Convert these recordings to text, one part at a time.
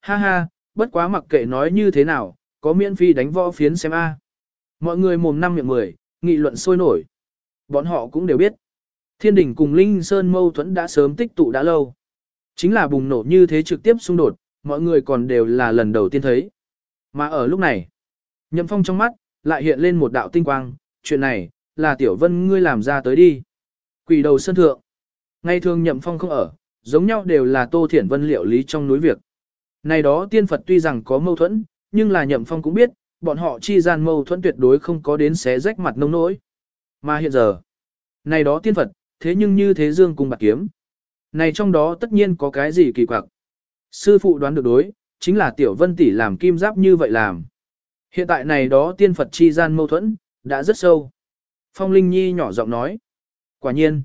Ha ha, bất quá mặc kệ nói như thế nào, có miễn phí đánh võ phiến xem a. Mọi người mồm năm miệng mười, nghị luận sôi nổi. Bọn họ cũng đều biết. Thiên đình cùng Linh Sơn mâu thuẫn đã sớm tích tụ đã lâu. Chính là bùng nổ như thế trực tiếp xung đột, mọi người còn đều là lần đầu tiên thấy. Mà ở lúc này, Nhậm Phong trong mắt, lại hiện lên một đạo tinh quang, chuyện này, là Tiểu Vân ngươi làm ra tới đi. Quỷ đầu sân thượng. Ngày thường Nhậm Phong không ở, giống nhau đều là Tô Thiển Vân liệu lý trong núi việc. Này đó tiên Phật tuy rằng có mâu thuẫn, nhưng là Nhậm Phong cũng biết, bọn họ chi gian mâu thuẫn tuyệt đối không có đến xé rách mặt nông nỗi. Mà hiện giờ, này đó tiên Phật, thế nhưng như thế dương cùng bạc kiếm. Này trong đó tất nhiên có cái gì kỳ quặc. Sư phụ đoán được đối, chính là Tiểu Vân tỷ làm kim giáp như vậy làm. Hiện tại này đó tiên Phật chi gian mâu thuẫn, đã rất sâu. Phong Linh Nhi nhỏ giọng nói. Quả nhiên.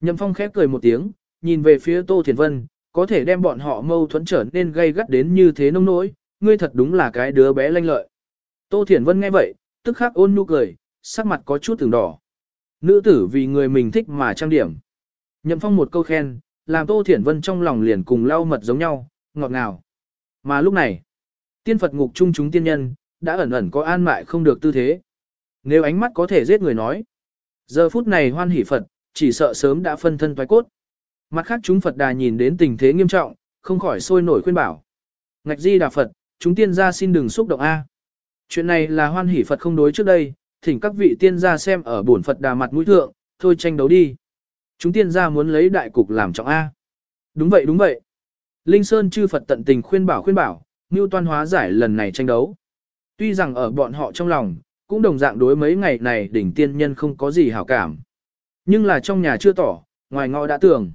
Nhậm Phong khép cười một tiếng, nhìn về phía Tô Thiền Vân, có thể đem bọn họ mâu thuẫn trở nên gây gắt đến như thế nông nỗi, ngươi thật đúng là cái đứa bé lanh lợi. Tô Thiển Vân nghe vậy, tức khắc ôn nhu cười, sắc mặt có chút từng đỏ. Nữ tử vì người mình thích mà trang điểm. Nhậm Phong một câu khen, làm Tô Thiển Vân trong lòng liền cùng lau mật giống nhau, ngọt ngào. Mà lúc này, tiên Phật ngục chung chúng tiên nhân, đã ẩn ẩn có an mại không được tư thế. Nếu ánh mắt có thể giết người nói. Giờ phút này hoan hỷ Phật, chỉ sợ sớm đã phân thân toái cốt. Mặt khác chúng Phật đà nhìn đến tình thế nghiêm trọng, không khỏi sôi nổi khuyên bảo. Ngạch di đà Phật, chúng tiên gia xin đừng xúc động A. Chuyện này là hoan hỷ Phật không đối trước đây, thỉnh các vị tiên gia xem ở bổn Phật đà mặt mũi thượng, thôi tranh đấu đi. Chúng tiên gia muốn lấy đại cục làm trọng A. Đúng vậy đúng vậy. Linh Sơn chư Phật tận tình khuyên bảo khuyên bảo, như Toan hóa giải lần này tranh đấu. Tuy rằng ở bọn họ trong lòng, cũng đồng dạng đối mấy ngày này đỉnh tiên nhân không có gì hảo cảm. Nhưng là trong nhà chưa tỏ, ngoài ngõ đã tưởng.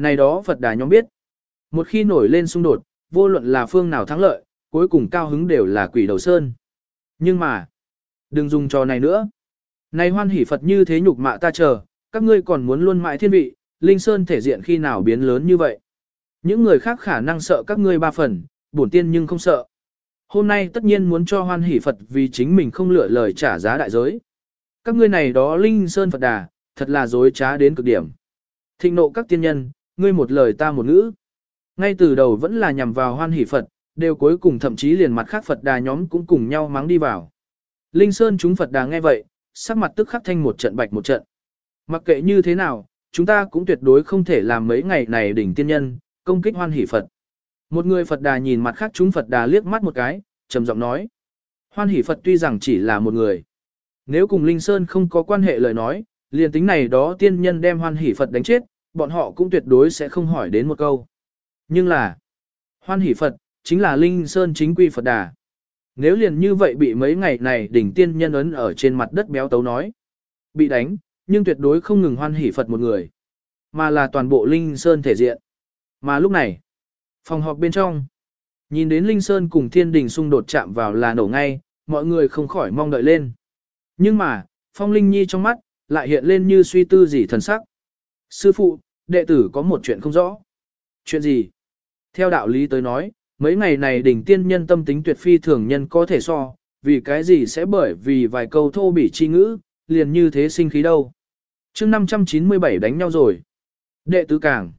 Này đó Phật đà nhóm biết. Một khi nổi lên xung đột, vô luận là phương nào thắng lợi, cuối cùng cao hứng đều là quỷ đầu sơn. Nhưng mà, đừng dùng trò này nữa. Này hoan hỷ Phật như thế nhục mạ ta chờ, các ngươi còn muốn luôn mãi thiên vị, Linh Sơn thể diện khi nào biến lớn như vậy. Những người khác khả năng sợ các ngươi ba phần, bổn tiên nhưng không sợ. Hôm nay tất nhiên muốn cho hoan hỷ Phật vì chính mình không lựa lời trả giá đại giới. Các ngươi này đó Linh Sơn Phật Đà, thật là dối trá đến cực điểm. Thịnh nộ các tiên nhân, ngươi một lời ta một ngữ. Ngay từ đầu vẫn là nhằm vào hoan hỷ Phật, đều cuối cùng thậm chí liền mặt khác Phật Đà nhóm cũng cùng nhau mắng đi vào. Linh Sơn chúng Phật Đà nghe vậy, sắc mặt tức khắc thanh một trận bạch một trận. Mặc kệ như thế nào, chúng ta cũng tuyệt đối không thể làm mấy ngày này đỉnh tiên nhân, công kích hoan hỷ Phật. Một người Phật đà nhìn mặt khác chúng Phật đà liếc mắt một cái, trầm giọng nói. Hoan hỷ Phật tuy rằng chỉ là một người. Nếu cùng Linh Sơn không có quan hệ lời nói, liền tính này đó tiên nhân đem hoan hỷ Phật đánh chết, bọn họ cũng tuyệt đối sẽ không hỏi đến một câu. Nhưng là, hoan hỷ Phật, chính là Linh Sơn chính quy Phật đà. Nếu liền như vậy bị mấy ngày này đỉnh tiên nhân ấn ở trên mặt đất béo tấu nói. Bị đánh, nhưng tuyệt đối không ngừng hoan hỷ Phật một người. Mà là toàn bộ Linh Sơn thể diện. Mà lúc này, Phòng họp bên trong, nhìn đến Linh Sơn cùng thiên đình xung đột chạm vào là nổ ngay, mọi người không khỏi mong đợi lên. Nhưng mà, Phong Linh Nhi trong mắt, lại hiện lên như suy tư gì thần sắc. Sư phụ, đệ tử có một chuyện không rõ. Chuyện gì? Theo đạo lý tới nói, mấy ngày này đỉnh tiên nhân tâm tính tuyệt phi thường nhân có thể so, vì cái gì sẽ bởi vì vài câu thô bỉ chi ngữ, liền như thế sinh khí đâu. chương 597 đánh nhau rồi. Đệ tứ càng.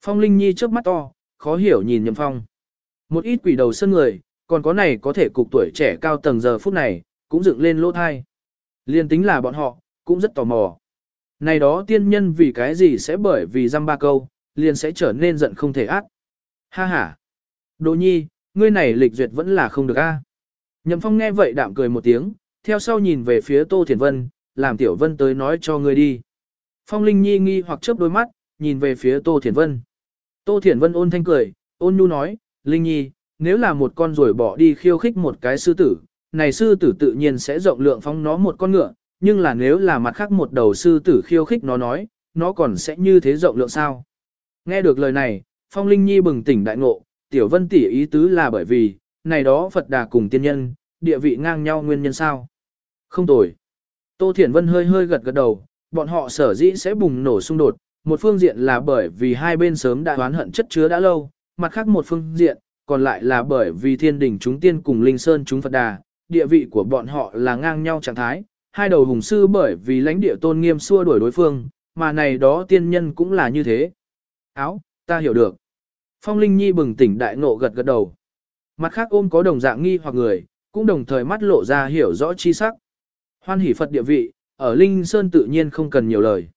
Phong Linh Nhi trước mắt to, khó hiểu nhìn nhầm Phong. Một ít quỷ đầu sân người, còn có này có thể cục tuổi trẻ cao tầng giờ phút này, cũng dựng lên lỗ thai. Liên tính là bọn họ, cũng rất tò mò. Này đó tiên nhân vì cái gì sẽ bởi vì dăm ba câu, liền sẽ trở nên giận không thể ác. Ha ha. Đỗ nhi, ngươi này lịch duyệt vẫn là không được a. Nhậm Phong nghe vậy đạm cười một tiếng, theo sau nhìn về phía Tô Thiền Vân, làm Tiểu Vân tới nói cho ngươi đi. Phong Linh Nhi nghi hoặc chớp đôi mắt, nhìn về phía Tô Thiền Vân. Tô Thiển Vân ôn thanh cười, ôn nhu nói, Linh Nhi, nếu là một con rồi bỏ đi khiêu khích một cái sư tử, này sư tử tự nhiên sẽ rộng lượng phóng nó một con ngựa, nhưng là nếu là mặt khác một đầu sư tử khiêu khích nó nói, nó còn sẽ như thế rộng lượng sao? Nghe được lời này, Phong Linh Nhi bừng tỉnh đại ngộ, Tiểu Vân tỷ ý tứ là bởi vì, này đó Phật Đà cùng tiên nhân, địa vị ngang nhau nguyên nhân sao? Không tồi. Tô Thiển Vân hơi hơi gật gật đầu, bọn họ sở dĩ sẽ bùng nổ xung đột, một phương diện là bởi vì hai bên sớm đã oán hận chất chứa đã lâu, mặt khác một phương diện, còn lại là bởi vì thiên đình chúng tiên cùng linh sơn chúng Phật đà, địa vị của bọn họ là ngang nhau trạng thái, hai đầu hùng sư bởi vì lãnh địa tôn nghiêm xua đuổi đối phương, mà này đó tiên nhân cũng là như thế. Áo, ta hiểu được. Phong Linh Nhi bừng tỉnh đại ngộ gật gật đầu, Mặt khác ôm có đồng dạng nghi hoặc người, cũng đồng thời mắt lộ ra hiểu rõ chi sắc. Hoan hỷ Phật địa vị, ở Linh Sơn tự nhiên không cần nhiều lời.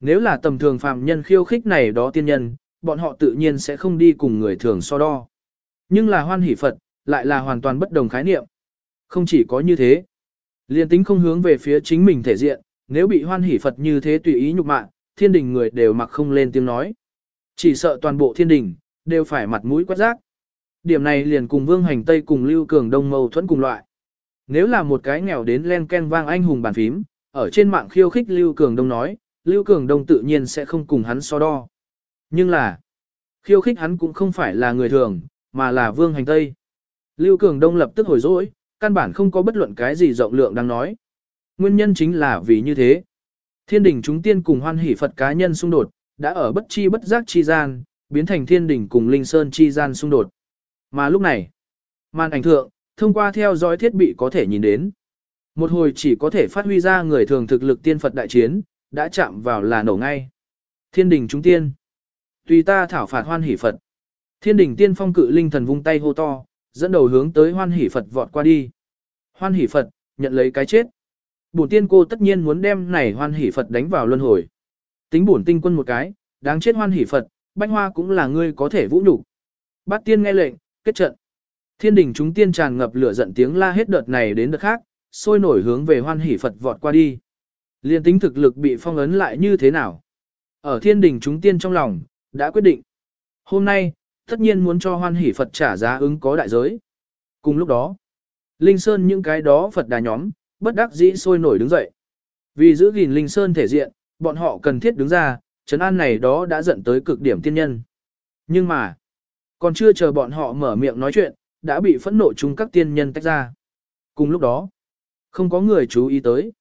Nếu là tầm thường phàm nhân khiêu khích này đó tiên nhân, bọn họ tự nhiên sẽ không đi cùng người thường so đo. Nhưng là hoan hỷ Phật, lại là hoàn toàn bất đồng khái niệm. Không chỉ có như thế, liên tính không hướng về phía chính mình thể diện, nếu bị hoan hỷ Phật như thế tùy ý nhục mạ, thiên đình người đều mặc không lên tiếng nói. Chỉ sợ toàn bộ thiên đình, đều phải mặt mũi quát giác. Điểm này liền cùng Vương Hành Tây cùng Lưu Cường Đông mâu thuẫn cùng loại. Nếu là một cái nghèo đến len ken vang anh hùng bàn phím, ở trên mạng khiêu khích Lưu Cường Đông nói, Lưu Cường Đông tự nhiên sẽ không cùng hắn so đo. Nhưng là, khiêu khích hắn cũng không phải là người thường, mà là Vương Hành Tây. Lưu Cường Đông lập tức hồi dỗi, căn bản không có bất luận cái gì rộng lượng đang nói. Nguyên nhân chính là vì như thế. Thiên đình chúng tiên cùng hoan hỷ Phật cá nhân xung đột, đã ở bất chi bất giác chi gian, biến thành thiên đình cùng linh sơn chi gian xung đột. Mà lúc này, màn ảnh thượng, thông qua theo dõi thiết bị có thể nhìn đến. Một hồi chỉ có thể phát huy ra người thường thực lực tiên Phật đại chiến, đã chạm vào là nổ ngay. Thiên đình chúng tiên. Tùy ta thảo phạt hoan hỷ Phật. Thiên đình tiên phong cự linh thần vung tay hô to, dẫn đầu hướng tới hoan hỷ Phật vọt qua đi. Hoan hỷ Phật, nhận lấy cái chết. Bổn tiên cô tất nhiên muốn đem này hoan hỷ Phật đánh vào luân hồi. Tính bổn tinh quân một cái, đáng chết hoan hỷ Phật, bách hoa cũng là ngươi có thể vũ nhục. Bát tiên nghe lệnh, kết trận. Thiên đình chúng tiên tràn ngập lửa giận tiếng la hết đợt này đến đợt khác, sôi nổi hướng về hoan hỷ Phật vọt qua đi. Liên tính thực lực bị phong ấn lại như thế nào? Ở thiên đình chúng tiên trong lòng, đã quyết định. Hôm nay, tất nhiên muốn cho hoan hỷ Phật trả giá ứng có đại giới. Cùng lúc đó, Linh Sơn những cái đó Phật đà nhóm, bất đắc dĩ sôi nổi đứng dậy. Vì giữ gìn Linh Sơn thể diện, bọn họ cần thiết đứng ra, trấn an này đó đã dẫn tới cực điểm tiên nhân. Nhưng mà, còn chưa chờ bọn họ mở miệng nói chuyện, đã bị phẫn nộ chung các tiên nhân tách ra. Cùng lúc đó, không có người chú ý tới.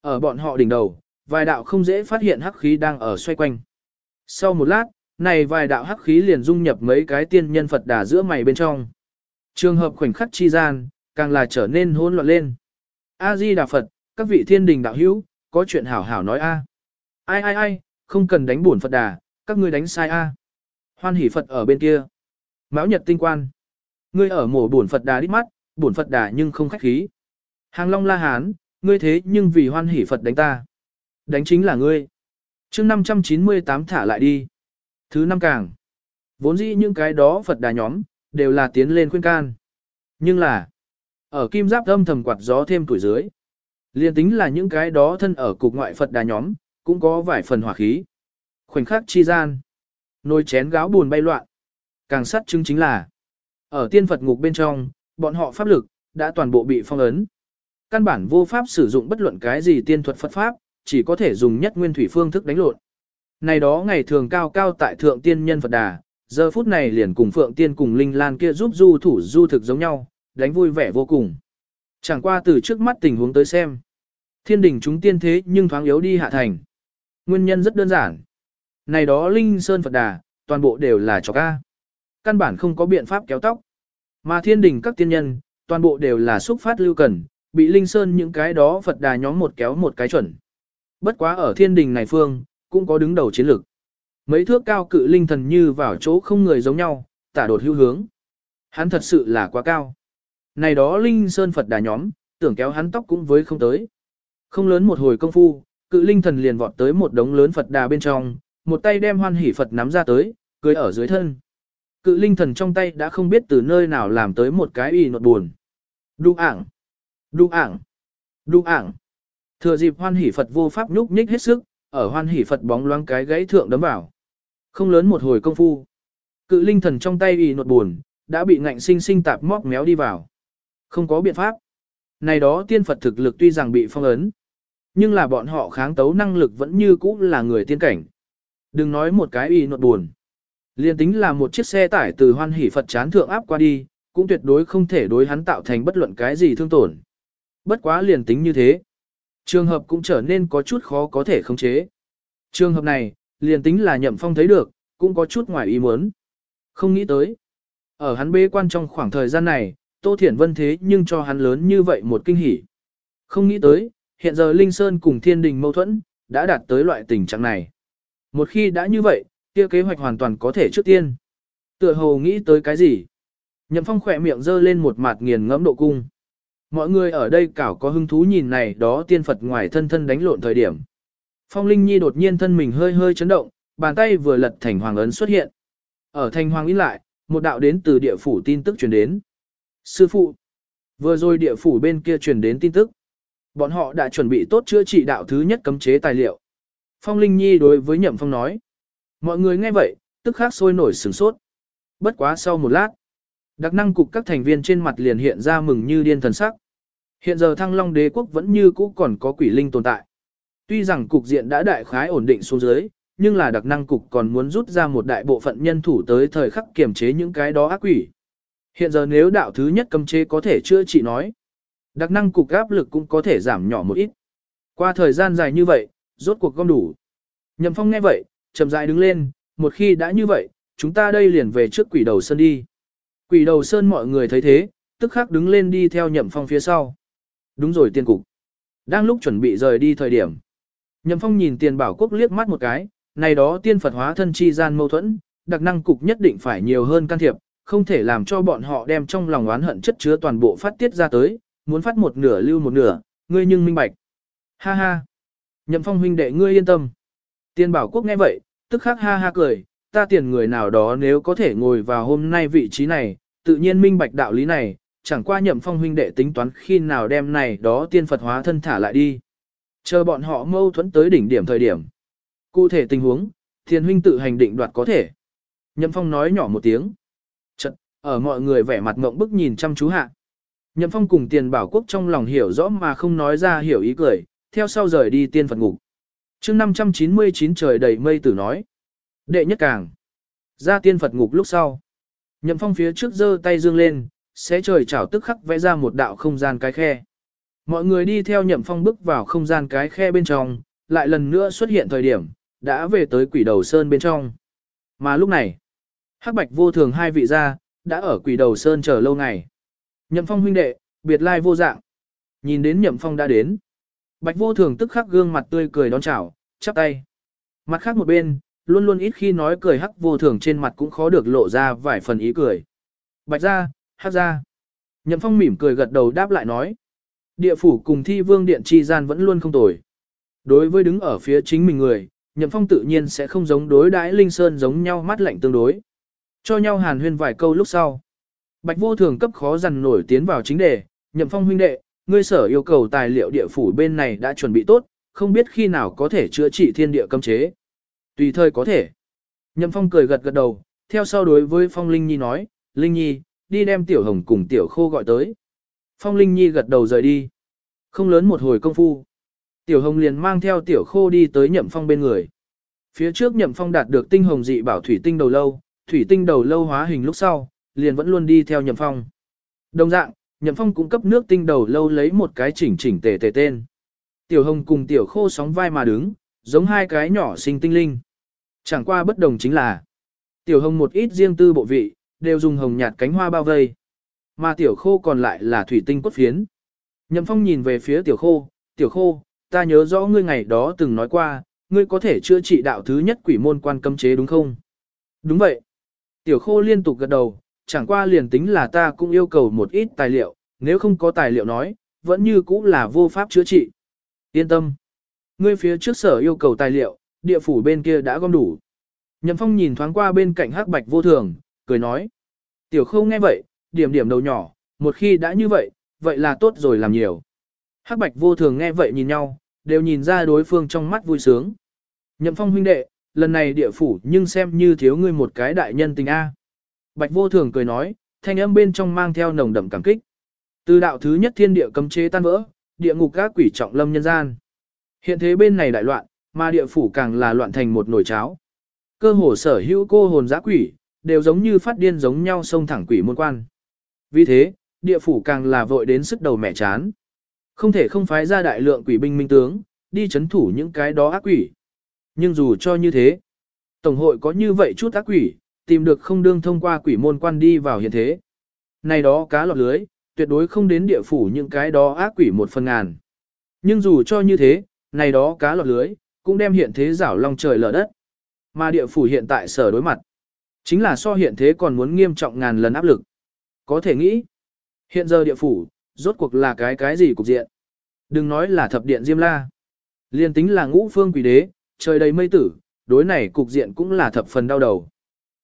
Ở bọn họ đỉnh đầu, vài đạo không dễ phát hiện hắc khí đang ở xoay quanh. Sau một lát, này vài đạo hắc khí liền dung nhập mấy cái tiên nhân Phật đà giữa mày bên trong. Trường hợp khoảnh khắc chi gian, càng là trở nên hỗn loạn lên. A-di Đà Phật, các vị thiên đình đạo hữu, có chuyện hảo hảo nói a. Ai ai ai, không cần đánh bổn Phật đà, các ngươi đánh sai a. Hoan hỷ Phật ở bên kia. Mão Nhật tinh quan. Ngươi ở mổ bổn Phật đà đít mắt, bổn Phật đà nhưng không khách khí. Hàng Long La Hán, ngươi thế nhưng vì hoan hỷ Phật đánh ta. Đánh chính là ngươi. chương 598 thả lại đi. Thứ năm càng. Vốn dĩ những cái đó Phật đà nhóm, đều là tiến lên khuyên can. Nhưng là, ở kim giáp âm thầm quạt gió thêm tuổi dưới. Liên tính là những cái đó thân ở cục ngoại Phật đà nhóm, cũng có vài phần hỏa khí. Khoảnh khắc chi gian. Nồi chén gáo buồn bay loạn. Càng sắt chứng chính là, ở tiên Phật ngục bên trong, bọn họ pháp lực, đã toàn bộ bị phong ấn. Căn bản vô pháp sử dụng bất luận cái gì tiên thuật Phật Pháp, chỉ có thể dùng nhất nguyên thủy phương thức đánh lộn. Này đó ngày thường cao cao tại thượng tiên nhân Phật Đà, giờ phút này liền cùng Phượng Tiên cùng Linh Lan kia giúp du thủ du thực giống nhau, đánh vui vẻ vô cùng. Chẳng qua từ trước mắt tình huống tới xem. Thiên đình chúng tiên thế nhưng thoáng yếu đi hạ thành. Nguyên nhân rất đơn giản. Này đó Linh Sơn Phật Đà, toàn bộ đều là chó ca. Căn bản không có biện pháp kéo tóc. Mà thiên đình các tiên nhân, toàn bộ đều là xúc phát lưu cần, bị Linh Sơn những cái đó Phật Đà nhóm một kéo một cái chuẩn. Bất quá ở thiên đình này phương, cũng có đứng đầu chiến lược. Mấy thước cao cự linh thần như vào chỗ không người giống nhau, tả đột hữu hướng. Hắn thật sự là quá cao. Này đó Linh Sơn Phật Đà nhóm, tưởng kéo hắn tóc cũng với không tới. Không lớn một hồi công phu, cự linh thần liền vọt tới một đống lớn Phật Đà bên trong, một tay đem hoan hỷ Phật nắm ra tới, cưới ở dưới thân. Cự linh thần trong tay đã không biết từ nơi nào làm tới một cái y nột buồn. Đu ảng, đu ảng, đu ảng. Thừa dịp hoan hỷ Phật vô pháp nhúc nhích hết sức, ở hoan hỷ Phật bóng loáng cái gãy thượng đấm vào. Không lớn một hồi công phu. Cự linh thần trong tay y nột buồn, đã bị ngạnh sinh sinh tạp móc méo đi vào. Không có biện pháp. Này đó tiên Phật thực lực tuy rằng bị phong ấn, nhưng là bọn họ kháng tấu năng lực vẫn như cũ là người tiên cảnh. Đừng nói một cái y nột buồn. Liên tính là một chiếc xe tải từ hoan hỷ Phật chán thượng áp qua đi, cũng tuyệt đối không thể đối hắn tạo thành bất luận cái gì thương tổn. Bất quá liền tính như thế. Trường hợp cũng trở nên có chút khó có thể khống chế. Trường hợp này, liền tính là nhậm phong thấy được, cũng có chút ngoài ý muốn. Không nghĩ tới. Ở hắn bế quan trong khoảng thời gian này, Tô Thiển Vân thế nhưng cho hắn lớn như vậy một kinh hỉ. Không nghĩ tới, hiện giờ Linh Sơn cùng thiên đình mâu thuẫn, đã đạt tới loại tình trạng này. Một khi đã như vậy, kia kế hoạch hoàn toàn có thể trước tiên. Tựa hồ nghĩ tới cái gì? Nhậm phong khỏe miệng giơ lên một mặt nghiền ngẫm độ cung. Mọi người ở đây cảo có hứng thú nhìn này đó tiên Phật ngoài thân thân đánh lộn thời điểm. Phong Linh Nhi đột nhiên thân mình hơi hơi chấn động, bàn tay vừa lật thành hoàng ấn xuất hiện. Ở thành hoàng in lại, một đạo đến từ địa phủ tin tức truyền đến. Sư phụ, vừa rồi địa phủ bên kia truyền đến tin tức. Bọn họ đã chuẩn bị tốt chữa trị đạo thứ nhất cấm chế tài liệu. Phong Linh Nhi đối với Nhậm Phong nói. Mọi người nghe vậy, tức khắc sôi nổi sửng sốt. Bất quá sau một lát, đặc năng cục các thành viên trên mặt liền hiện ra mừng như điên thần sắc. Hiện giờ Thăng Long đế quốc vẫn như cũ còn có quỷ linh tồn tại. Tuy rằng cục diện đã đại khái ổn định xuống dưới, nhưng là đặc năng cục còn muốn rút ra một đại bộ phận nhân thủ tới thời khắc kiểm chế những cái đó ác quỷ. Hiện giờ nếu đạo thứ nhất cấm chế có thể chữa trị nói, đặc năng cục áp lực cũng có thể giảm nhỏ một ít. Qua thời gian dài như vậy, rốt cuộc gom đủ. Nhậm Phong nghe vậy, chậm rãi đứng lên, một khi đã như vậy, chúng ta đây liền về trước quỷ đầu sơn đi. Quỷ đầu sơn mọi người thấy thế, tức khắc đứng lên đi theo Nhậm Phong phía sau. Đúng rồi tiên cục. Đang lúc chuẩn bị rời đi thời điểm. Nhậm Phong nhìn tiền bảo quốc liếc mắt một cái, này đó tiên Phật hóa thân chi gian mâu thuẫn, đặc năng cục nhất định phải nhiều hơn can thiệp, không thể làm cho bọn họ đem trong lòng oán hận chất chứa toàn bộ phát tiết ra tới, muốn phát một nửa lưu một nửa, ngươi nhưng minh bạch. Ha ha. Nhậm Phong huynh đệ ngươi yên tâm. Tiên bảo quốc nghe vậy, tức khắc ha ha cười, ta tiền người nào đó nếu có thể ngồi vào hôm nay vị trí này, tự nhiên minh bạch đạo lý này, chẳng qua nhậm phong huynh đệ tính toán khi nào đem này đó tiên Phật hóa thân thả lại đi. Chờ bọn họ mâu thuẫn tới đỉnh điểm thời điểm. Cụ thể tình huống, thiên huynh tự hành định đoạt có thể. Nhậm phong nói nhỏ một tiếng. Chật, ở mọi người vẻ mặt ngộng bức nhìn chăm chú hạ. Nhậm phong cùng tiền bảo quốc trong lòng hiểu rõ mà không nói ra hiểu ý cười, theo sau rời đi tiên Phật ngục. mươi 599 trời đầy mây tử nói. Đệ nhất càng. Ra tiên Phật ngục lúc sau. Nhậm phong phía trước giơ tay dương lên, sẽ trời chảo tức khắc vẽ ra một đạo không gian cái khe. Mọi người đi theo nhậm phong bước vào không gian cái khe bên trong, lại lần nữa xuất hiện thời điểm, đã về tới quỷ đầu sơn bên trong. Mà lúc này, hắc bạch vô thường hai vị gia, đã ở quỷ đầu sơn chờ lâu ngày. Nhậm phong huynh đệ, biệt lai vô dạng. Nhìn đến nhậm phong đã đến. Bạch vô thường tức khắc gương mặt tươi cười đón chào, chắp tay. Mặt khác một bên, luôn luôn ít khi nói cười hắc vô thường trên mặt cũng khó được lộ ra vài phần ý cười. Bạch ra, Hát ra. Nhậm phong mỉm cười gật đầu đáp lại nói. Địa phủ cùng thi vương điện chi gian vẫn luôn không tồi. Đối với đứng ở phía chính mình người, nhậm phong tự nhiên sẽ không giống đối đãi linh sơn giống nhau mắt lạnh tương đối. Cho nhau hàn huyên vài câu lúc sau. Bạch vô thường cấp khó dằn nổi tiến vào chính đề, nhậm phong huynh đệ, ngươi sở yêu cầu tài liệu địa phủ bên này đã chuẩn bị tốt, không biết khi nào có thể chữa trị thiên địa cấm chế. Tùy thời có thể. Nhậm phong cười gật gật đầu, theo sau đối với phong linh nhi nói, linh nhi, đi đem tiểu hồng cùng tiểu khô gọi tới. Phong linh nhi gật đầu rời đi. Không lớn một hồi công phu. Tiểu hồng liền mang theo tiểu khô đi tới nhậm phong bên người. Phía trước nhậm phong đạt được tinh hồng dị bảo thủy tinh đầu lâu, thủy tinh đầu lâu hóa hình lúc sau, liền vẫn luôn đi theo nhậm phong. Đồng dạng, nhậm phong cũng cấp nước tinh đầu lâu lấy một cái chỉnh chỉnh tề tề tên. Tiểu hồng cùng tiểu khô sóng vai mà đứng, giống hai cái nhỏ sinh tinh linh. Chẳng qua bất đồng chính là, tiểu hồng một ít riêng tư bộ vị, đều dùng hồng nhạt cánh hoa bao vây. Mà tiểu khô còn lại là thủy tinh cốt phiến. Nhậm phong nhìn về phía tiểu khô, tiểu khô, ta nhớ rõ ngươi ngày đó từng nói qua, ngươi có thể chữa trị đạo thứ nhất quỷ môn quan cấm chế đúng không? Đúng vậy. Tiểu khô liên tục gật đầu, chẳng qua liền tính là ta cũng yêu cầu một ít tài liệu, nếu không có tài liệu nói, vẫn như cũng là vô pháp chữa trị. Yên tâm. Ngươi phía trước sở yêu cầu tài liệu, địa phủ bên kia đã gom đủ. Nhậm phong nhìn thoáng qua bên cạnh hắc bạch vô thường, cười nói. Tiểu khâu nghe vậy, điểm điểm đầu nhỏ, một khi đã như vậy, vậy là tốt rồi làm nhiều. Hắc bạch vô thường nghe vậy nhìn nhau, đều nhìn ra đối phương trong mắt vui sướng. Nhậm phong huynh đệ, lần này địa phủ nhưng xem như thiếu ngươi một cái đại nhân tình A. Bạch vô thường cười nói, thanh âm bên trong mang theo nồng đậm cảm kích. Từ đạo thứ nhất thiên địa cấm chế tan vỡ, địa ngục các quỷ trọng lâm nhân gian. Hiện thế bên này đại loạn, mà địa phủ càng là loạn thành một nồi cháo. Cơ hồ sở hữu cô hồn giã quỷ, đều giống như phát điên giống nhau xông thẳng quỷ môn quan. Vì thế, địa phủ càng là vội đến sức đầu mẹ chán. Không thể không phái ra đại lượng quỷ binh minh tướng, đi chấn thủ những cái đó ác quỷ. Nhưng dù cho như thế, Tổng hội có như vậy chút ác quỷ, tìm được không đương thông qua quỷ môn quan đi vào hiện thế. Này đó cá lọt lưới, tuyệt đối không đến địa phủ những cái đó ác quỷ một phần ngàn. Nhưng dù cho như thế, này đó cá lọt lưới, cũng đem hiện thế rảo long trời lở đất. Mà địa phủ hiện tại sở đối mặt, chính là so hiện thế còn muốn nghiêm trọng ngàn lần áp lực. Có thể nghĩ, hiện giờ địa phủ, rốt cuộc là cái cái gì cục diện. Đừng nói là thập điện Diêm La. Liên tính là ngũ phương quỷ đế, trời đầy mây tử, đối này cục diện cũng là thập phần đau đầu.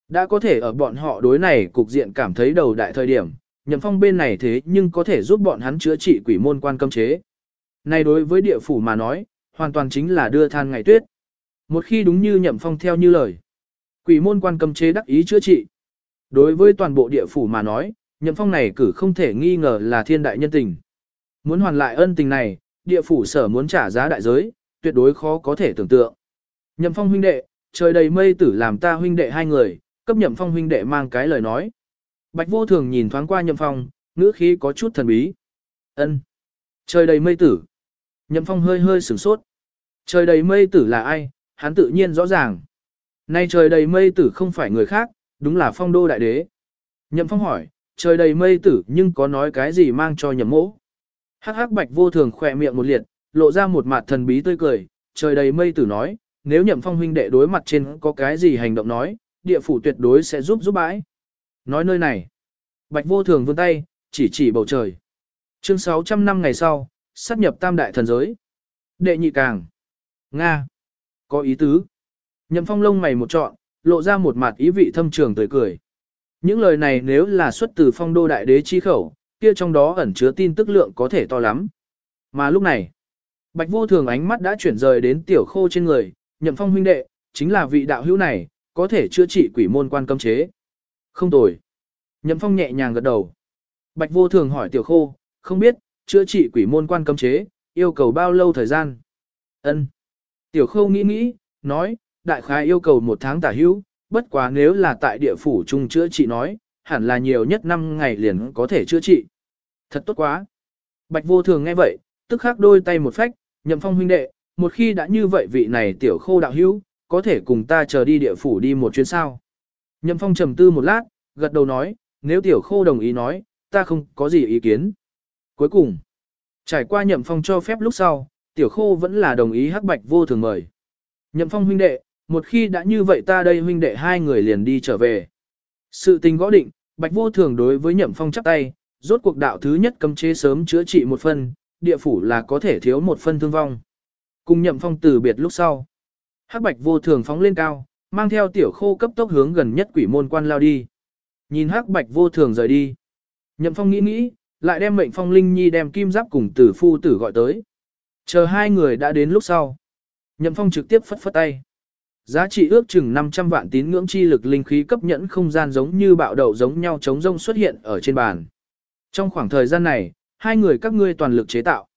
Đã có thể ở bọn họ đối này cục diện cảm thấy đầu đại thời điểm, nhậm phong bên này thế nhưng có thể giúp bọn hắn chữa trị quỷ môn quan cấm chế. Này đối với địa phủ mà nói, hoàn toàn chính là đưa than ngày tuyết. Một khi đúng như nhậm phong theo như lời, quỷ môn quan cầm chế đắc ý chữa trị. Đối với toàn bộ địa phủ mà nói, nhậm phong này cử không thể nghi ngờ là thiên đại nhân tình. Muốn hoàn lại ân tình này, địa phủ sở muốn trả giá đại giới, tuyệt đối khó có thể tưởng tượng. Nhậm phong huynh đệ, trời đầy mây tử làm ta huynh đệ hai người, cấp nhậm phong huynh đệ mang cái lời nói. Bạch vô thường nhìn thoáng qua nhậm phong, ngữ khí có chút thần bí. ân Trời đầy mây tử. Nhậm phong hơi hơi sửng sốt. Trời đầy mây tử là ai, hắn tự nhiên rõ ràng. Nay trời đầy mây tử không phải người khác, đúng là phong đô đại đế. Nhậm phong hỏi, trời đầy mây tử nhưng có nói cái gì mang cho nhậm mỗ. Hắc hắc bạch vô thường khỏe miệng một liệt, lộ ra một mặt thần bí tươi cười, trời đầy mây tử nói, nếu nhậm phong huynh đệ đối mặt trên có cái gì hành động nói, địa phủ tuyệt đối sẽ giúp giúp bãi. Nói nơi này, bạch vô thường vươn tay, chỉ chỉ bầu trời. Chương 600 năm ngày sau, sát nhập tam đại thần giới. Đệ nhị càng. Nga. Có ý tứ. Nhậm phong lông mày một trọn, lộ ra một mặt ý vị thâm trường tươi cười. Những lời này nếu là xuất từ phong đô đại đế chi khẩu, kia trong đó ẩn chứa tin tức lượng có thể to lắm. Mà lúc này, Bạch vô thường ánh mắt đã chuyển rời đến tiểu khô trên người, nhậm phong huynh đệ, chính là vị đạo hữu này, có thể chữa trị quỷ môn quan cấm chế. Không tồi. Nhậm phong nhẹ nhàng gật đầu. Bạch vô thường hỏi tiểu khô, không biết, chữa trị quỷ môn quan cấm chế, yêu cầu bao lâu thời gian? Ân. Tiểu khô nghĩ nghĩ, nói, đại khái yêu cầu một tháng tả hữu, bất quá nếu là tại địa phủ trung chữa trị nói, hẳn là nhiều nhất 5 ngày liền có thể chữa trị. Thật tốt quá. Bạch vô thường nghe vậy, tức khắc đôi tay một phách, nhậm phong huynh đệ, một khi đã như vậy vị này tiểu khô đạo hữu, có thể cùng ta chờ đi địa phủ đi một chuyến sao. Nhậm phong trầm tư một lát, gật đầu nói, nếu tiểu khô đồng ý nói, ta không có gì ý kiến. Cuối cùng, trải qua nhậm phong cho phép lúc sau, tiểu khô vẫn là đồng ý hắc bạch vô thường mời. Nhậm phong huynh đệ, một khi đã như vậy ta đây huynh đệ hai người liền đi trở về. Sự tình gõ định, bạch vô thường đối với nhậm phong chắp tay, rốt cuộc đạo thứ nhất cấm chế sớm chữa trị một phần, địa phủ là có thể thiếu một phân thương vong. Cùng nhậm phong từ biệt lúc sau. hắc bạch vô thường phóng lên cao, mang theo tiểu khô cấp tốc hướng gần nhất quỷ môn quan lao đi. Nhìn hắc bạch vô thường rời đi. Nhậm phong nghĩ nghĩ, lại đem mệnh phong linh nhi đem kim giáp cùng tử phu tử gọi tới. Chờ hai người đã đến lúc sau. Nhậm phong trực tiếp phất phất tay. Giá trị ước chừng 500 vạn tín ngưỡng chi lực linh khí cấp nhẫn không gian giống như bạo đậu giống nhau chống rông xuất hiện ở trên bàn. Trong khoảng thời gian này, hai người các ngươi toàn lực chế tạo.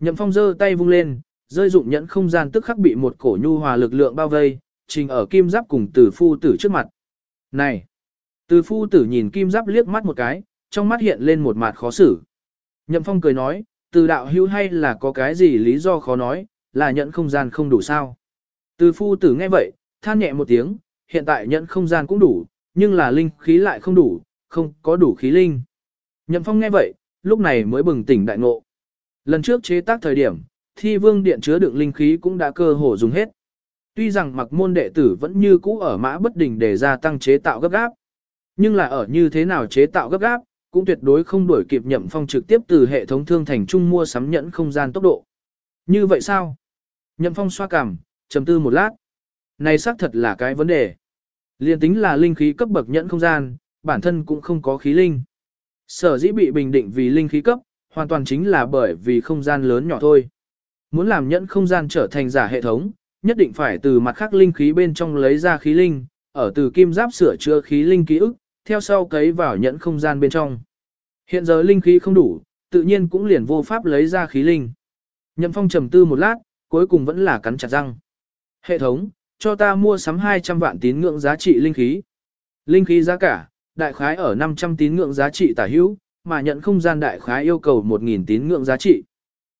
Nhậm Phong giơ tay vung lên, rơi dụng nhẫn không gian tức khắc bị một cổ nhu hòa lực lượng bao vây, trình ở kim giáp cùng Từ phu tử trước mặt. Này! Từ phu tử nhìn kim giáp liếc mắt một cái, trong mắt hiện lên một mặt khó xử. Nhậm Phong cười nói, từ đạo hữu hay là có cái gì lý do khó nói, là nhận không gian không đủ sao. Từ phu tử nghe vậy, than nhẹ một tiếng, hiện tại nhận không gian cũng đủ, nhưng là linh khí lại không đủ, không có đủ khí linh. Nhậm Phong nghe vậy, lúc này mới bừng tỉnh đại ngộ. Lần trước chế tác thời điểm, thi vương điện chứa đựng linh khí cũng đã cơ hồ dùng hết. Tuy rằng mặc môn đệ tử vẫn như cũ ở mã bất đình để gia tăng chế tạo gấp gáp. Nhưng là ở như thế nào chế tạo gấp gáp, cũng tuyệt đối không đuổi kịp nhậm phong trực tiếp từ hệ thống thương thành trung mua sắm nhẫn không gian tốc độ. Như vậy sao? Nhậm phong xoa cằm, trầm tư một lát. Này xác thật là cái vấn đề. Liên tính là linh khí cấp bậc nhẫn không gian, bản thân cũng không có khí linh. Sở dĩ bị bình định vì linh khí cấp, hoàn toàn chính là bởi vì không gian lớn nhỏ thôi. Muốn làm nhẫn không gian trở thành giả hệ thống, nhất định phải từ mặt khác linh khí bên trong lấy ra khí linh, ở từ kim giáp sửa chữa khí linh ký ức, theo sau cấy vào nhẫn không gian bên trong. Hiện giờ linh khí không đủ, tự nhiên cũng liền vô pháp lấy ra khí linh. Nhậm phong trầm tư một lát, cuối cùng vẫn là cắn chặt răng. Hệ thống, cho ta mua sắm 200 vạn tín ngưỡng giá trị linh khí. Linh khí giá cả, đại khái ở 500 tín ngưỡng giá trị tả hữu, mà nhận không gian đại khái yêu cầu 1.000 tín ngưỡng giá trị.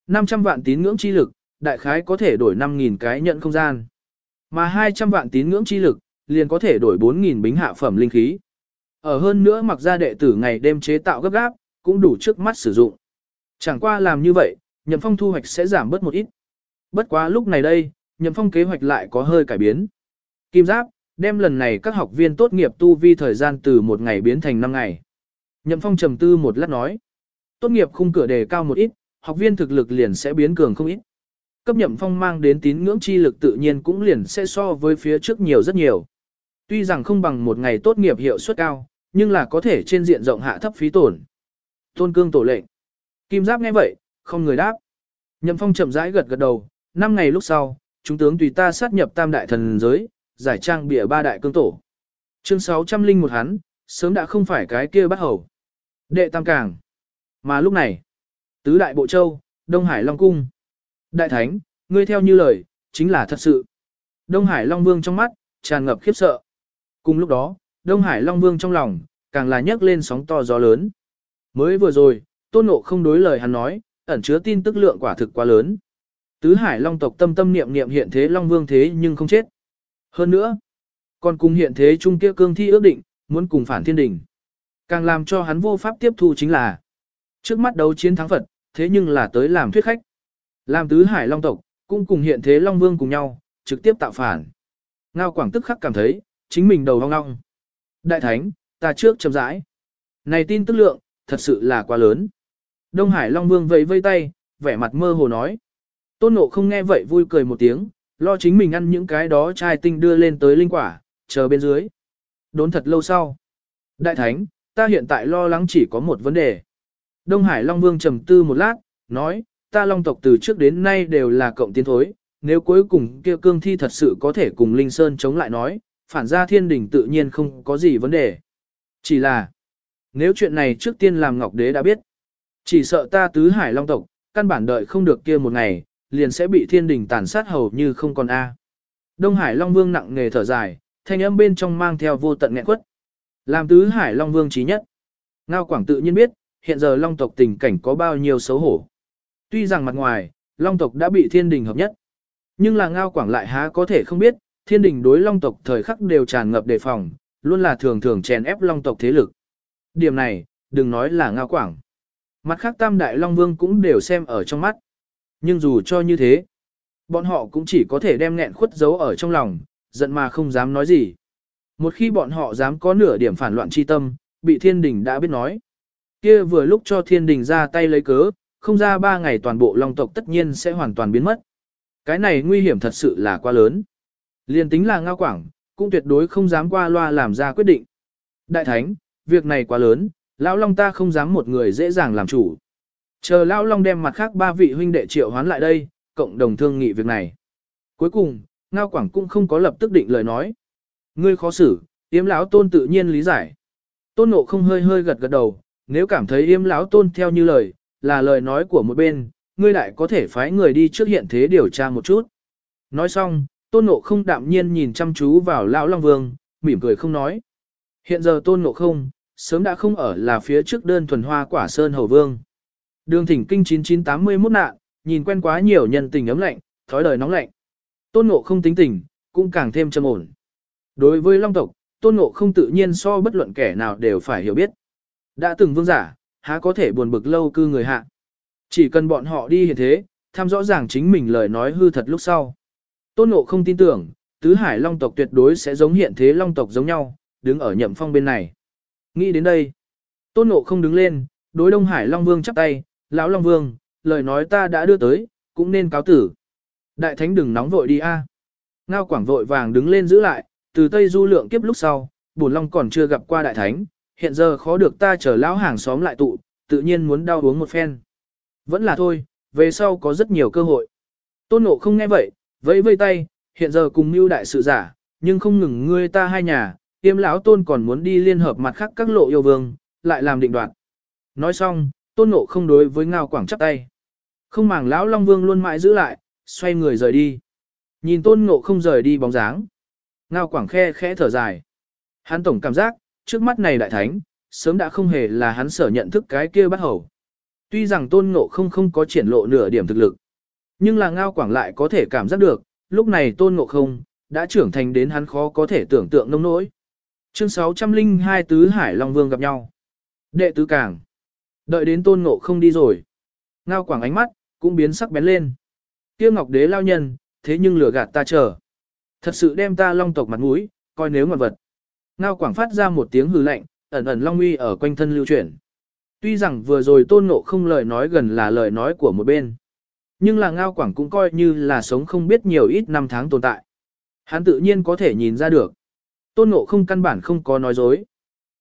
500 vạn tín ngưỡng chi lực, đại khái có thể đổi 5.000 cái nhận không gian. Mà 200 vạn tín ngưỡng chi lực, liền có thể đổi 4.000 bính hạ phẩm linh khí. Ở hơn nữa mặc ra đệ tử ngày đêm chế tạo gấp gáp, cũng đủ trước mắt sử dụng. Chẳng qua làm như vậy, nhậm phong thu hoạch sẽ giảm bớt một ít. Bất quá lúc này đây, nhậm phong kế hoạch lại có hơi cải biến. Kim giáp, đem lần này các học viên tốt nghiệp tu vi thời gian từ một ngày biến thành 5 ngày. Nhậm Phong trầm tư một lát nói. Tốt nghiệp khung cửa đề cao một ít, học viên thực lực liền sẽ biến cường không ít. Cấp Nhậm Phong mang đến tín ngưỡng chi lực tự nhiên cũng liền sẽ so với phía trước nhiều rất nhiều. Tuy rằng không bằng một ngày tốt nghiệp hiệu suất cao, nhưng là có thể trên diện rộng hạ thấp phí tổn. Tôn cương tổ lệnh. Kim Giáp nghe vậy, không người đáp. Nhậm Phong chậm rãi gật gật đầu, năm ngày lúc sau, chúng tướng tùy ta sát nhập tam đại thần giới, giải trang bịa ba đại cương tổ. Chương 600 linh một hắn, sớm đã không phải cái kia bắt hầu. Đệ tam càng. Mà lúc này, tứ đại bộ châu, Đông Hải Long Cung. Đại Thánh, ngươi theo như lời, chính là thật sự. Đông Hải Long Vương trong mắt, tràn ngập khiếp sợ. Cùng lúc đó, Đông Hải Long Vương trong lòng, càng là nhấc lên sóng to gió lớn. Mới vừa rồi, tôn nộ không đối lời hắn nói, ẩn chứa tin tức lượng quả thực quá lớn. Tứ Hải Long tộc tâm tâm niệm niệm hiện thế Long Vương thế nhưng không chết. Hơn nữa, còn cùng hiện thế trung kia cương thi ước định, muốn cùng phản thiên đình. Càng làm cho hắn vô pháp tiếp thu chính là trước mắt đấu chiến thắng Phật, thế nhưng là tới làm thuyết khách. Làm tứ hải long tộc, cũng cùng hiện thế long vương cùng nhau, trực tiếp tạo phản. Ngao quảng tức khắc cảm thấy, chính mình đầu hong long. Đại thánh, ta trước chậm rãi. Này tin tức lượng, thật sự là quá lớn. Đông Hải Long Vương vẫy vây tay, vẻ mặt mơ hồ nói. Tôn Ngộ không nghe vậy vui cười một tiếng, lo chính mình ăn những cái đó trai tinh đưa lên tới linh quả, chờ bên dưới. Đốn thật lâu sau. Đại Thánh, ta hiện tại lo lắng chỉ có một vấn đề. Đông Hải Long Vương trầm tư một lát, nói, ta Long tộc từ trước đến nay đều là cộng tiến thối, nếu cuối cùng kia cương thi thật sự có thể cùng Linh Sơn chống lại nói, phản ra thiên đình tự nhiên không có gì vấn đề. Chỉ là, nếu chuyện này trước tiên làm Ngọc Đế đã biết, chỉ sợ ta tứ hải Long tộc, căn bản đợi không được kia một ngày, liền sẽ bị thiên đình tàn sát hầu như không còn A. Đông Hải Long Vương nặng nghề thở dài, thanh âm bên trong mang theo vô tận nghẹn quất. Làm tứ Hải Long Vương trí nhất. Ngao Quảng tự nhiên biết, hiện giờ Long tộc tình cảnh có bao nhiêu xấu hổ. Tuy rằng mặt ngoài, Long tộc đã bị thiên đình hợp nhất. Nhưng là Ngao Quảng lại há có thể không biết, thiên đình đối Long tộc thời khắc đều tràn ngập đề phòng, luôn là thường thường chèn ép Long tộc thế lực. Điểm này, đừng nói là Ngao Quảng. Mặt khác Tam Đại Long Vương cũng đều xem ở trong mắt. Nhưng dù cho như thế, bọn họ cũng chỉ có thể đem nghẹn khuất giấu ở trong lòng, giận mà không dám nói gì. Một khi bọn họ dám có nửa điểm phản loạn chi tâm, bị thiên đình đã biết nói. kia vừa lúc cho thiên đình ra tay lấy cớ, không ra ba ngày toàn bộ long tộc tất nhiên sẽ hoàn toàn biến mất. Cái này nguy hiểm thật sự là quá lớn. Liên tính là ngao quảng, cũng tuyệt đối không dám qua loa làm ra quyết định. Đại thánh, việc này quá lớn, lão long ta không dám một người dễ dàng làm chủ. Chờ lão long đem mặt khác ba vị huynh đệ triệu hoán lại đây, cộng đồng thương nghị việc này. Cuối cùng, Ngao Quảng cũng không có lập tức định lời nói. Ngươi khó xử, yếm lão tôn tự nhiên lý giải. Tôn nộ không hơi hơi gật gật đầu, nếu cảm thấy yếm lão tôn theo như lời, là lời nói của một bên, ngươi lại có thể phái người đi trước hiện thế điều tra một chút. Nói xong, tôn nộ không đạm nhiên nhìn chăm chú vào lão long vương, mỉm cười không nói. Hiện giờ tôn nộ không, sớm đã không ở là phía trước đơn thuần hoa quả sơn hầu vương. Đường thỉnh kinh 9981 nạn, nhìn quen quá nhiều nhân tình ấm lạnh, thói đời nóng lạnh. Tôn Ngộ không tính tình, cũng càng thêm trầm ổn. Đối với Long tộc, Tôn Ngộ không tự nhiên so bất luận kẻ nào đều phải hiểu biết. Đã từng vương giả, há có thể buồn bực lâu cư người hạ. Chỉ cần bọn họ đi hiện thế, tham rõ ràng chính mình lời nói hư thật lúc sau. Tôn Ngộ không tin tưởng, tứ hải Long tộc tuyệt đối sẽ giống hiện thế Long tộc giống nhau, đứng ở nhậm phong bên này. Nghĩ đến đây, Tôn Ngộ không đứng lên, đối Đông Hải Long Vương chắp tay, lão Long Vương, lời nói ta đã đưa tới, cũng nên cáo tử. Đại thánh đừng nóng vội đi a. Ngao quảng vội vàng đứng lên giữ lại, từ Tây Du lượng kiếp lúc sau, bổn long còn chưa gặp qua đại thánh, hiện giờ khó được ta chờ lão hàng xóm lại tụ, tự nhiên muốn đau uống một phen. Vẫn là thôi, về sau có rất nhiều cơ hội. Tôn nộ không nghe vậy, vẫy vây tay, hiện giờ cùng mưu đại sự giả, nhưng không ngừng ngươi ta hai nhà, tiêm lão tôn còn muốn đi liên hợp mặt khác các lộ yêu vương, lại làm định đoạt. Nói xong, tôn Ngộ không đối với ngao quảng chắp tay. Không màng lão long vương luôn mãi giữ lại, xoay người rời đi. Nhìn tôn ngộ không rời đi bóng dáng. Ngao quảng khe khẽ thở dài. Hắn tổng cảm giác, trước mắt này đại thánh, sớm đã không hề là hắn sở nhận thức cái kia bắt hầu. Tuy rằng tôn ngộ không không có triển lộ nửa điểm thực lực. Nhưng là ngao quảng lại có thể cảm giác được, lúc này tôn ngộ không, đã trưởng thành đến hắn khó có thể tưởng tượng nông nỗi. Chương 602 Tứ Hải Long Vương gặp nhau. Đệ tứ càng. Đợi đến tôn ngộ không đi rồi. Ngao quảng ánh mắt, cũng biến sắc bén lên kia ngọc đế lao nhân, thế nhưng lừa gạt ta chờ. Thật sự đem ta long tộc mặt mũi, coi nếu ngoạn vật. Ngao quảng phát ra một tiếng hừ lạnh, ẩn ẩn long uy ở quanh thân lưu chuyển. Tuy rằng vừa rồi tôn ngộ không lời nói gần là lời nói của một bên. Nhưng là ngao quảng cũng coi như là sống không biết nhiều ít năm tháng tồn tại. Hắn tự nhiên có thể nhìn ra được. Tôn ngộ không căn bản không có nói dối.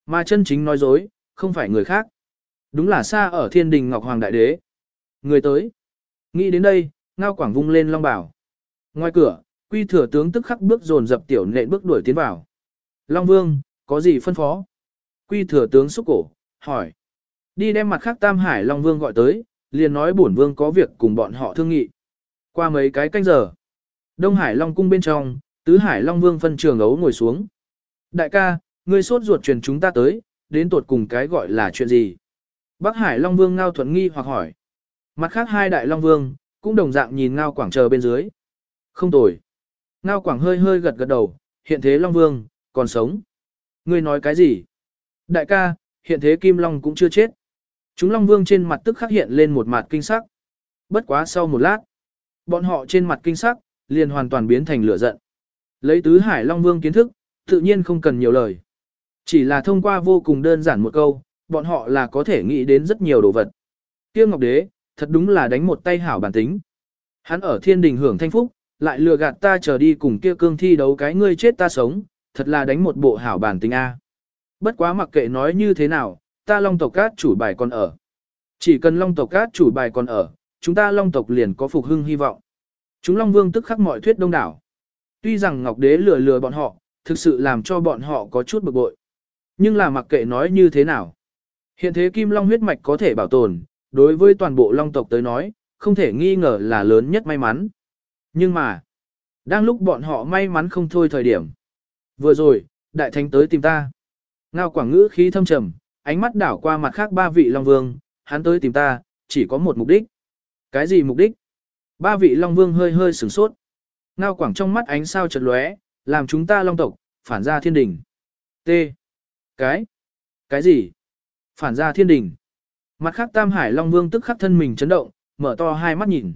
Mà chân chính nói dối, không phải người khác. Đúng là xa ở thiên đình Ngọc Hoàng Đại Đế. Người tới. Nghĩ đến đây, ngao quảng vung lên long bảo. Ngoài cửa, quy thừa tướng tức khắc bước dồn dập tiểu nện bước đuổi tiến vào. Long Vương, có gì phân phó? Quy thừa tướng xúc cổ, hỏi. Đi đem mặt khác Tam Hải Long Vương gọi tới, liền nói bổn Vương có việc cùng bọn họ thương nghị. Qua mấy cái canh giờ, Đông Hải Long Cung bên trong, Tứ Hải Long Vương phân trường ấu ngồi xuống. Đại ca, ngươi sốt ruột truyền chúng ta tới, đến tột cùng cái gọi là chuyện gì? Bắc Hải Long Vương Ngao Thuận nghi hoặc hỏi. Mặt khác hai đại Long Vương, cũng đồng dạng nhìn Ngao Quảng chờ bên dưới. Không tồi. Ngao Quảng hơi hơi gật gật đầu, hiện thế Long Vương, còn sống. Ngươi nói cái gì? Đại ca, hiện thế Kim Long cũng chưa chết. Chúng Long Vương trên mặt tức khắc hiện lên một mặt kinh sắc. Bất quá sau một lát, bọn họ trên mặt kinh sắc, liền hoàn toàn biến thành lửa giận. Lấy tứ hải Long Vương kiến thức, tự nhiên không cần nhiều lời. Chỉ là thông qua vô cùng đơn giản một câu, bọn họ là có thể nghĩ đến rất nhiều đồ vật. Tiêu Ngọc Đế, thật đúng là đánh một tay hảo bản tính. Hắn ở thiên đình hưởng thanh phúc, lại lừa gạt ta chờ đi cùng kia cương thi đấu cái ngươi chết ta sống, thật là đánh một bộ hảo bản tính A. Bất quá mặc kệ nói như thế nào, ta long tộc cát chủ bài còn ở. Chỉ cần long tộc cát chủ bài còn ở, chúng ta long tộc liền có phục hưng hy vọng. Chúng long vương tức khắc mọi thuyết đông đảo. Tuy rằng Ngọc Đế lừa lừa bọn họ, thực sự làm cho bọn họ có chút bực bội. Nhưng là mặc kệ nói như thế nào. Hiện thế kim long huyết mạch có thể bảo tồn, đối với toàn bộ long tộc tới nói, không thể nghi ngờ là lớn nhất may mắn. Nhưng mà, đang lúc bọn họ may mắn không thôi thời điểm. Vừa rồi, đại thánh tới tìm ta. Ngao quảng ngữ khí thâm trầm, ánh mắt đảo qua mặt khác ba vị long vương, hắn tới tìm ta, chỉ có một mục đích. Cái gì mục đích? Ba vị long vương hơi hơi sửng sốt. Ngao quảng trong mắt ánh sao chợt lóe, làm chúng ta long tộc, phản ra thiên đình. T. Cái? Cái gì? Phản ra thiên đình. Mặt khác Tam Hải Long Vương tức khắc thân mình chấn động, mở to hai mắt nhìn.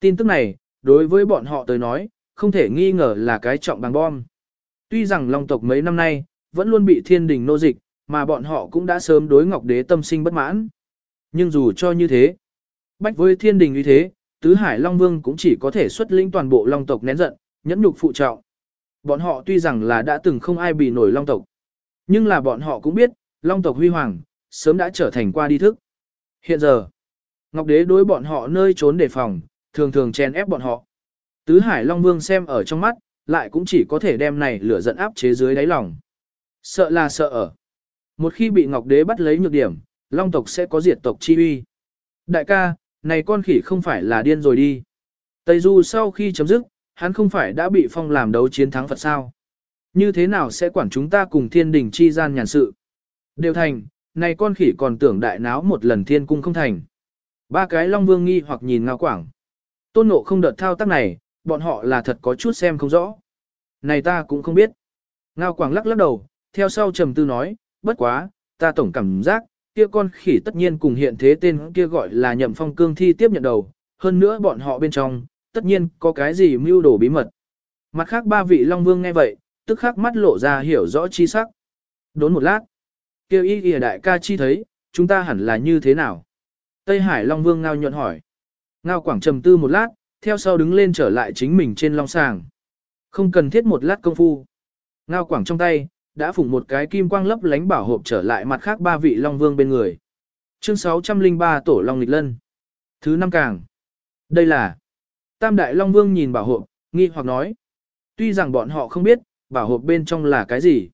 Tin tức này, đối với bọn họ tới nói, không thể nghi ngờ là cái trọng bằng bom. Tuy rằng Long tộc mấy năm nay, vẫn luôn bị thiên đình nô dịch, mà bọn họ cũng đã sớm đối Ngọc Đế tâm sinh bất mãn. Nhưng dù cho như thế, bách với thiên đình như thế, Tứ Hải Long Vương cũng chỉ có thể xuất lĩnh toàn bộ Long tộc nén giận, nhẫn nhục phụ trọng. Bọn họ tuy rằng là đã từng không ai bị nổi Long tộc, nhưng là bọn họ cũng biết, Long tộc huy hoàng, sớm đã trở thành qua đi thức. Hiện giờ, Ngọc Đế đối bọn họ nơi trốn đề phòng, thường thường chen ép bọn họ. Tứ Hải Long Vương xem ở trong mắt, lại cũng chỉ có thể đem này lửa giận áp chế dưới đáy lòng. Sợ là sợ ở. Một khi bị Ngọc Đế bắt lấy nhược điểm, Long tộc sẽ có diệt tộc chi uy. Đại ca, này con khỉ không phải là điên rồi đi. Tây Du sau khi chấm dứt, hắn không phải đã bị phong làm đấu chiến thắng Phật sao. Như thế nào sẽ quản chúng ta cùng thiên đình chi gian nhàn sự? Đều thành, này con khỉ còn tưởng đại náo một lần thiên cung không thành. Ba cái Long Vương nghi hoặc nhìn Ngao Quảng. Tôn nộ không đợt thao tác này, bọn họ là thật có chút xem không rõ. Này ta cũng không biết. Ngao Quảng lắc lắc đầu, theo sau trầm tư nói, bất quá, ta tổng cảm giác, kia con khỉ tất nhiên cùng hiện thế tên kia gọi là nhậm phong cương thi tiếp nhận đầu, hơn nữa bọn họ bên trong, tất nhiên có cái gì mưu đồ bí mật. Mặt khác ba vị Long Vương nghe vậy, tức khắc mắt lộ ra hiểu rõ chi sắc. Đốn một lát, kêu ý kìa đại ca chi thấy, chúng ta hẳn là như thế nào? Tây Hải Long Vương ngao nhuận hỏi. Ngao quảng trầm tư một lát, theo sau đứng lên trở lại chính mình trên long sàng. Không cần thiết một lát công phu. Ngao quảng trong tay, đã phủng một cái kim quang lấp lánh bảo hộp trở lại mặt khác ba vị Long Vương bên người. Chương 603 Tổ Long Lịch Lân. Thứ năm càng. Đây là. Tam Đại Long Vương nhìn bảo hộp, nghi hoặc nói. Tuy rằng bọn họ không biết, bảo hộp bên trong là cái gì.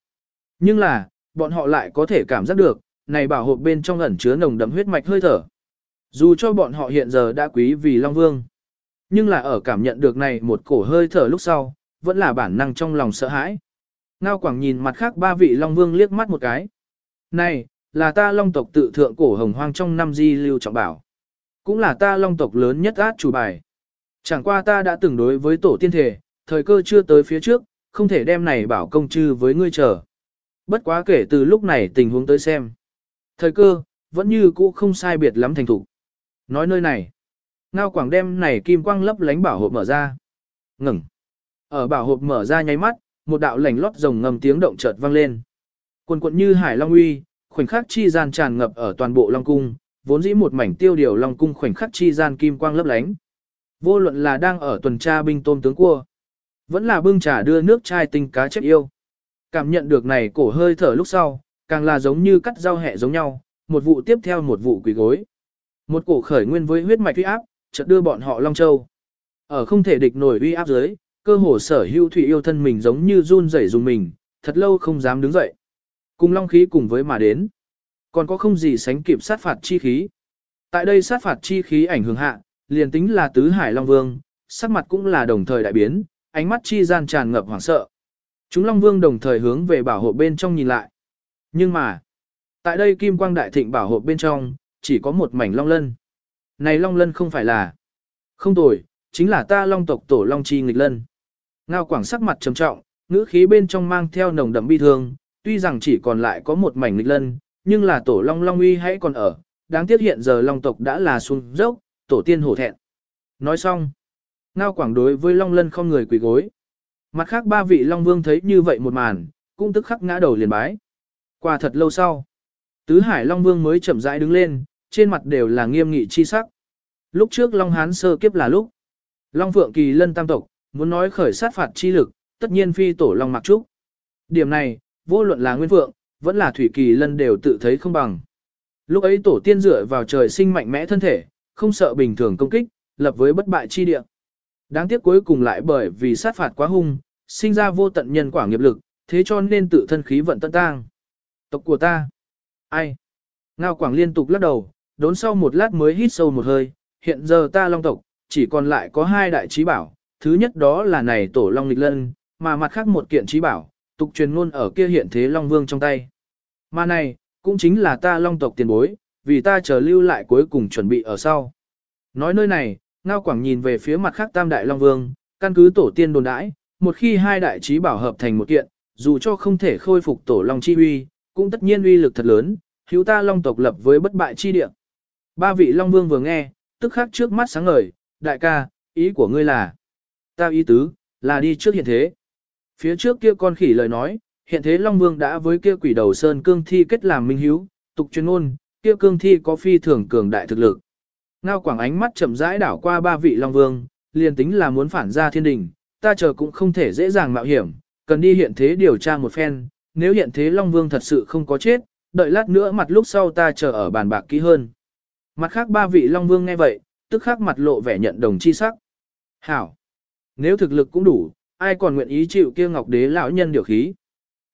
Nhưng là, bọn họ lại có thể cảm giác được, này bảo hộp bên trong ẩn chứa nồng đậm huyết mạch hơi thở. Dù cho bọn họ hiện giờ đã quý vì Long Vương, nhưng là ở cảm nhận được này một cổ hơi thở lúc sau, vẫn là bản năng trong lòng sợ hãi. Ngao Quảng nhìn mặt khác ba vị Long Vương liếc mắt một cái. Này, là ta Long tộc tự thượng cổ hồng hoang trong năm di lưu trọng bảo. Cũng là ta Long tộc lớn nhất át chủ bài. Chẳng qua ta đã từng đối với tổ tiên thể, thời cơ chưa tới phía trước, không thể đem này bảo công chư với ngươi chờ. Bất quá kể từ lúc này tình huống tới xem. Thời cơ, vẫn như cũ không sai biệt lắm thành thủ. Nói nơi này, ngao quảng đem này kim quang lấp lánh bảo hộp mở ra. Ngừng. Ở bảo hộp mở ra nháy mắt, một đạo lảnh lót rồng ngầm tiếng động chợt vang lên. Quần quận như hải long uy, khoảnh khắc chi gian tràn ngập ở toàn bộ Long Cung, vốn dĩ một mảnh tiêu điều Long Cung khoảnh khắc chi gian kim quang lấp lánh. Vô luận là đang ở tuần tra binh tôm tướng cua, vẫn là bưng trà đưa nước chai tinh cá chép yêu. Cảm nhận được này cổ hơi thở lúc sau, càng là giống như cắt rau hẹ giống nhau, một vụ tiếp theo một vụ quỷ gối. Một cổ khởi nguyên với huyết mạch uy áp, chợt đưa bọn họ Long Châu. Ở không thể địch nổi uy áp dưới, cơ hồ sở hữu thủy yêu thân mình giống như run rẩy dùng mình, thật lâu không dám đứng dậy. Cùng long khí cùng với mà đến. Còn có không gì sánh kịp sát phạt chi khí. Tại đây sát phạt chi khí ảnh hưởng hạ, liền tính là tứ hải long vương, sắc mặt cũng là đồng thời đại biến, ánh mắt chi gian tràn ngập hoảng sợ. Chúng long vương đồng thời hướng về bảo hộ bên trong nhìn lại. Nhưng mà, tại đây kim quang đại thịnh bảo hộ bên trong, chỉ có một mảnh long lân. Này long lân không phải là, không tồi, chính là ta long tộc tổ long chi nghịch lân. Ngao quảng sắc mặt trầm trọng, ngữ khí bên trong mang theo nồng đậm bi thương, tuy rằng chỉ còn lại có một mảnh nghịch lân, nhưng là tổ long long uy hãy còn ở, đáng tiếc hiện giờ long tộc đã là xuống dốc, tổ tiên hổ thẹn. Nói xong, ngao quảng đối với long lân không người quỳ gối. Mặt khác ba vị long vương thấy như vậy một màn, cũng tức khắc ngã đầu liền bái. Qua thật lâu sau, tứ hải long vương mới chậm rãi đứng lên, trên mặt đều là nghiêm nghị chi sắc. Lúc trước long hán sơ kiếp là lúc, long phượng kỳ lân tam tộc, muốn nói khởi sát phạt chi lực, tất nhiên phi tổ long mặc trúc. Điểm này, vô luận là nguyên vượng, vẫn là thủy kỳ lân đều tự thấy không bằng. Lúc ấy tổ tiên dựa vào trời sinh mạnh mẽ thân thể, không sợ bình thường công kích, lập với bất bại chi địa. Đáng tiếc cuối cùng lại bởi vì sát phạt quá hung, sinh ra vô tận nhân quả nghiệp lực, thế cho nên tự thân khí vận tận tang. Tộc của ta. Ai? Ngao Quảng liên tục lắc đầu, đốn sau một lát mới hít sâu một hơi, hiện giờ ta long tộc, chỉ còn lại có hai đại trí bảo, thứ nhất đó là này tổ long lịch lân, mà mặt khác một kiện trí bảo, tục truyền ngôn ở kia hiện thế long vương trong tay. Mà này, cũng chính là ta long tộc tiền bối, vì ta chờ lưu lại cuối cùng chuẩn bị ở sau. Nói nơi này, Ngao Quảng nhìn về phía mặt khác tam đại long vương, căn cứ tổ tiên đồn đãi, một khi hai đại trí bảo hợp thành một kiện, dù cho không thể khôi phục tổ long chi uy, cũng tất nhiên uy lực thật lớn, hữu ta long tộc lập với bất bại chi địa. Ba vị long vương vừa nghe, tức khắc trước mắt sáng ngời, đại ca, ý của ngươi là, ta ý tứ, là đi trước hiện thế. Phía trước kia con khỉ lời nói, hiện thế Long Vương đã với kia quỷ đầu sơn cương thi kết làm minh hiếu, tục chuyên ngôn, kia cương thi có phi thường cường đại thực lực. Ngao quảng ánh mắt chậm rãi đảo qua ba vị Long Vương, liền tính là muốn phản ra thiên đình, ta chờ cũng không thể dễ dàng mạo hiểm, cần đi hiện thế điều tra một phen, nếu hiện thế Long Vương thật sự không có chết, đợi lát nữa mặt lúc sau ta chờ ở bàn bạc kỹ hơn. Mặt khác ba vị Long Vương nghe vậy, tức khắc mặt lộ vẻ nhận đồng chi sắc. Hảo! Nếu thực lực cũng đủ, ai còn nguyện ý chịu kia ngọc đế lão nhân điều khí.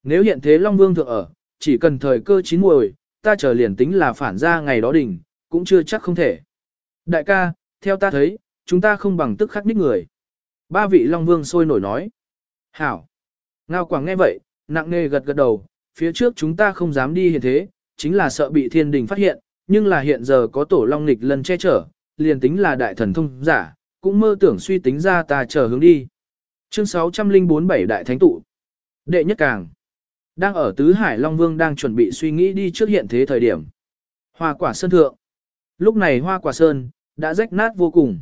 Nếu hiện thế Long Vương thượng ở, chỉ cần thời cơ chín muồi, ta chờ liền tính là phản ra ngày đó đỉnh, cũng chưa chắc không thể. Đại ca, theo ta thấy, chúng ta không bằng tức khắc ních người. Ba vị Long Vương sôi nổi nói. Hảo. Ngao Quảng nghe vậy, nặng nề gật gật đầu, phía trước chúng ta không dám đi hiện thế, chính là sợ bị thiên đình phát hiện, nhưng là hiện giờ có tổ Long Nịch lần che chở, liền tính là đại thần thông giả, cũng mơ tưởng suy tính ra ta chờ hướng đi. Chương 6047 Đại Thánh Tụ Đệ nhất càng Đang ở Tứ Hải Long Vương đang chuẩn bị suy nghĩ đi trước hiện thế thời điểm. Hoa quả sơn thượng. Lúc này hoa quả sơn, đã rách nát vô cùng.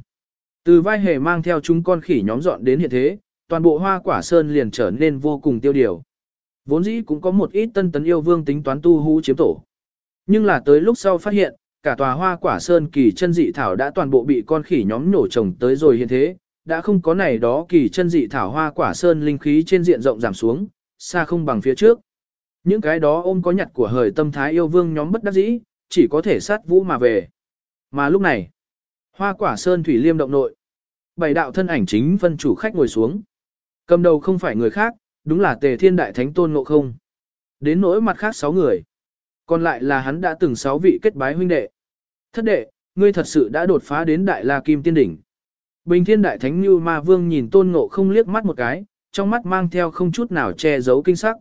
Từ vai hề mang theo chúng con khỉ nhóm dọn đến hiện thế, toàn bộ hoa quả sơn liền trở nên vô cùng tiêu điều. Vốn dĩ cũng có một ít tân tấn yêu vương tính toán tu hú chiếm tổ. Nhưng là tới lúc sau phát hiện, cả tòa hoa quả sơn kỳ chân dị thảo đã toàn bộ bị con khỉ nhóm nổ trồng tới rồi hiện thế, đã không có này đó kỳ chân dị thảo hoa quả sơn linh khí trên diện rộng giảm xuống, xa không bằng phía trước. Những cái đó ôm có nhặt của hời tâm thái yêu vương nhóm bất đắc dĩ, chỉ có thể sát vũ mà về. Mà lúc này, hoa quả sơn thủy liêm động nội, bảy đạo thân ảnh chính phân chủ khách ngồi xuống. Cầm đầu không phải người khác, đúng là tề thiên đại thánh tôn ngộ không. Đến nỗi mặt khác sáu người. Còn lại là hắn đã từng sáu vị kết bái huynh đệ. Thất đệ, ngươi thật sự đã đột phá đến đại la kim tiên đỉnh. Bình thiên đại thánh như ma vương nhìn tôn ngộ không liếc mắt một cái, trong mắt mang theo không chút nào che giấu kinh sắc.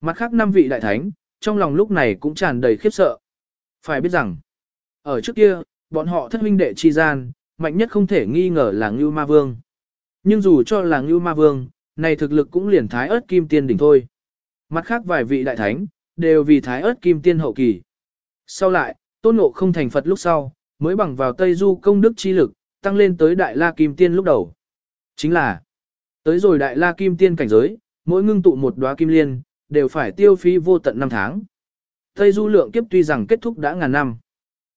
Mặt khác năm vị đại thánh, trong lòng lúc này cũng tràn đầy khiếp sợ. Phải biết rằng, ở trước kia, bọn họ thất huynh đệ chi gian, mạnh nhất không thể nghi ngờ là Ngưu Ma Vương. Nhưng dù cho là Ngưu Ma Vương, này thực lực cũng liền thái ớt kim tiên đỉnh thôi. Mặt khác vài vị đại thánh, đều vì thái ớt kim tiên hậu kỳ. Sau lại, tôn ngộ không thành Phật lúc sau, mới bằng vào Tây Du công đức chi lực, tăng lên tới đại la kim tiên lúc đầu. Chính là, tới rồi đại la kim tiên cảnh giới, mỗi ngưng tụ một đóa kim liên, đều phải tiêu phí vô tận năm tháng. Tây du lượng kiếp tuy rằng kết thúc đã ngàn năm,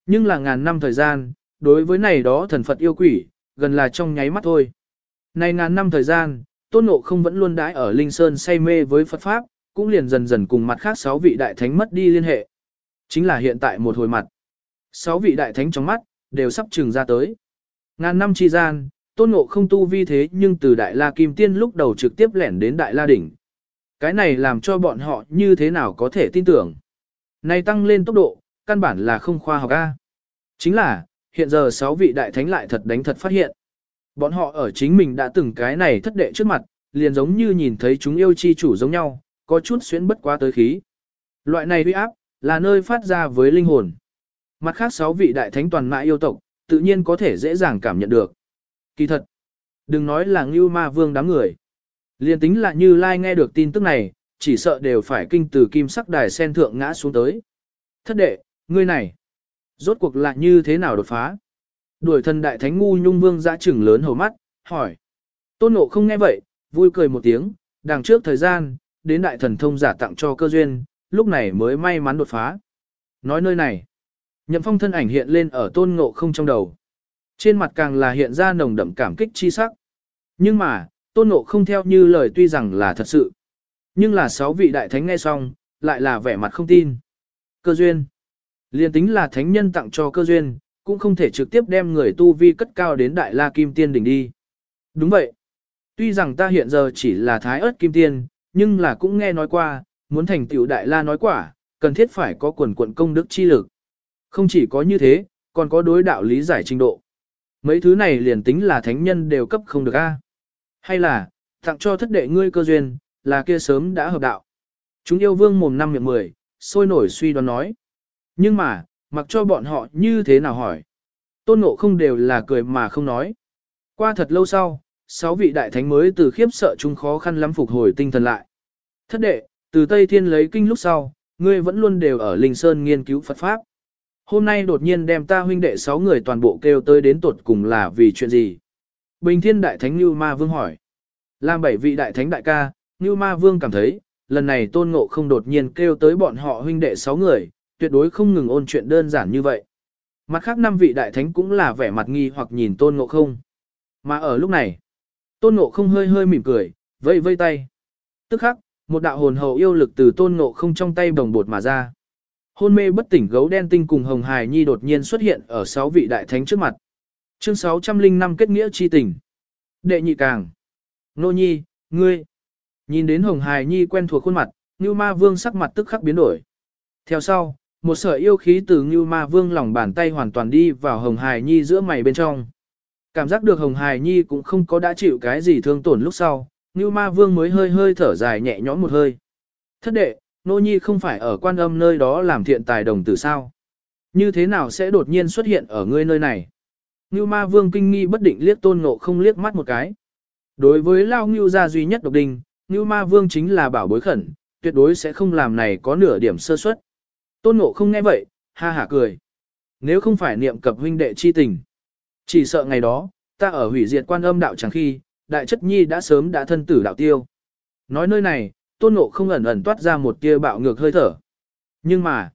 nhưng là ngàn năm thời gian, đối với này đó thần Phật yêu quỷ, gần là trong nháy mắt thôi. Này ngàn năm thời gian, tôn ngộ không vẫn luôn đãi ở Linh Sơn say mê với Phật Pháp, cũng liền dần dần cùng mặt khác sáu vị đại thánh mất đi liên hệ. Chính là hiện tại một hồi mặt. Sáu vị đại thánh trong mắt, đều sắp trừng ra tới. Ngàn năm chi gian, tôn ngộ không tu vi thế nhưng từ đại la kim tiên lúc đầu trực tiếp lẻn đến đại la đỉnh. Cái này làm cho bọn họ như thế nào có thể tin tưởng. Này tăng lên tốc độ, căn bản là không khoa học A. Chính là, hiện giờ sáu vị đại thánh lại thật đánh thật phát hiện. Bọn họ ở chính mình đã từng cái này thất đệ trước mặt, liền giống như nhìn thấy chúng yêu chi chủ giống nhau, có chút xuyến bất quá tới khí. Loại này uy áp, là nơi phát ra với linh hồn. Mặt khác sáu vị đại thánh toàn mã yêu tộc, tự nhiên có thể dễ dàng cảm nhận được. Kỳ thật, đừng nói là Ngưu Ma Vương đám người. Liên tính là Như Lai nghe được tin tức này, chỉ sợ đều phải kinh từ kim sắc đài sen thượng ngã xuống tới. Thất đệ, ngươi này, rốt cuộc lại như thế nào đột phá? Đuổi thần đại thánh ngu nhung vương dã trừng lớn hầu mắt, hỏi. Tôn nộ không nghe vậy, vui cười một tiếng, đằng trước thời gian, đến đại thần thông giả tặng cho cơ duyên, lúc này mới may mắn đột phá. Nói nơi này, nhậm phong thân ảnh hiện lên ở tôn ngộ không trong đầu. Trên mặt càng là hiện ra nồng đậm cảm kích chi sắc. Nhưng mà, tôn ngộ không theo như lời tuy rằng là thật sự. Nhưng là sáu vị đại thánh nghe xong, lại là vẻ mặt không tin. Cơ duyên. Liên tính là thánh nhân tặng cho cơ duyên, cũng không thể trực tiếp đem người tu vi cất cao đến đại la kim tiên đỉnh đi. Đúng vậy. Tuy rằng ta hiện giờ chỉ là thái ớt kim tiên, nhưng là cũng nghe nói qua, muốn thành tựu đại la nói quả, cần thiết phải có quần quận công đức chi lực. Không chỉ có như thế, còn có đối đạo lý giải trình độ. Mấy thứ này liền tính là thánh nhân đều cấp không được a. Hay là, tặng cho thất đệ ngươi cơ duyên, là kia sớm đã hợp đạo. Chúng yêu vương mồm năm miệng mười, sôi nổi suy đoán nói. Nhưng mà, mặc cho bọn họ như thế nào hỏi. Tôn ngộ không đều là cười mà không nói. Qua thật lâu sau, sáu vị đại thánh mới từ khiếp sợ chung khó khăn lắm phục hồi tinh thần lại. Thất đệ, từ Tây Thiên lấy kinh lúc sau, ngươi vẫn luôn đều ở Linh Sơn nghiên cứu Phật Pháp. Hôm nay đột nhiên đem ta huynh đệ sáu người toàn bộ kêu tới đến tuột cùng là vì chuyện gì? Bình Thiên Đại Thánh Như Ma Vương hỏi. Làm bảy vị Đại Thánh Đại ca, Như Ma Vương cảm thấy, lần này tôn ngộ không đột nhiên kêu tới bọn họ huynh đệ sáu người, tuyệt đối không ngừng ôn chuyện đơn giản như vậy. Mặt khác năm vị Đại Thánh cũng là vẻ mặt nghi hoặc nhìn tôn ngộ không. Mà ở lúc này, tôn ngộ không hơi hơi mỉm cười, vây vây tay. Tức khắc, một đạo hồn hậu yêu lực từ tôn ngộ không trong tay bồng bột mà ra. Hôn mê bất tỉnh gấu đen tinh cùng Hồng Hải Nhi đột nhiên xuất hiện ở sáu vị đại thánh trước mặt. Chương 605 kết nghĩa chi tình. Đệ nhị càng. Nô Nhi, ngươi. Nhìn đến Hồng Hải Nhi quen thuộc khuôn mặt, như Ma Vương sắc mặt tức khắc biến đổi. Theo sau, một sợi yêu khí từ Ngưu Ma Vương lòng bàn tay hoàn toàn đi vào Hồng Hải Nhi giữa mày bên trong. Cảm giác được Hồng Hải Nhi cũng không có đã chịu cái gì thương tổn lúc sau, Ngưu Ma Vương mới hơi hơi thở dài nhẹ nhõm một hơi. Thất đệ, Nô Nhi không phải ở quan âm nơi đó làm thiện tài đồng tử sao? Như thế nào sẽ đột nhiên xuất hiện ở ngươi nơi này? Ngưu Ma Vương kinh nghi bất định liếc tôn ngộ không liếc mắt một cái. Đối với Lao Ngưu gia duy nhất độc đình, Ngưu Ma Vương chính là bảo bối khẩn, tuyệt đối sẽ không làm này có nửa điểm sơ suất. Tôn ngộ không nghe vậy, ha hả cười. Nếu không phải niệm cập huynh đệ chi tình, chỉ sợ ngày đó, ta ở hủy diệt quan âm đạo chẳng khi, đại chất nhi đã sớm đã thân tử đạo tiêu. Nói nơi này, tôn ngộ không ẩn ẩn toát ra một tia bạo ngược hơi thở. Nhưng mà,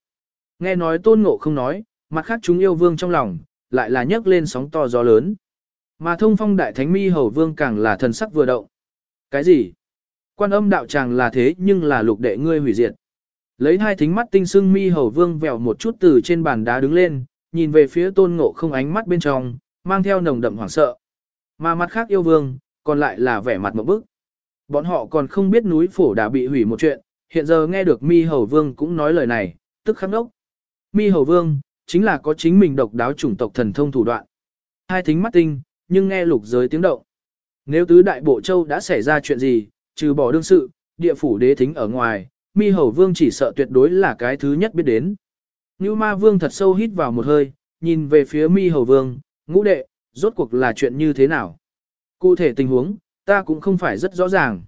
nghe nói tôn ngộ không nói, mặt khác chúng yêu vương trong lòng, lại là nhấc lên sóng to gió lớn. Mà thông phong đại thánh mi hầu vương càng là thần sắc vừa động. Cái gì? Quan âm đạo tràng là thế nhưng là lục đệ ngươi hủy diệt. Lấy hai thính mắt tinh sưng mi hầu vương vèo một chút từ trên bàn đá đứng lên, nhìn về phía tôn ngộ không ánh mắt bên trong, mang theo nồng đậm hoảng sợ. Mà mặt khác yêu vương, còn lại là vẻ mặt một bức. Bọn họ còn không biết núi phổ đã bị hủy một chuyện, hiện giờ nghe được mi hầu vương cũng nói lời này, tức khắc đốc. Mi hầu vương, chính là có chính mình độc đáo chủng tộc thần thông thủ đoạn. Hai thính mắt tinh, nhưng nghe lục giới tiếng động. Nếu tứ đại bộ châu đã xảy ra chuyện gì, trừ bỏ đương sự, địa phủ đế thính ở ngoài, mi hầu vương chỉ sợ tuyệt đối là cái thứ nhất biết đến. Như ma vương thật sâu hít vào một hơi, nhìn về phía mi hầu vương, ngũ đệ, rốt cuộc là chuyện như thế nào? Cụ thể tình huống, ta cũng không phải rất rõ ràng.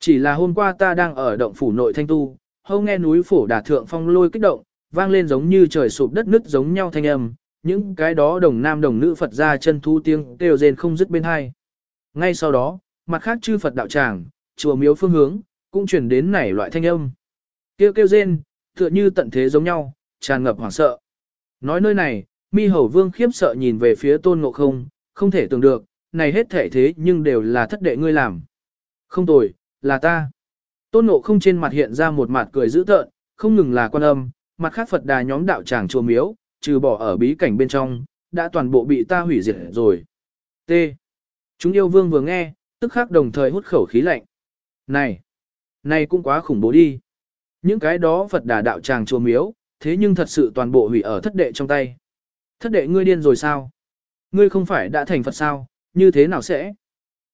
Chỉ là hôm qua ta đang ở động phủ nội thanh tu, hâu nghe núi phổ đà thượng phong lôi kích động, vang lên giống như trời sụp đất nứt giống nhau thanh âm, những cái đó đồng nam đồng nữ Phật ra chân thu tiếng đều rên không dứt bên hai. Ngay sau đó, mặt khác chư Phật đạo tràng, chùa miếu phương hướng, cũng chuyển đến nảy loại thanh âm. Kêu kêu rên, Tựa như tận thế giống nhau, tràn ngập hoảng sợ. Nói nơi này, mi hầu vương khiếp sợ nhìn về phía tôn ngộ không, không thể tưởng được, này hết thể thế nhưng đều là thất đệ ngươi làm. Không tồi, là ta. Tôn ngộ không trên mặt hiện ra một mặt cười dữ tợn, không ngừng là quan âm, mặt khác Phật đà nhóm đạo tràng chùa miếu, trừ bỏ ở bí cảnh bên trong, đã toàn bộ bị ta hủy diệt rồi. T. Chúng yêu vương vừa nghe, tức khắc đồng thời hút khẩu khí lạnh. Này, này cũng quá khủng bố đi. Những cái đó Phật đà đạo tràng chùa miếu, thế nhưng thật sự toàn bộ hủy ở thất đệ trong tay. Thất đệ ngươi điên rồi sao? Ngươi không phải đã thành Phật sao, như thế nào sẽ?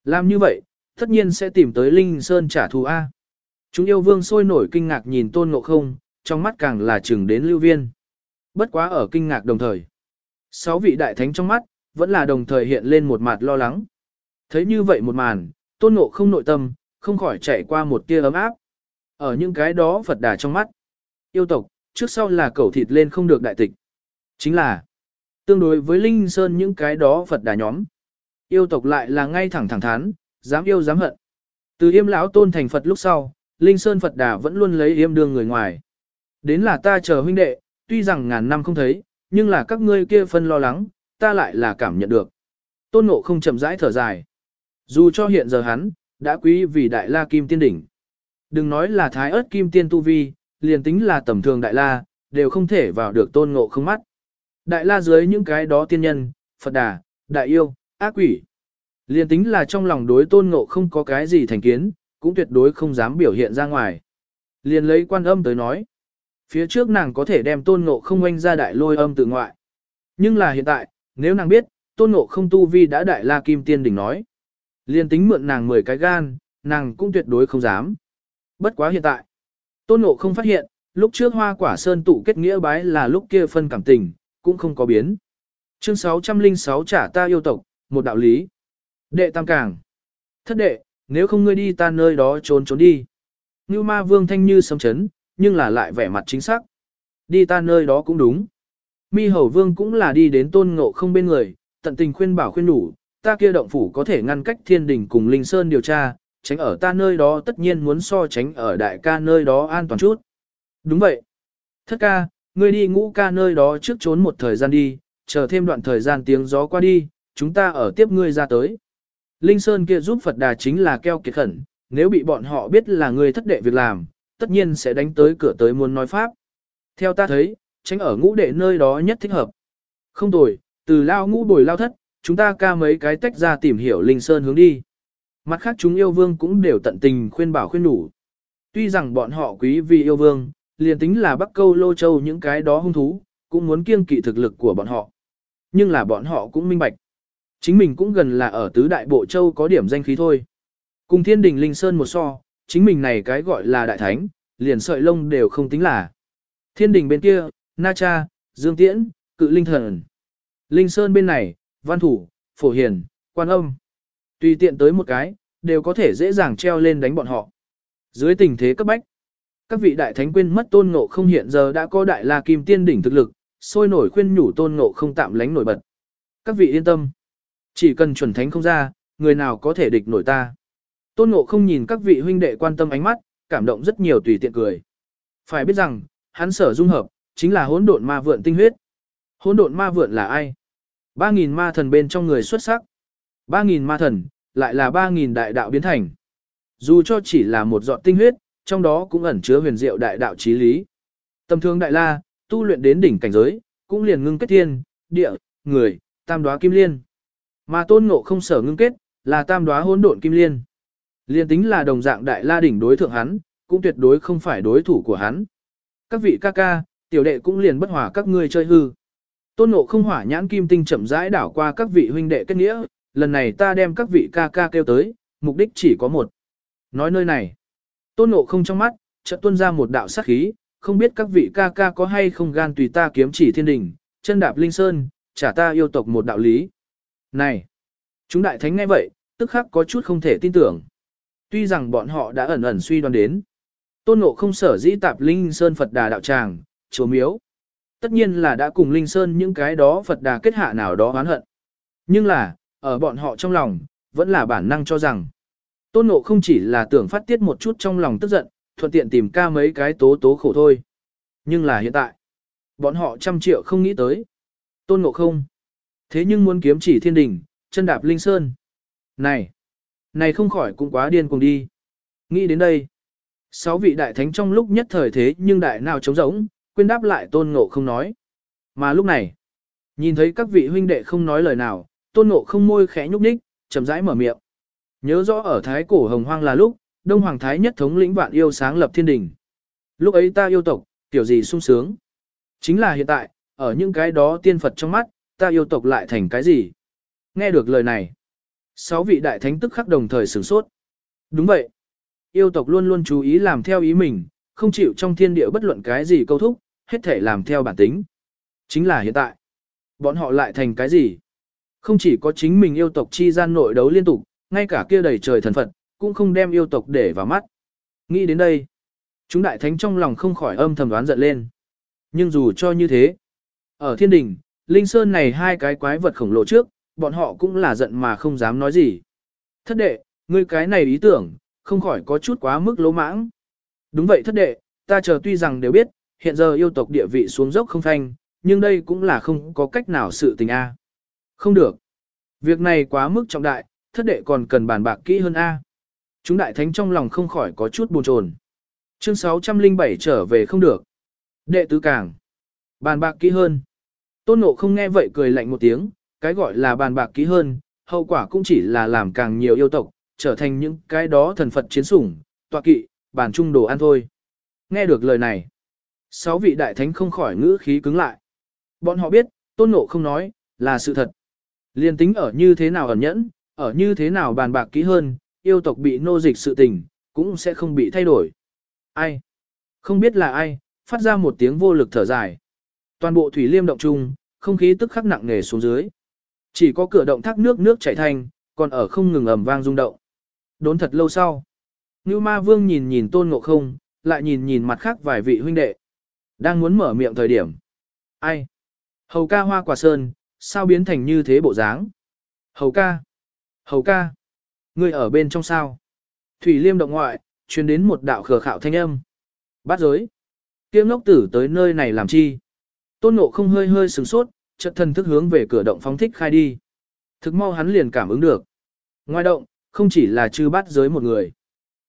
Làm như vậy, tất nhiên sẽ tìm tới Linh Sơn trả thù A. Chúng yêu vương sôi nổi kinh ngạc nhìn tôn ngộ không, trong mắt càng là chừng đến lưu viên. Bất quá ở kinh ngạc đồng thời. Sáu vị đại thánh trong mắt, vẫn là đồng thời hiện lên một mặt lo lắng. Thấy như vậy một màn, tôn ngộ không nội tâm, không khỏi chạy qua một tia ấm áp. Ở những cái đó Phật đà trong mắt. Yêu tộc, trước sau là cẩu thịt lên không được đại tịch. Chính là, tương đối với Linh Sơn những cái đó Phật đà nhóm. Yêu tộc lại là ngay thẳng thẳng thắn, dám yêu dám hận. Từ yêm lão tôn thành Phật lúc sau, Linh Sơn Phật đà vẫn luôn lấy yêm đương người ngoài. Đến là ta chờ huynh đệ, tuy rằng ngàn năm không thấy, nhưng là các ngươi kia phân lo lắng, ta lại là cảm nhận được. Tôn ngộ không chậm rãi thở dài. Dù cho hiện giờ hắn, đã quý vì đại la kim tiên đỉnh. Đừng nói là thái ớt kim tiên tu vi, liền tính là tầm thường đại la, đều không thể vào được tôn ngộ không mắt. Đại la dưới những cái đó tiên nhân, Phật đà, đại yêu, ác quỷ. Liền tính là trong lòng đối tôn ngộ không có cái gì thành kiến, cũng tuyệt đối không dám biểu hiện ra ngoài. Liền lấy quan âm tới nói. Phía trước nàng có thể đem tôn ngộ không oanh ra đại lôi âm tự ngoại. Nhưng là hiện tại, nếu nàng biết, tôn ngộ không tu vi đã đại la kim tiên đỉnh nói. Liền tính mượn nàng 10 cái gan, nàng cũng tuyệt đối không dám. Bất quá hiện tại, tôn ngộ không phát hiện, lúc trước hoa quả sơn tụ kết nghĩa bái là lúc kia phân cảm tình, cũng không có biến. Chương 606 trả ta yêu tộc, một đạo lý. Đệ tam càng. Thất đệ, nếu không ngươi đi ta nơi đó trốn trốn đi. Như ma vương thanh như sấm chấn, nhưng là lại vẻ mặt chính xác. Đi ta nơi đó cũng đúng. Mi hầu vương cũng là đi đến tôn ngộ không bên người, tận tình khuyên bảo khuyên đủ, ta kia động phủ có thể ngăn cách thiên đình cùng linh sơn điều tra, tránh ở ta nơi đó tất nhiên muốn so tránh ở đại ca nơi đó an toàn chút. Đúng vậy. Thất ca, ngươi đi ngũ ca nơi đó trước trốn một thời gian đi, chờ thêm đoạn thời gian tiếng gió qua đi, chúng ta ở tiếp ngươi ra tới. Linh Sơn kia giúp Phật Đà chính là keo kiệt khẩn, nếu bị bọn họ biết là ngươi thất đệ việc làm, tất nhiên sẽ đánh tới cửa tới muốn nói pháp. Theo ta thấy, tránh ở ngũ đệ nơi đó nhất thích hợp. Không tồi, từ lao ngũ bồi lao thất, chúng ta ca mấy cái tách ra tìm hiểu Linh Sơn hướng đi. Mặt khác chúng yêu vương cũng đều tận tình khuyên bảo khuyên đủ. Tuy rằng bọn họ quý vì yêu vương, liền tính là Bắc Câu Lô Châu những cái đó hung thú, cũng muốn kiêng kỵ thực lực của bọn họ. Nhưng là bọn họ cũng minh bạch. Chính mình cũng gần là ở tứ đại bộ châu có điểm danh khí thôi. Cùng thiên đình linh sơn một so, chính mình này cái gọi là đại thánh, liền sợi lông đều không tính là. Thiên đình bên kia, Na Cha, Dương Tiễn, Cự Linh Thần. Linh Sơn bên này, Văn Thủ, Phổ Hiền, Quan Âm. Tùy tiện tới một cái, đều có thể dễ dàng treo lên đánh bọn họ. Dưới tình thế cấp bách, các vị đại thánh quên mất tôn ngộ không hiện giờ đã có đại la kim tiên đỉnh thực lực, sôi nổi khuyên nhủ tôn ngộ không tạm lánh nổi bật. Các vị yên tâm. Chỉ cần chuẩn thánh không ra, người nào có thể địch nổi ta. Tôn ngộ không nhìn các vị huynh đệ quan tâm ánh mắt, cảm động rất nhiều tùy tiện cười. Phải biết rằng, hắn sở dung hợp, chính là hỗn độn ma vượn tinh huyết. Hỗn độn ma vượn là ai? 3.000 ma thần bên trong người xuất sắc. 3.000 ma thần, lại là 3.000 đại đạo biến thành. Dù cho chỉ là một giọt tinh huyết, trong đó cũng ẩn chứa huyền diệu đại đạo trí lý. Tầm thương đại la, tu luyện đến đỉnh cảnh giới, cũng liền ngưng kết thiên, địa, người, tam đoá kim liên. Mà tôn ngộ không sở ngưng kết, là tam đoá hỗn độn kim liên. Liên tính là đồng dạng đại la đỉnh đối thượng hắn, cũng tuyệt đối không phải đối thủ của hắn. Các vị ca ca, tiểu đệ cũng liền bất hòa các ngươi chơi hư. Tôn ngộ không hỏa nhãn kim tinh chậm rãi đảo qua các vị huynh đệ kết nghĩa, lần này ta đem các vị ca ca kêu tới, mục đích chỉ có một. Nói nơi này, tôn ngộ không trong mắt, chợt tuôn ra một đạo sát khí, không biết các vị ca ca có hay không gan tùy ta kiếm chỉ thiên đình, chân đạp linh sơn, trả ta yêu tộc một đạo lý. Này, chúng đại thánh ngay vậy, tức khắc có chút không thể tin tưởng. Tuy rằng bọn họ đã ẩn ẩn suy đoán đến, tôn ngộ không sở dĩ tạp linh sơn Phật đà đạo tràng, chùa miếu. Tất nhiên là đã cùng linh sơn những cái đó Phật đà kết hạ nào đó oán hận. Nhưng là, ở bọn họ trong lòng, vẫn là bản năng cho rằng, tôn ngộ không chỉ là tưởng phát tiết một chút trong lòng tức giận, thuận tiện tìm ca mấy cái tố tố khổ thôi. Nhưng là hiện tại, bọn họ trăm triệu không nghĩ tới. Tôn ngộ không. Thế nhưng muốn kiếm chỉ thiên đình, chân đạp linh sơn. Này, này không khỏi cũng quá điên cùng đi. Nghĩ đến đây. Sáu vị đại thánh trong lúc nhất thời thế nhưng đại nào trống rỗng, quên đáp lại tôn ngộ không nói. Mà lúc này, nhìn thấy các vị huynh đệ không nói lời nào, tôn ngộ không môi khẽ nhúc nhích, chậm rãi mở miệng. Nhớ rõ ở thái cổ hồng hoang là lúc, Đông Hoàng Thái nhất thống lĩnh vạn yêu sáng lập thiên đình. Lúc ấy ta yêu tộc, kiểu gì sung sướng. Chính là hiện tại, ở những cái đó tiên Phật trong mắt, ta yêu tộc lại thành cái gì? Nghe được lời này, sáu vị đại thánh tức khắc đồng thời sửng sốt. Đúng vậy. Yêu tộc luôn luôn chú ý làm theo ý mình, không chịu trong thiên địa bất luận cái gì câu thúc, hết thể làm theo bản tính. Chính là hiện tại. Bọn họ lại thành cái gì? Không chỉ có chính mình yêu tộc chi gian nội đấu liên tục, ngay cả kia đầy trời thần Phật, cũng không đem yêu tộc để vào mắt. Nghĩ đến đây, chúng đại thánh trong lòng không khỏi âm thầm đoán giận lên. Nhưng dù cho như thế, ở thiên đình, Linh Sơn này hai cái quái vật khổng lồ trước, bọn họ cũng là giận mà không dám nói gì. Thất đệ, ngươi cái này ý tưởng, không khỏi có chút quá mức lỗ mãng. Đúng vậy thất đệ, ta chờ tuy rằng đều biết, hiện giờ yêu tộc địa vị xuống dốc không thanh, nhưng đây cũng là không có cách nào sự tình A. Không được. Việc này quá mức trọng đại, thất đệ còn cần bàn bạc kỹ hơn A. Chúng đại thánh trong lòng không khỏi có chút buồn chồn. Chương 607 trở về không được. Đệ tứ càng. Bàn bạc kỹ hơn. Tôn nộ không nghe vậy cười lạnh một tiếng, cái gọi là bàn bạc kỹ hơn, hậu quả cũng chỉ là làm càng nhiều yêu tộc, trở thành những cái đó thần Phật chiến sủng, tọa kỵ, bàn trung đồ ăn thôi. Nghe được lời này, sáu vị đại thánh không khỏi ngữ khí cứng lại. Bọn họ biết, tôn ngộ không nói, là sự thật. Liên tính ở như thế nào ẩn nhẫn, ở như thế nào bàn bạc kỹ hơn, yêu tộc bị nô dịch sự tình, cũng sẽ không bị thay đổi. Ai? Không biết là ai, phát ra một tiếng vô lực thở dài. Toàn bộ thủy liêm động chung, không khí tức khắc nặng nề xuống dưới. Chỉ có cửa động thác nước nước chảy thành, còn ở không ngừng ầm vang rung động. Đốn thật lâu sau. Như ma vương nhìn nhìn tôn ngộ không, lại nhìn nhìn mặt khác vài vị huynh đệ. Đang muốn mở miệng thời điểm. Ai? Hầu ca hoa quả sơn, sao biến thành như thế bộ dáng? Hầu ca! Hầu ca! Ngươi ở bên trong sao? Thủy liêm động ngoại, truyền đến một đạo khờ khạo thanh âm. Bát giới! Kiếm ngốc tử tới nơi này làm chi? Tôn ngộ không hơi hơi sừng sốt, chợt thần thức hướng về cửa động phóng thích khai đi. Thực mau hắn liền cảm ứng được. Ngoài động, không chỉ là chư bát giới một người.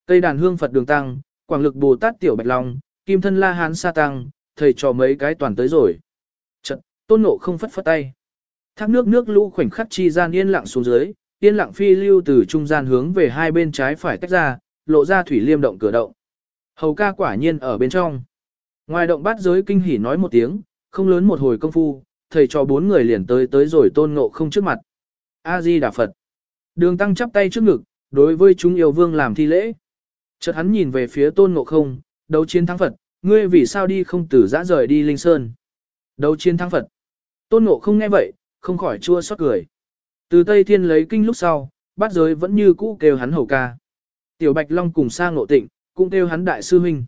Tây đàn hương Phật đường tăng, quảng lực Bồ Tát Tiểu Bạch Long, kim thân La Hán Sa Tăng, thầy trò mấy cái toàn tới rồi. Trận, tôn nộ không phất phất tay. Thác nước nước lũ khoảnh khắc chi gian yên lặng xuống dưới, yên lặng phi lưu từ trung gian hướng về hai bên trái phải tách ra, lộ ra thủy liêm động cửa động. Hầu ca quả nhiên ở bên trong. Ngoài động bát giới kinh hỉ nói một tiếng, không lớn một hồi công phu, thầy cho bốn người liền tới tới rồi tôn ngộ không trước mặt. A-di Đà Phật. Đường tăng chắp tay trước ngực, đối với chúng yêu vương làm thi lễ. Chợt hắn nhìn về phía tôn ngộ không, đấu chiến thắng Phật, ngươi vì sao đi không tử dã rời đi Linh Sơn. Đấu chiến thắng Phật. Tôn ngộ không nghe vậy, không khỏi chua xót cười. Từ Tây Thiên lấy kinh lúc sau, bát giới vẫn như cũ kêu hắn hầu ca. Tiểu Bạch Long cùng sang ngộ tịnh, cũng kêu hắn đại sư huynh.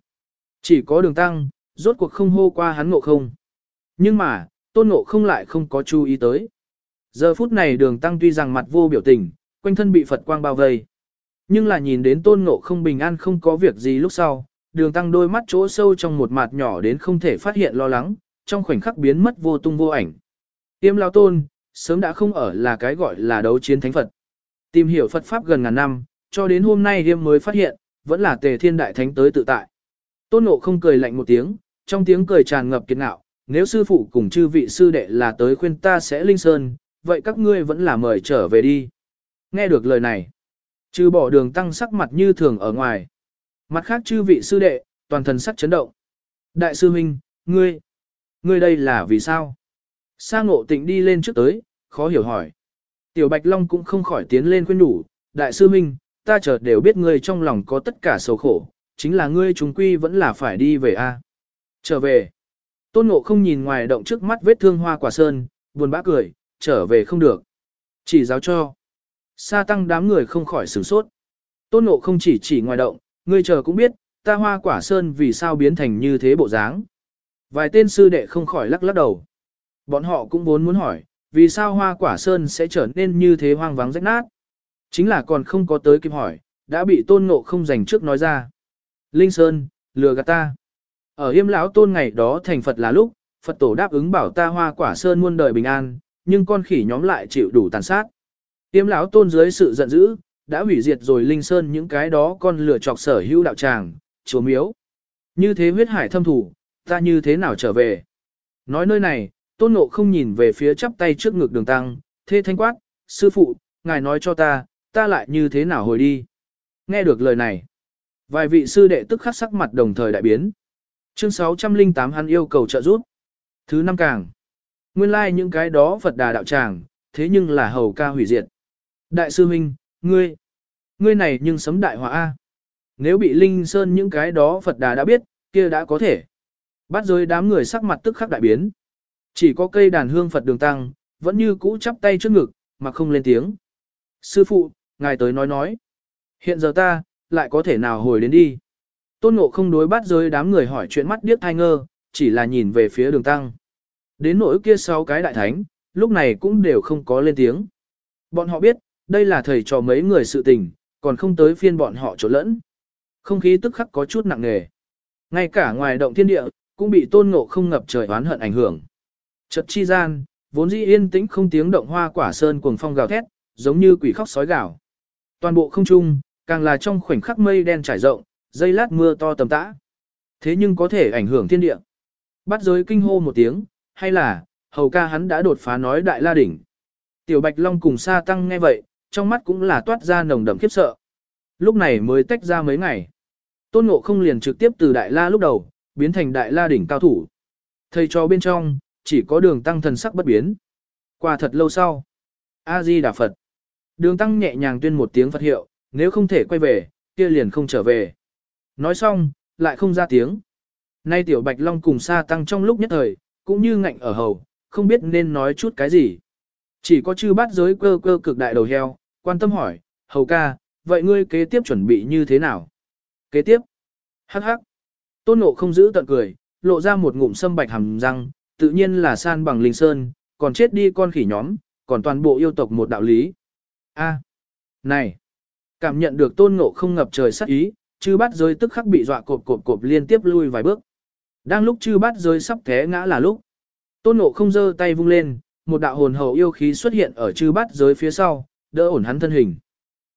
Chỉ có đường tăng, rốt cuộc không hô qua hắn ngộ không. Nhưng mà, tôn ngộ không lại không có chú ý tới. Giờ phút này đường tăng tuy rằng mặt vô biểu tình, quanh thân bị Phật quang bao vây. Nhưng là nhìn đến tôn ngộ không bình an không có việc gì lúc sau, đường tăng đôi mắt chỗ sâu trong một mặt nhỏ đến không thể phát hiện lo lắng, trong khoảnh khắc biến mất vô tung vô ảnh. Tiêm lao tôn, sớm đã không ở là cái gọi là đấu chiến thánh Phật. Tìm hiểu Phật Pháp gần ngàn năm, cho đến hôm nay Tiêm mới phát hiện, vẫn là tề thiên đại thánh tới tự tại. Tôn ngộ không cười lạnh một tiếng, trong tiếng cười tràn ngập kiệt ngạo, nếu sư phụ cùng chư vị sư đệ là tới khuyên ta sẽ linh sơn, vậy các ngươi vẫn là mời trở về đi. Nghe được lời này, trừ bỏ đường tăng sắc mặt như thường ở ngoài. Mặt khác chư vị sư đệ, toàn thần sắc chấn động. Đại sư huynh, ngươi, ngươi đây là vì sao? Sa ngộ tịnh đi lên trước tới, khó hiểu hỏi. Tiểu Bạch Long cũng không khỏi tiến lên khuyên đủ. Đại sư huynh, ta chợt đều biết ngươi trong lòng có tất cả sầu khổ, chính là ngươi chúng quy vẫn là phải đi về a. Trở về. Tôn Ngộ không nhìn ngoài động trước mắt vết thương hoa quả sơn, buồn bã cười, trở về không được. Chỉ giáo cho. Sa tăng đám người không khỏi sửng sốt. Tôn Ngộ không chỉ chỉ ngoài động, ngươi chờ cũng biết, ta hoa quả sơn vì sao biến thành như thế bộ dáng. Vài tên sư đệ không khỏi lắc lắc đầu. Bọn họ cũng vốn muốn hỏi, vì sao hoa quả sơn sẽ trở nên như thế hoang vắng rách nát. Chính là còn không có tới kịp hỏi, đã bị tôn ngộ không dành trước nói ra. Linh Sơn, lừa gạt ta. Ở yêm lão tôn ngày đó thành Phật là lúc, Phật tổ đáp ứng bảo ta hoa quả sơn muôn đời bình an, nhưng con khỉ nhóm lại chịu đủ tàn sát tiêm lão tôn dưới sự giận dữ, đã hủy diệt rồi linh sơn những cái đó con lửa chọc sở hữu đạo tràng, chùa miếu. Như thế huyết hải thâm thủ, ta như thế nào trở về? Nói nơi này, tôn ngộ không nhìn về phía chắp tay trước ngực đường tăng, thê thanh quát, sư phụ, ngài nói cho ta, ta lại như thế nào hồi đi? Nghe được lời này, vài vị sư đệ tức khắc sắc mặt đồng thời đại biến. Chương 608 hắn yêu cầu trợ giúp. Thứ năm càng. Nguyên lai like những cái đó Phật đà đạo tràng, thế nhưng là hầu ca hủy diệt. Đại sư huynh, ngươi, ngươi này nhưng sấm đại hỏa A. Nếu bị Linh Sơn những cái đó Phật đà đã biết, kia đã có thể. Bắt giới đám người sắc mặt tức khắc đại biến. Chỉ có cây đàn hương Phật đường tăng, vẫn như cũ chắp tay trước ngực, mà không lên tiếng. Sư phụ, ngài tới nói nói. Hiện giờ ta, lại có thể nào hồi đến đi. Tôn ngộ không đối bắt giới đám người hỏi chuyện mắt điếc thai ngơ, chỉ là nhìn về phía đường tăng. Đến nỗi kia sáu cái đại thánh, lúc này cũng đều không có lên tiếng. Bọn họ biết, đây là thầy trò mấy người sự tình, còn không tới phiên bọn họ trộn lẫn. Không khí tức khắc có chút nặng nề. Ngay cả ngoài động thiên địa, cũng bị tôn ngộ không ngập trời oán hận ảnh hưởng. Chật chi gian, vốn dĩ yên tĩnh không tiếng động hoa quả sơn cuồng phong gào thét, giống như quỷ khóc sói gào. Toàn bộ không trung, càng là trong khoảnh khắc mây đen trải rộng, dây lát mưa to tầm tã. Thế nhưng có thể ảnh hưởng thiên địa. Bắt giới kinh hô một tiếng, hay là, hầu ca hắn đã đột phá nói đại la đỉnh. Tiểu Bạch Long cùng Sa Tăng nghe vậy, trong mắt cũng là toát ra nồng đậm khiếp sợ. Lúc này mới tách ra mấy ngày. Tôn Ngộ không liền trực tiếp từ đại la lúc đầu, biến thành đại la đỉnh cao thủ. Thầy cho bên trong, chỉ có đường tăng thần sắc bất biến. Qua thật lâu sau. A-di Đà Phật. Đường tăng nhẹ nhàng tuyên một tiếng Phật hiệu, nếu không thể quay về, kia liền không trở về. Nói xong, lại không ra tiếng. Nay tiểu bạch long cùng sa tăng trong lúc nhất thời, cũng như ngạnh ở hầu, không biết nên nói chút cái gì. Chỉ có chư bát giới cơ cơ cực đại đầu heo, quan tâm hỏi, hầu ca, vậy ngươi kế tiếp chuẩn bị như thế nào? Kế tiếp, hắc hắc, tôn nộ không giữ tận cười, lộ ra một ngụm sâm bạch hàm răng, tự nhiên là san bằng linh sơn, còn chết đi con khỉ nhóm, còn toàn bộ yêu tộc một đạo lý. A, này, cảm nhận được tôn ngộ không ngập trời sắc ý, chư bát giới tức khắc bị dọa cộp cộp cộp liên tiếp lui vài bước. Đang lúc chư bát giới sắp té ngã là lúc. Tôn ngộ không giơ tay vung lên, một đạo hồn hậu yêu khí xuất hiện ở chư bát giới phía sau, đỡ ổn hắn thân hình.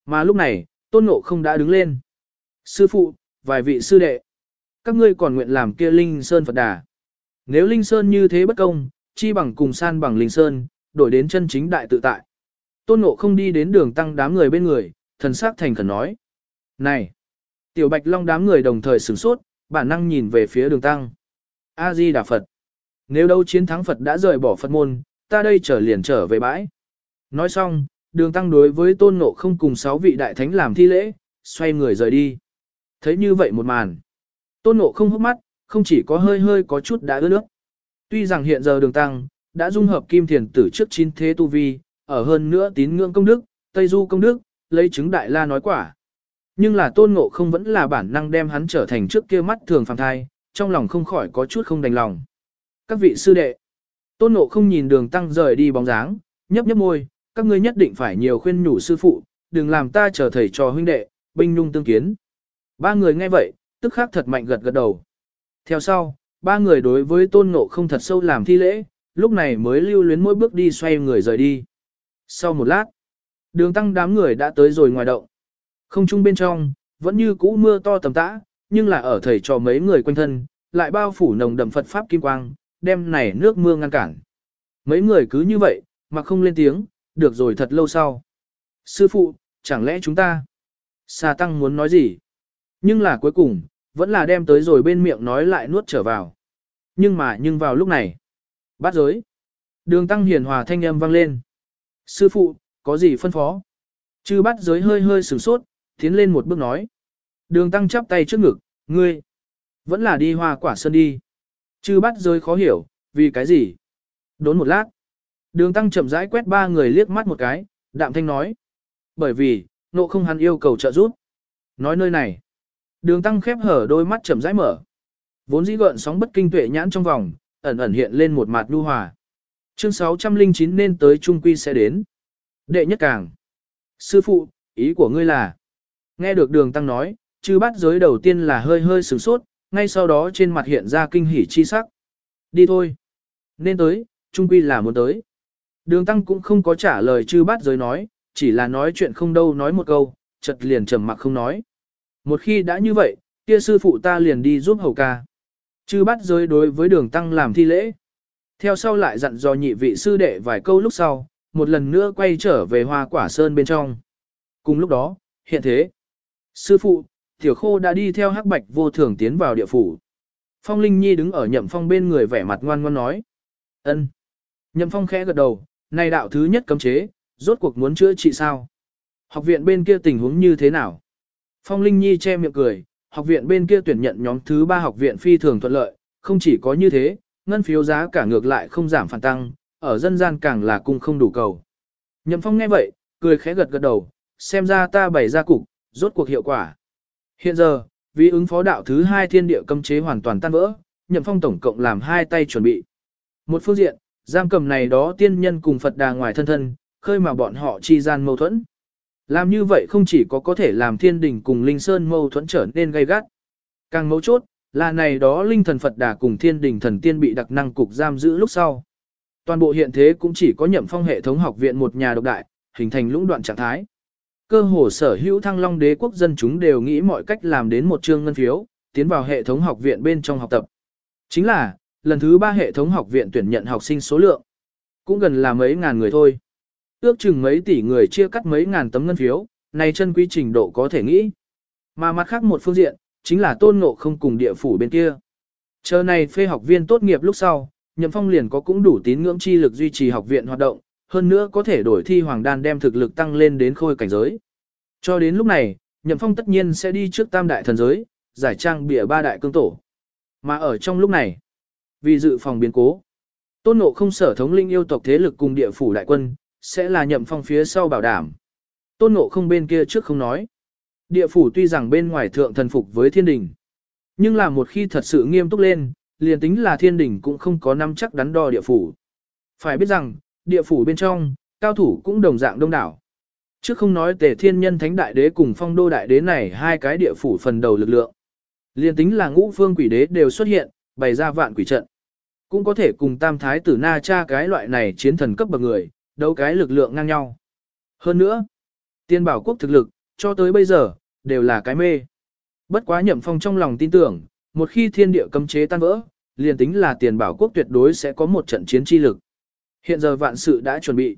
Mà lúc này, tôn ngộ không đã đứng lên. Sư phụ, vài vị sư đệ, các ngươi còn nguyện làm kia Linh Sơn Phật Đà. Nếu Linh Sơn như thế bất công, chi bằng cùng san bằng Linh Sơn, đổi đến chân chính đại tự tại. Tôn ngộ không đi đến đường tăng đám người bên người, thần sắc thành khẩn nói. Này! Tiểu Bạch Long đám người đồng thời sửng sốt, bản năng nhìn về phía đường tăng. A-di Đà Phật. Nếu đâu chiến thắng Phật đã rời bỏ Phật môn, ta đây trở liền trở về bãi. Nói xong, đường tăng đối với tôn ngộ không cùng sáu vị đại thánh làm thi lễ, xoay người rời đi. Thấy như vậy một màn. Tôn ngộ không hốc mắt, không chỉ có hơi hơi có chút đã ướt nước. Tuy rằng hiện giờ đường tăng, đã dung hợp kim thiền tử trước chín thế tu vi, ở hơn nữa tín ngưỡng công đức, Tây Du công đức, lấy chứng đại la nói quả. Nhưng là tôn ngộ không vẫn là bản năng đem hắn trở thành trước kia mắt thường phàm thai, trong lòng không khỏi có chút không đành lòng. Các vị sư đệ, tôn ngộ không nhìn đường tăng rời đi bóng dáng, nhấp nhấp môi, các ngươi nhất định phải nhiều khuyên nhủ sư phụ, đừng làm ta trở thầy trò huynh đệ, binh nhung tương kiến. Ba người nghe vậy, tức khắc thật mạnh gật gật đầu. Theo sau, ba người đối với tôn ngộ không thật sâu làm thi lễ, lúc này mới lưu luyến mỗi bước đi xoay người rời đi. Sau một lát, đường tăng đám người đã tới rồi ngoài động. Không trung bên trong, vẫn như cũ mưa to tầm tã, nhưng là ở thầy trò mấy người quanh thân, lại bao phủ nồng đậm Phật Pháp Kim Quang, đem này nước mưa ngăn cản. Mấy người cứ như vậy, mà không lên tiếng, được rồi thật lâu sau. Sư phụ, chẳng lẽ chúng ta... Xà Tăng muốn nói gì? Nhưng là cuối cùng, vẫn là đem tới rồi bên miệng nói lại nuốt trở vào. Nhưng mà nhưng vào lúc này, bắt giới. Đường Tăng hiền hòa thanh âm vang lên. Sư phụ, có gì phân phó? Chư bắt giới hơi hơi sửng sốt, tiến lên một bước nói. Đường Tăng chắp tay trước ngực, ngươi, vẫn là đi hoa quả sơn đi. Chư bắt giới khó hiểu, vì cái gì? Đốn một lát. Đường Tăng chậm rãi quét ba người liếc mắt một cái, đạm thanh nói. Bởi vì, nộ không hắn yêu cầu trợ giúp. Nói nơi này. Đường Tăng khép hở đôi mắt chậm rãi mở. Vốn dĩ gợn sóng bất kinh tuệ nhãn trong vòng, ẩn ẩn hiện lên một mặt nhu hòa. Chương 609 nên tới trung quy sẽ đến. Đệ nhất càng. Sư phụ, ý của ngươi là. Nghe được đường tăng nói, chư Bát giới đầu tiên là hơi hơi sửng sốt, ngay sau đó trên mặt hiện ra kinh hỉ chi sắc. Đi thôi. Nên tới, trung quy là muốn tới. Đường tăng cũng không có trả lời chư bát giới nói, chỉ là nói chuyện không đâu nói một câu, chật liền trầm mặc không nói. Một khi đã như vậy, kia sư phụ ta liền đi giúp hầu ca. Chư bát giới đối với đường tăng làm thi lễ. Theo sau lại dặn dò nhị vị sư đệ vài câu lúc sau, một lần nữa quay trở về hoa quả sơn bên trong. Cùng lúc đó, hiện thế. Sư phụ, tiểu khô đã đi theo hắc bạch vô thường tiến vào địa phủ. Phong Linh Nhi đứng ở nhậm phong bên người vẻ mặt ngoan ngoan nói. ân. Nhậm phong khẽ gật đầu, này đạo thứ nhất cấm chế, rốt cuộc muốn chữa trị sao? Học viện bên kia tình huống như thế nào? Phong Linh Nhi che miệng cười, học viện bên kia tuyển nhận nhóm thứ ba học viện phi thường thuận lợi, không chỉ có như thế, ngân phiếu giá cả ngược lại không giảm phản tăng, ở dân gian càng là cung không đủ cầu. Nhậm Phong nghe vậy, cười khẽ gật gật đầu, xem ra ta bày ra cục, rốt cuộc hiệu quả. Hiện giờ, vì ứng phó đạo thứ hai thiên địa cấm chế hoàn toàn tan vỡ, Nhậm Phong tổng cộng làm hai tay chuẩn bị. Một phương diện, giam cầm này đó tiên nhân cùng Phật đà ngoài thân thân, khơi mà bọn họ chi gian mâu thuẫn. Làm như vậy không chỉ có có thể làm thiên đình cùng linh sơn mâu thuẫn trở nên gay gắt. Càng mấu chốt, là này đó linh thần Phật đà cùng thiên đình thần tiên bị đặc năng cục giam giữ lúc sau. Toàn bộ hiện thế cũng chỉ có nhậm phong hệ thống học viện một nhà độc đại, hình thành lũng đoạn trạng thái. Cơ hồ sở hữu thăng long đế quốc dân chúng đều nghĩ mọi cách làm đến một chương ngân phiếu, tiến vào hệ thống học viện bên trong học tập. Chính là, lần thứ ba hệ thống học viện tuyển nhận học sinh số lượng, cũng gần là mấy ngàn người thôi. Ước chừng mấy tỷ người chia cắt mấy ngàn tấm ngân phiếu, này chân quý trình độ có thể nghĩ. Mà mặt khác một phương diện, chính là tôn ngộ không cùng địa phủ bên kia. Chờ này phê học viên tốt nghiệp lúc sau, Nhậm Phong liền có cũng đủ tín ngưỡng chi lực duy trì học viện hoạt động, hơn nữa có thể đổi thi hoàng đan đem thực lực tăng lên đến khôi cảnh giới. Cho đến lúc này, Nhậm Phong tất nhiên sẽ đi trước tam đại thần giới, giải trang bịa ba đại cương tổ. Mà ở trong lúc này, vì dự phòng biến cố, tôn ngộ không sở thống linh yêu tộc thế lực cùng địa phủ đại quân, sẽ là Nhậm Phong phía sau bảo đảm. Tôn ngộ không bên kia trước không nói. Địa phủ tuy rằng bên ngoài thượng thần phục với thiên đình, nhưng là một khi thật sự nghiêm túc lên, liền tính là thiên đình cũng không có nắm chắc đắn đo địa phủ. Phải biết rằng, địa phủ bên trong, cao thủ cũng đồng dạng đông đảo. Chứ không nói tề thiên nhân thánh đại đế cùng phong đô đại đế này hai cái địa phủ phần đầu lực lượng. Liền tính là ngũ phương quỷ đế đều xuất hiện, bày ra vạn quỷ trận. Cũng có thể cùng tam thái tử na cha cái loại này chiến thần cấp bậc người, đấu cái lực lượng ngang nhau. Hơn nữa, tiên bảo quốc thực lực, cho tới bây giờ, đều là cái mê. Bất quá nhậm phong trong lòng tin tưởng, một khi thiên địa cấm chế tan vỡ, liền tính là tiền bảo quốc tuyệt đối sẽ có một trận chiến chi lực. Hiện giờ vạn sự đã chuẩn bị.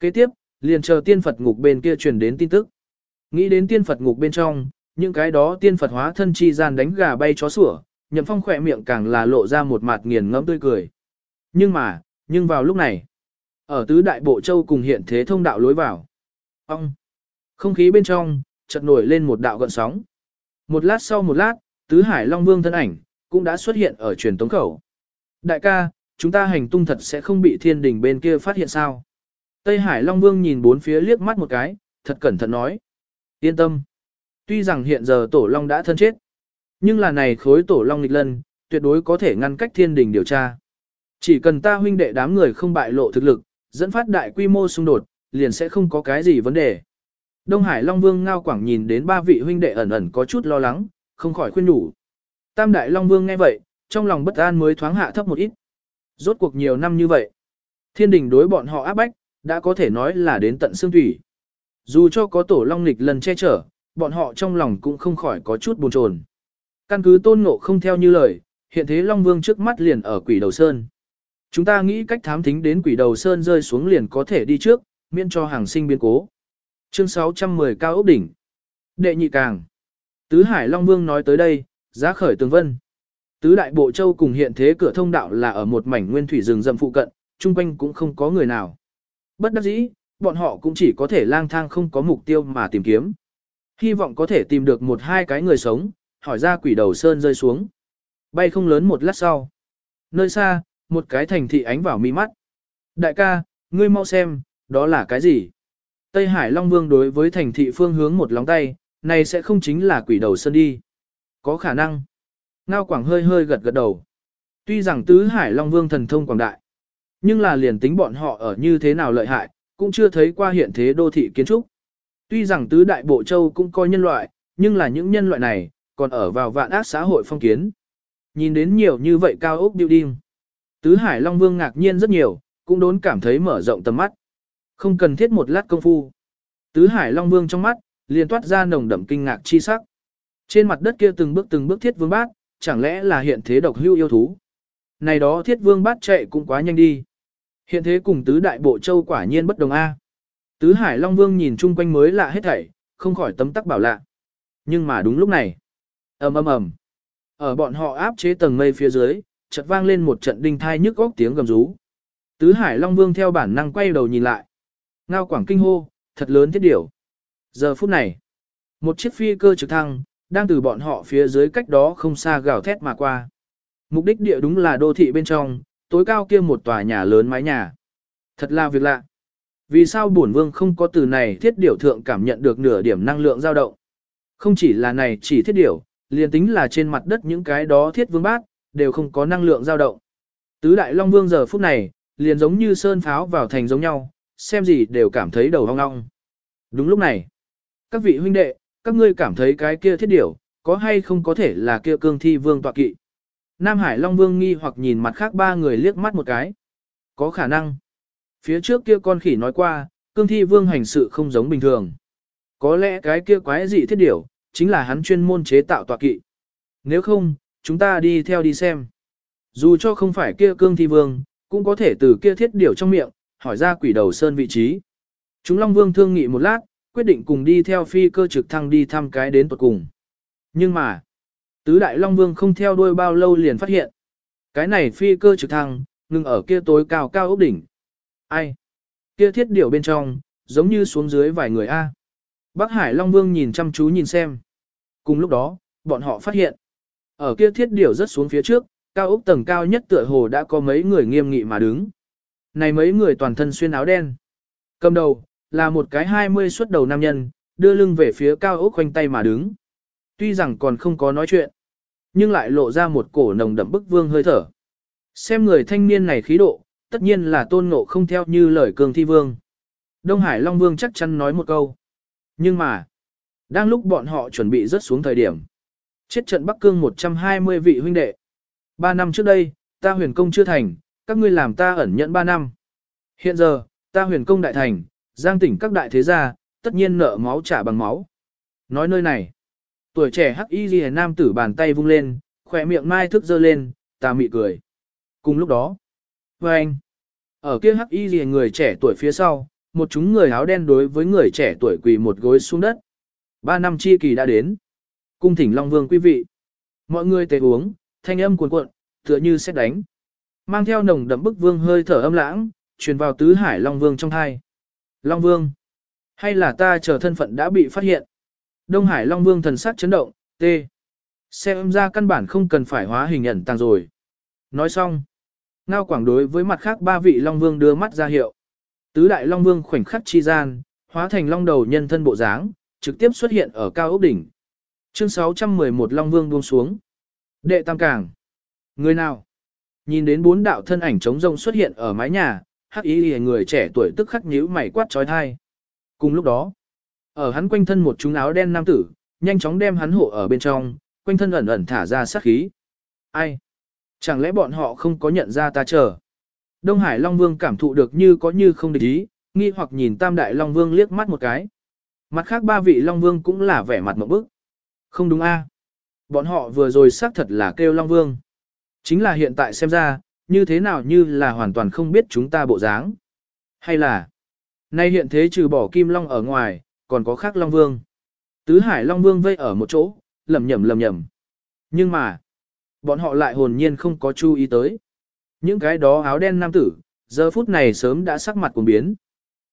Kế tiếp, liền chờ tiên Phật ngục bên kia truyền đến tin tức. Nghĩ đến tiên Phật ngục bên trong, những cái đó tiên Phật hóa thân chi gian đánh gà bay chó sủa, nhậm phong khỏe miệng càng là lộ ra một mặt nghiền ngẫm tươi cười. Nhưng mà, nhưng vào lúc này, ở tứ đại bộ châu cùng hiện thế thông đạo lối vào. Ông! Không khí bên trong, chợt nổi lên một đạo gợn sóng. Một lát sau một lát, tứ hải Long Vương thân ảnh, cũng đã xuất hiện ở truyền tống khẩu. Đại ca, chúng ta hành tung thật sẽ không bị thiên đình bên kia phát hiện sao? Tây Hải Long Vương nhìn bốn phía liếc mắt một cái, thật cẩn thận nói. Yên tâm. Tuy rằng hiện giờ tổ long đã thân chết, nhưng là này khối tổ long nghịch lân, tuyệt đối có thể ngăn cách thiên đình điều tra. Chỉ cần ta huynh đệ đám người không bại lộ thực lực, dẫn phát đại quy mô xung đột, liền sẽ không có cái gì vấn đề. Đông Hải Long Vương Ngao Quảng nhìn đến ba vị huynh đệ ẩn ẩn có chút lo lắng, không khỏi khuyên nhủ. Tam Đại Long Vương nghe vậy, trong lòng bất an mới thoáng hạ thấp một ít. Rốt cuộc nhiều năm như vậy, thiên đình đối bọn họ áp bách, đã có thể nói là đến tận xương thủy. Dù cho có tổ long nghịch lần che chở, bọn họ trong lòng cũng không khỏi có chút buồn chồn. Căn cứ tôn ngộ không theo như lời, hiện thế Long Vương trước mắt liền ở quỷ đầu sơn. Chúng ta nghĩ cách thám thính đến quỷ đầu sơn rơi xuống liền có thể đi trước, miễn cho hàng sinh biến cố. Chương 610 Cao ốc đỉnh. Đệ nhị càng. Tứ Hải Long Vương nói tới đây, giá khởi tường vân. Tứ đại bộ châu cùng hiện thế cửa thông đạo là ở một mảnh nguyên thủy rừng rậm phụ cận, chung quanh cũng không có người nào. Bất đắc dĩ, bọn họ cũng chỉ có thể lang thang không có mục tiêu mà tìm kiếm. Hy vọng có thể tìm được một hai cái người sống, hỏi ra quỷ đầu sơn rơi xuống. Bay không lớn một lát sau. Nơi xa, một cái thành thị ánh vào mi mắt. Đại ca, ngươi mau xem, đó là cái gì? Tây Hải Long Vương đối với thành thị phương hướng một lóng tay, này sẽ không chính là quỷ đầu sơn đi. Có khả năng. Ngao Quảng hơi hơi gật gật đầu. Tuy rằng tứ Hải Long Vương thần thông quảng đại, nhưng là liền tính bọn họ ở như thế nào lợi hại, cũng chưa thấy qua hiện thế đô thị kiến trúc. Tuy rằng tứ đại bộ châu cũng coi nhân loại, nhưng là những nhân loại này, còn ở vào vạn ác xã hội phong kiến. Nhìn đến nhiều như vậy cao ốc building. Tứ Hải Long Vương ngạc nhiên rất nhiều, cũng đốn cảm thấy mở rộng tầm mắt. Không cần thiết một lát công phu. Tứ Hải Long Vương trong mắt, liền toát ra nồng đậm kinh ngạc chi sắc. Trên mặt đất kia từng bước từng bước thiết vương bát, chẳng lẽ là hiện thế độc hưu yêu thú. Này đó thiết vương bát chạy cũng quá nhanh đi. Hiện thế cùng tứ đại bộ châu quả nhiên bất đồng A. Tứ Hải Long Vương nhìn chung quanh mới lạ hết thảy, không khỏi tấm tắc bảo lạ. Nhưng mà đúng lúc này, ầm ầm ầm, ở bọn họ áp chế tầng mây phía dưới, chợt vang lên một trận đinh thai nhức góc tiếng gầm rú. Tứ Hải Long Vương theo bản năng quay đầu nhìn lại. Ngao quảng kinh hô, thật lớn thiết điểu. Giờ phút này, một chiếc phi cơ trực thăng, đang từ bọn họ phía dưới cách đó không xa gào thét mà qua. Mục đích địa đúng là đô thị bên trong, tối cao kia một tòa nhà lớn mái nhà. Thật là việc lạ. Vì sao bổn vương không có từ này thiết điểu thượng cảm nhận được nửa điểm năng lượng dao động? Không chỉ là này chỉ thiết điểu, liền tính là trên mặt đất những cái đó thiết vương bát, đều không có năng lượng dao động. Tứ đại long vương giờ phút này, liền giống như sơn pháo vào thành giống nhau, xem gì đều cảm thấy đầu hong ngong. Đúng lúc này, các vị huynh đệ, các ngươi cảm thấy cái kia thiết điểu, có hay không có thể là kia cương thi vương tọa kỵ. Nam Hải Long Vương nghi hoặc nhìn mặt khác ba người liếc mắt một cái. Có khả năng. Phía trước kia con khỉ nói qua, cương thi vương hành sự không giống bình thường. Có lẽ cái kia quái dị thiết điểu, chính là hắn chuyên môn chế tạo tọa kỵ. Nếu không, chúng ta đi theo đi xem. Dù cho không phải kia cương thi vương, cũng có thể từ kia thiết điểu trong miệng, hỏi ra quỷ đầu sơn vị trí. Chúng Long Vương thương nghị một lát, quyết định cùng đi theo phi cơ trực thăng đi thăm cái đến tuật cùng. Nhưng mà, tứ đại Long Vương không theo đuôi bao lâu liền phát hiện. Cái này phi cơ trực thăng, ngừng ở kia tối cao cao ốc đỉnh. Ai? Kia thiết điểu bên trong, giống như xuống dưới vài người A. Bắc Hải Long Vương nhìn chăm chú nhìn xem. Cùng lúc đó, bọn họ phát hiện. Ở kia thiết điểu rất xuống phía trước, cao ốc tầng cao nhất tựa hồ đã có mấy người nghiêm nghị mà đứng. Này mấy người toàn thân xuyên áo đen. Cầm đầu, là một cái 20 xuất đầu nam nhân, đưa lưng về phía cao ốc khoanh tay mà đứng. Tuy rằng còn không có nói chuyện, nhưng lại lộ ra một cổ nồng đậm bức vương hơi thở. Xem người thanh niên này khí độ, tất nhiên là tôn ngộ không theo như lời cường thi vương. Đông Hải Long Vương chắc chắn nói một câu. Nhưng mà, đang lúc bọn họ chuẩn bị rớt xuống thời điểm. Chết trận Bắc Cương 120 vị huynh đệ. Ba năm trước đây, ta huyền công chưa thành, các ngươi làm ta ẩn nhận ba năm. Hiện giờ, ta huyền công đại thành, giang tỉnh các đại thế gia, tất nhiên nợ máu trả bằng máu. Nói nơi này, tuổi trẻ hắc y ghi nam tử bàn tay vung lên, khỏe miệng mai thức dơ lên, ta mị cười. Cùng lúc đó, với anh, ở kia hắc y ghi người trẻ tuổi phía sau, một chúng người áo đen đối với người trẻ tuổi quỳ một gối xuống đất. Ba năm chi kỳ đã đến. Cung thỉnh Long Vương quý vị. Mọi người tề uống, thanh âm cuồn cuộn, tựa như xét đánh. Mang theo nồng đậm bức vương hơi thở âm lãng, truyền vào tứ hải Long Vương trong thai. Long Vương. Hay là ta chờ thân phận đã bị phát hiện. Đông Hải Long Vương thần sắc chấn động, t. Xem ra căn bản không cần phải hóa hình ẩn tàng rồi. Nói xong. Ngao quảng đối với mặt khác ba vị Long Vương đưa mắt ra hiệu. Tứ đại Long Vương khoảnh khắc chi gian, hóa thành Long đầu nhân thân bộ dáng, trực tiếp xuất hiện ở cao ốc đỉnh. Chương 611 Long Vương buông xuống. Đệ Tam Cảng. Người nào? Nhìn đến bốn đạo thân ảnh trống rông xuất hiện ở mái nhà, hắc ý người trẻ tuổi tức khắc nhíu mày quát trói thai. Cùng lúc đó, ở hắn quanh thân một chúng áo đen nam tử, nhanh chóng đem hắn hộ ở bên trong, quanh thân ẩn ẩn thả ra sát khí. Ai? Chẳng lẽ bọn họ không có nhận ra ta chờ? Đông Hải Long Vương cảm thụ được như có như không địch ý, nghi hoặc nhìn Tam Đại Long Vương liếc mắt một cái. Mặt khác ba vị Long Vương cũng là vẻ mặt một bức. Không đúng a? Bọn họ vừa rồi xác thật là kêu Long Vương. Chính là hiện tại xem ra, như thế nào như là hoàn toàn không biết chúng ta bộ dáng. Hay là, nay hiện thế trừ bỏ Kim Long ở ngoài, còn có khác Long Vương. Tứ Hải Long Vương vây ở một chỗ, lầm nhầm lầm nhầm. Nhưng mà, bọn họ lại hồn nhiên không có chú ý tới. Những cái đó áo đen nam tử, giờ phút này sớm đã sắc mặt cuồng biến.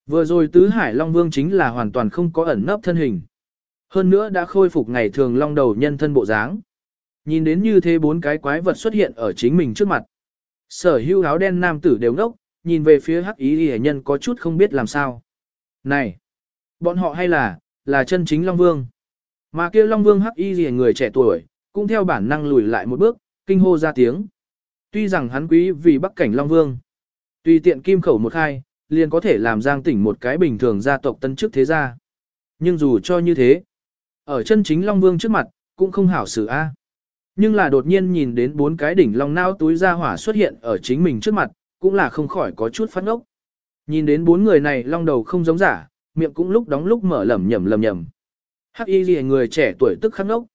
Vừa rồi Tứ Hải Long Vương chính là hoàn toàn không có ẩn nấp thân hình. Hơn nữa đã khôi phục ngày thường long đầu nhân thân bộ dáng. Nhìn đến như thế bốn cái quái vật xuất hiện ở chính mình trước mặt. Sở hưu áo đen nam tử đều ngốc, nhìn về phía hắc ý hề nhân có chút không biết làm sao. Này! Bọn họ hay là, là chân chính Long Vương. Mà kia Long Vương hắc y gì người trẻ tuổi, cũng theo bản năng lùi lại một bước, kinh hô ra tiếng. Tuy rằng hắn quý vì bắc cảnh Long Vương. Tùy tiện kim khẩu một hai, liền có thể làm giang tỉnh một cái bình thường gia tộc tân chức thế gia. Nhưng dù cho như thế, ở chân chính Long Vương trước mặt, cũng không hảo xử a. Nhưng là đột nhiên nhìn đến bốn cái đỉnh long nao túi ra hỏa xuất hiện ở chính mình trước mặt, cũng là không khỏi có chút phát ngốc. Nhìn đến bốn người này long đầu không giống giả, miệng cũng lúc đóng lúc mở lẩm nhẩm lẩm nhẩm. Hắc y gì người trẻ tuổi tức khắc ngốc.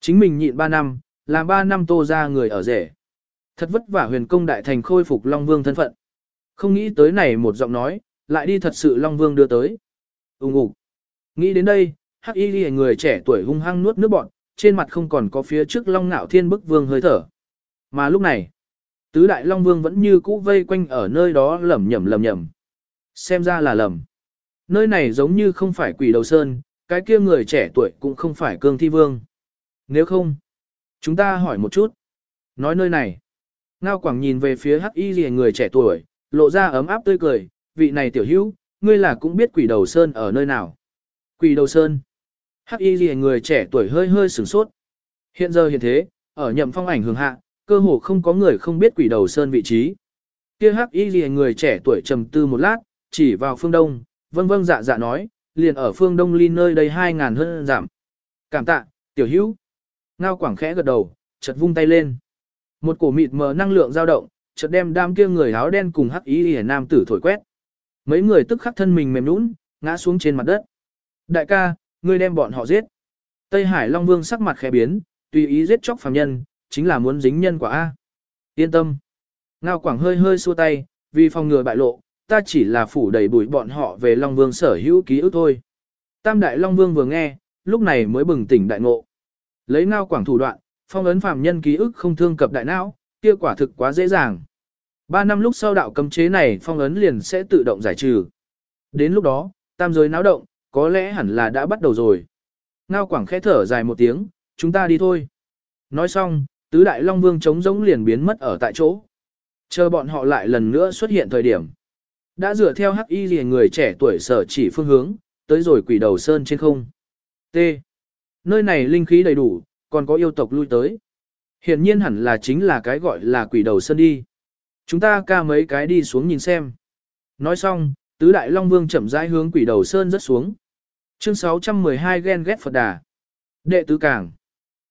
Chính mình nhịn 3 năm, làm 3 năm tô ra người ở rể. Thật vất vả huyền công đại thành khôi phục Long Vương thân phận. Không nghĩ tới này một giọng nói, lại đi thật sự Long Vương đưa tới. Úng ục. Nghĩ đến đây, hắc y ghi người trẻ tuổi hung hăng nuốt nước bọn, trên mặt không còn có phía trước Long Nạo Thiên bức vương hơi thở. Mà lúc này, tứ đại Long Vương vẫn như cũ vây quanh ở nơi đó lẩm nhẩm lẩm nhẩm. Xem ra là lầm. Nơi này giống như không phải quỷ đầu sơn, cái kia người trẻ tuổi cũng không phải cương thi vương. Nếu không, chúng ta hỏi một chút. Nói nơi này. Ngao Quảng nhìn về phía hắc y rìa người trẻ tuổi, lộ ra ấm áp tươi cười, vị này tiểu hữu, ngươi là cũng biết quỷ đầu sơn ở nơi nào. Quỷ đầu sơn. Hắc y gì người trẻ tuổi hơi hơi sửng sốt. Hiện giờ hiện thế, ở nhậm phong ảnh hưởng hạ, cơ hồ không có người không biết quỷ đầu sơn vị trí. Kia hắc y gì người trẻ tuổi trầm tư một lát, chỉ vào phương đông, vâng vâng dạ dạ nói, liền ở phương đông ly nơi đây hai ngàn hơn giảm. Cảm tạ, tiểu hữu. Ngao quảng khẽ gật đầu, chợt vung tay lên. Một cổ mịt mờ năng lượng dao động, chợt đem đám kia người áo đen cùng hắc ý hề nam tử thổi quét. Mấy người tức khắc thân mình mềm nhũn, ngã xuống trên mặt đất. Đại ca, ngươi đem bọn họ giết. Tây Hải Long Vương sắc mặt khẽ biến, tùy ý giết chóc phàm nhân, chính là muốn dính nhân quả A. Yên tâm. Ngao Quảng hơi hơi xua tay, vì phòng ngừa bại lộ, ta chỉ là phủ đầy bụi bọn họ về Long Vương sở hữu ký ức thôi. Tam Đại Long Vương vừa nghe, lúc này mới bừng tỉnh đại ngộ. Lấy Ngao Quảng thủ đoạn, phong ấn phàm nhân ký ức không thương cập đại não, kia quả thực quá dễ dàng. Ba năm lúc sau đạo cấm chế này phong ấn liền sẽ tự động giải trừ. Đến lúc đó, tam giới náo động, có lẽ hẳn là đã bắt đầu rồi. Ngao Quảng khẽ thở dài một tiếng, chúng ta đi thôi. Nói xong, tứ đại long vương chống giống liền biến mất ở tại chỗ. Chờ bọn họ lại lần nữa xuất hiện thời điểm. Đã dựa theo hắc y liền người trẻ tuổi sở chỉ phương hướng, tới rồi quỷ đầu sơn trên không. T. Nơi này linh khí đầy đủ, còn có yêu tộc lui tới. Hiển nhiên hẳn là chính là cái gọi là quỷ đầu sơn đi. Chúng ta ca mấy cái đi xuống nhìn xem. Nói xong, tứ đại long vương chậm rãi hướng quỷ đầu sơn rất xuống. Chương 612 ghen ghét Phật Đà. Đệ tứ cảng.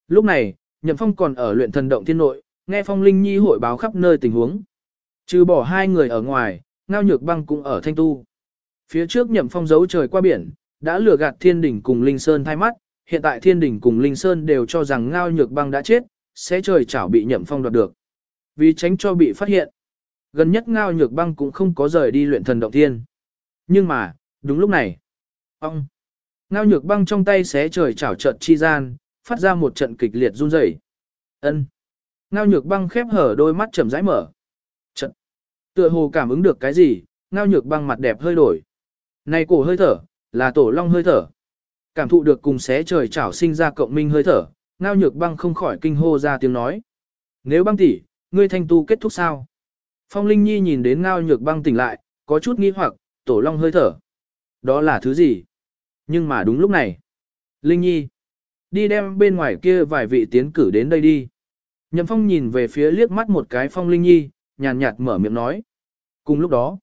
Lúc này, Nhậm Phong còn ở luyện thần động thiên nội, nghe Phong Linh Nhi hội báo khắp nơi tình huống. Trừ bỏ hai người ở ngoài, Ngao Nhược Băng cũng ở thanh tu. Phía trước Nhậm Phong giấu trời qua biển, đã lừa gạt Thiên Đỉnh cùng Linh Sơn thay mắt, hiện tại Thiên Đỉnh cùng Linh Sơn đều cho rằng Ngao Nhược Băng đã chết, sẽ trời chảo bị Nhậm Phong đoạt được. Vì tránh cho bị phát hiện, gần nhất Ngao Nhược Băng cũng không có rời đi luyện thần động thiên. Nhưng mà, đúng lúc này, ông Ngao nhược băng trong tay xé trời chảo trận chi gian, phát ra một trận kịch liệt run rẩy. Ân. Ngao nhược băng khép hở đôi mắt chậm rãi mở. Trận. Tựa hồ cảm ứng được cái gì, ngao nhược băng mặt đẹp hơi đổi. Này cổ hơi thở, là tổ long hơi thở. Cảm thụ được cùng xé trời chảo sinh ra cộng minh hơi thở, ngao nhược băng không khỏi kinh hô ra tiếng nói. Nếu băng tỷ, ngươi thanh tu kết thúc sao? Phong Linh Nhi nhìn đến ngao nhược băng tỉnh lại, có chút nghi hoặc, tổ long hơi thở. Đó là thứ gì? Nhưng mà đúng lúc này, Linh Nhi, đi đem bên ngoài kia vài vị tiến cử đến đây đi. Nhậm Phong nhìn về phía liếc mắt một cái Phong Linh Nhi, nhàn nhạt mở miệng nói. Cùng lúc đó,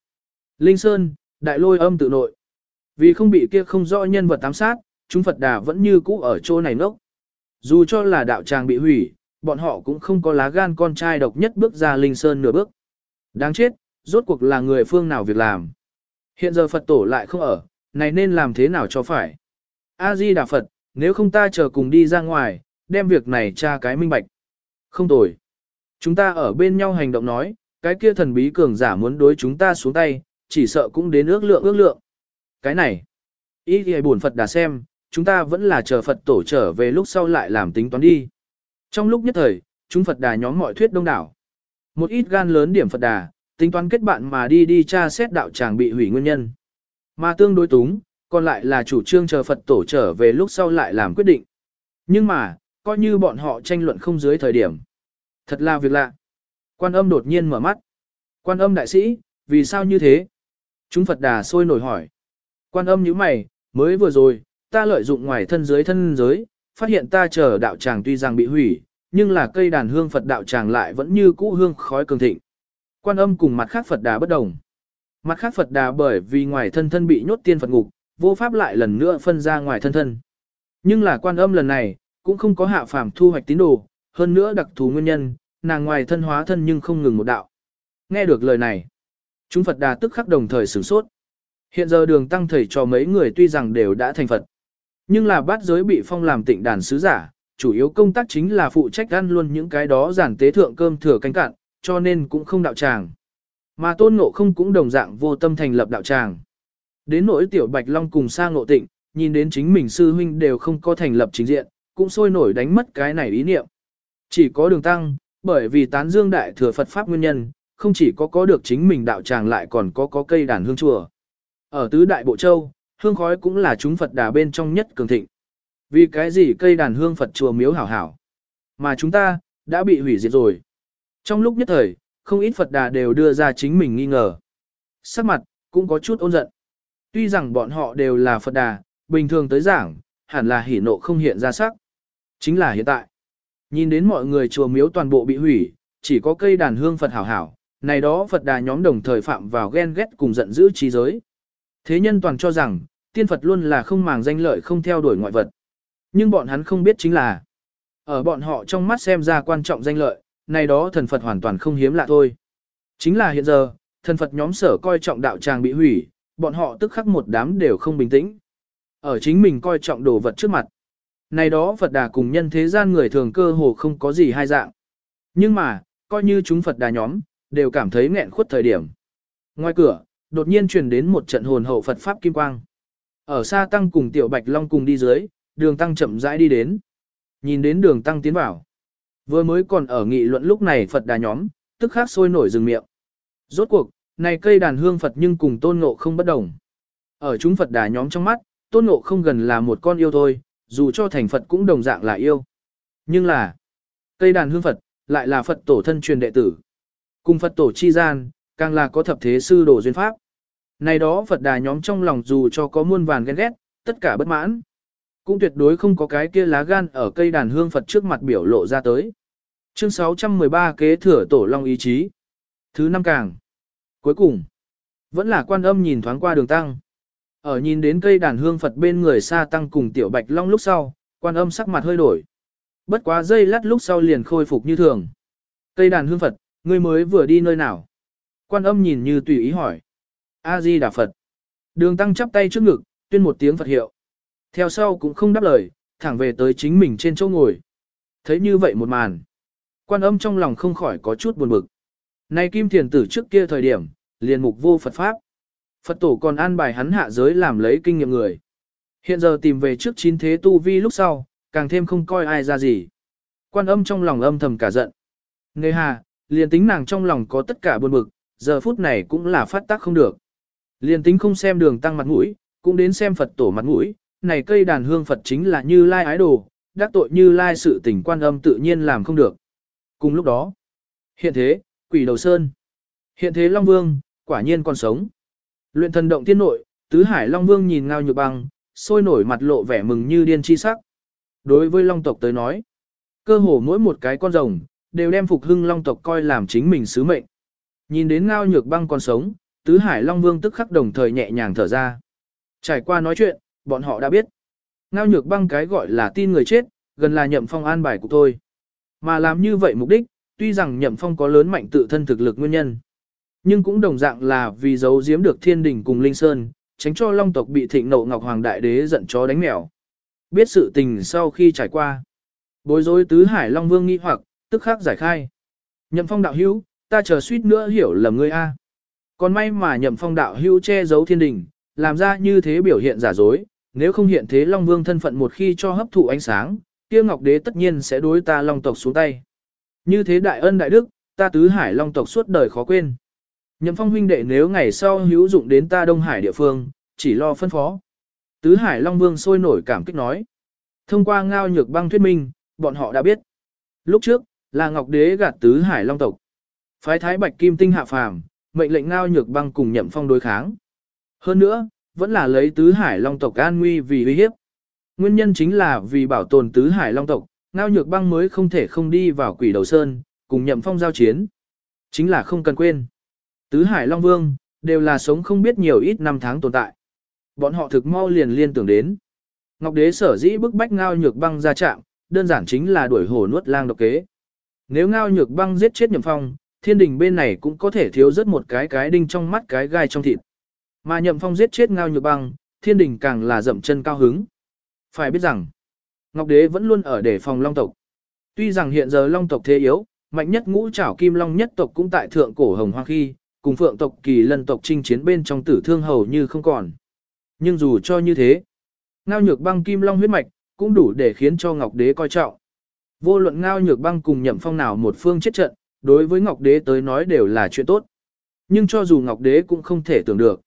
Linh Sơn, đại lôi âm tự nội. Vì không bị kia không rõ nhân vật tám sát, chúng Phật Đà vẫn như cũ ở chỗ này nốc. Dù cho là đạo tràng bị hủy, bọn họ cũng không có lá gan con trai độc nhất bước ra Linh Sơn nửa bước. Đáng chết, rốt cuộc là người phương nào việc làm. Hiện giờ Phật tổ lại không ở, này nên làm thế nào cho phải. A-di Đà Phật, nếu không ta chờ cùng đi ra ngoài, đem việc này tra cái minh bạch. Không tồi. Chúng ta ở bên nhau hành động nói, cái kia thần bí cường giả muốn đối chúng ta xuống tay, chỉ sợ cũng đến ước lượng ước lượng. Cái này, ý thì buồn Phật đã xem, chúng ta vẫn là chờ Phật tổ trở về lúc sau lại làm tính toán đi. Trong lúc nhất thời, chúng Phật đà nhóm mọi thuyết đông đảo. Một ít gan lớn điểm Phật đà, tính toán kết bạn mà đi đi tra xét đạo tràng bị hủy nguyên nhân. Mà tương đối túng, còn lại là chủ trương chờ Phật tổ trở về lúc sau lại làm quyết định. Nhưng mà, coi như bọn họ tranh luận không dưới thời điểm. Thật là việc lạ. Quan âm đột nhiên mở mắt. Quan âm đại sĩ, vì sao như thế? Chúng Phật đà sôi nổi hỏi. Quan âm như mày, mới vừa rồi, ta lợi dụng ngoài thân dưới thân giới, phát hiện ta chờ đạo tràng tuy rằng bị hủy, nhưng là cây đàn hương Phật đạo tràng lại vẫn như cũ hương khói cường thịnh. Quan âm cùng mặt khác Phật đà bất đồng. Mặt khác Phật đà bởi vì ngoài thân thân bị nhốt tiên Phật ngục, vô pháp lại lần nữa phân ra ngoài thân thân. Nhưng là quan âm lần này, cũng không có hạ phàm thu hoạch tín đồ, hơn nữa đặc thù nguyên nhân, nàng ngoài thân hóa thân nhưng không ngừng một đạo. Nghe được lời này, chúng Phật đà tức khắc đồng thời sửng sốt. Hiện giờ đường tăng thầy cho mấy người tuy rằng đều đã thành Phật, nhưng là bát giới bị phong làm tịnh đàn sứ giả, chủ yếu công tác chính là phụ trách ăn luôn những cái đó giản tế thượng cơm thừa canh cạn, cho nên cũng không đạo tràng. Mà tôn ngộ không cũng đồng dạng vô tâm thành lập đạo tràng. Đến nỗi tiểu bạch long cùng sang ngộ tịnh, nhìn đến chính mình sư huynh đều không có thành lập chính diện, cũng sôi nổi đánh mất cái này ý niệm. Chỉ có đường tăng, bởi vì tán dương đại thừa Phật Pháp nguyên nhân, không chỉ có có được chính mình đạo tràng lại còn có có cây đàn hương chùa. Ở tứ đại bộ châu, hương khói cũng là chúng Phật đà bên trong nhất cường thịnh. Vì cái gì cây đàn hương Phật chùa miếu hảo hảo, mà chúng ta, đã bị hủy diệt rồi. Trong lúc nhất thời, không ít Phật đà đều đưa ra chính mình nghi ngờ. Sắc mặt, cũng có chút ôn giận. Tuy rằng bọn họ đều là Phật đà, bình thường tới giảng, hẳn là hỉ nộ không hiện ra sắc. Chính là hiện tại. Nhìn đến mọi người chùa miếu toàn bộ bị hủy, chỉ có cây đàn hương Phật hảo hảo, này đó Phật đà nhóm đồng thời phạm vào ghen ghét cùng giận dữ trí giới. Thế nhân toàn cho rằng, tiên Phật luôn là không màng danh lợi không theo đuổi ngoại vật. Nhưng bọn hắn không biết chính là, ở bọn họ trong mắt xem ra quan trọng danh lợi, này đó thần Phật hoàn toàn không hiếm lạ thôi. Chính là hiện giờ, thần Phật nhóm sở coi trọng đạo tràng bị hủy, bọn họ tức khắc một đám đều không bình tĩnh. Ở chính mình coi trọng đồ vật trước mặt. Này đó Phật đà cùng nhân thế gian người thường cơ hồ không có gì hai dạng. Nhưng mà, coi như chúng Phật đà nhóm, đều cảm thấy nghẹn khuất thời điểm. Ngoài cửa, đột nhiên truyền đến một trận hồn hậu Phật Pháp Kim Quang. Ở xa Tăng cùng Tiểu Bạch Long cùng đi dưới, đường Tăng chậm rãi đi đến. Nhìn đến đường Tăng tiến vào. Vừa mới còn ở nghị luận lúc này Phật đà nhóm, tức khắc sôi nổi rừng miệng. Rốt cuộc, này cây đàn hương Phật nhưng cùng tôn ngộ không bất đồng. Ở chúng Phật đà nhóm trong mắt, tôn ngộ không gần là một con yêu thôi, dù cho thành Phật cũng đồng dạng là yêu. Nhưng là, cây đàn hương Phật, lại là Phật tổ thân truyền đệ tử. Cùng Phật tổ chi gian, càng là có thập thế sư đồ duyên pháp. Này đó Phật đà nhóm trong lòng dù cho có muôn vàn ghen ghét, tất cả bất mãn. Cũng tuyệt đối không có cái kia lá gan ở cây đàn hương Phật trước mặt biểu lộ ra tới. Chương 613 kế thừa tổ long ý chí. Thứ năm càng. Cuối cùng, vẫn là quan âm nhìn thoáng qua đường tăng. Ở nhìn đến cây đàn hương Phật bên người xa tăng cùng tiểu bạch long lúc sau, quan âm sắc mặt hơi đổi. Bất quá dây lát lúc sau liền khôi phục như thường. Cây đàn hương Phật, ngươi mới vừa đi nơi nào? Quan âm nhìn như tùy ý hỏi. A-di Đà Phật. Đường tăng chắp tay trước ngực, tuyên một tiếng Phật hiệu. Theo sau cũng không đáp lời, thẳng về tới chính mình trên chỗ ngồi. Thấy như vậy một màn. Quan âm trong lòng không khỏi có chút buồn bực. Này kim thiền tử trước kia thời điểm, liền mục vô Phật Pháp. Phật tổ còn an bài hắn hạ giới làm lấy kinh nghiệm người. Hiện giờ tìm về trước chín thế tu vi lúc sau, càng thêm không coi ai ra gì. Quan âm trong lòng âm thầm cả giận. Nghe hà, liền tính nàng trong lòng có tất cả buồn bực, giờ phút này cũng là phát tác không được. Liền tính không xem đường tăng mặt mũi, cũng đến xem Phật tổ mặt mũi, này cây đàn hương Phật chính là như lai ái đồ, đắc tội như lai sự tình quan âm tự nhiên làm không được. Cùng lúc đó, hiện thế, quỷ đầu sơn, hiện thế Long Vương, quả nhiên còn sống. Luyện thần động tiên nội, tứ hải Long Vương nhìn ngao nhược băng, sôi nổi mặt lộ vẻ mừng như điên chi sắc. Đối với Long tộc tới nói, cơ hồ mỗi một cái con rồng, đều đem phục hưng Long tộc coi làm chính mình sứ mệnh. Nhìn đến ngao nhược băng còn sống, tứ hải Long Vương tức khắc đồng thời nhẹ nhàng thở ra. Trải qua nói chuyện, bọn họ đã biết. Ngao nhược băng cái gọi là tin người chết, gần là nhậm phong an bài của tôi. Mà làm như vậy mục đích, tuy rằng nhậm phong có lớn mạnh tự thân thực lực nguyên nhân. Nhưng cũng đồng dạng là vì giấu giếm được thiên đình cùng Linh Sơn, tránh cho long tộc bị thịnh nộ Ngọc Hoàng Đại Đế giận chó đánh mèo. Biết sự tình sau khi trải qua. Bối rối tứ hải Long Vương nghi hoặc, tức khắc giải khai. Nhậm phong đạo hữu, ta chờ suýt nữa hiểu lầm ngươi a. Còn may mà nhậm phong đạo hữu che giấu thiên đình, làm ra như thế biểu hiện giả dối, nếu không hiện thế Long Vương thân phận một khi cho hấp thụ ánh sáng, kia Ngọc Đế tất nhiên sẽ đối ta Long tộc xuống tay. Như thế đại ân đại đức, ta tứ hải Long tộc suốt đời khó quên. Nhậm phong huynh đệ nếu ngày sau hữu dụng đến ta Đông Hải địa phương, chỉ lo phân phó. Tứ Hải Long Vương sôi nổi cảm kích nói. Thông qua ngao nhược băng thuyết minh, bọn họ đã biết. Lúc trước, là Ngọc Đế gạt Tứ Hải Long tộc. Phái Thái Bạch Kim Tinh hạ phàm, mệnh lệnh ngao nhược băng cùng nhậm phong đối kháng. Hơn nữa, vẫn là lấy Tứ Hải Long tộc an nguy vì uy hiếp. Nguyên nhân chính là vì bảo tồn Tứ Hải Long tộc, ngao nhược băng mới không thể không đi vào quỷ đầu sơn, cùng nhậm phong giao chiến. Chính là không cần quên. Tứ Hải Long Vương, đều là sống không biết nhiều ít năm tháng tồn tại. Bọn họ thực mau liền liên tưởng đến. Ngọc Đế sở dĩ bức bách ngao nhược băng ra trạng, đơn giản chính là đuổi hổ nuốt lang độc kế. Nếu ngao nhược băng giết chết nhậm phong, thiên đình bên này cũng có thể thiếu rất một cái cái đinh trong mắt cái gai trong thịt. Mà nhậm phong giết chết ngao nhược băng, thiên đình càng là dậm chân cao hứng. Phải biết rằng, Ngọc Đế vẫn luôn ở để phòng long tộc. Tuy rằng hiện giờ long tộc thế yếu, mạnh nhất ngũ trảo kim long nhất tộc cũng tại thượng cổ hồng hoang khi, cùng phượng tộc kỳ lân tộc chinh chiến bên trong tử thương hầu như không còn. Nhưng dù cho như thế, ngao nhược băng kim long huyết mạch, cũng đủ để khiến cho Ngọc Đế coi trọng. Vô luận ngao nhược băng cùng nhậm phong nào một phương chết trận, đối với Ngọc Đế tới nói đều là chuyện tốt. Nhưng cho dù Ngọc Đế cũng không thể tưởng được.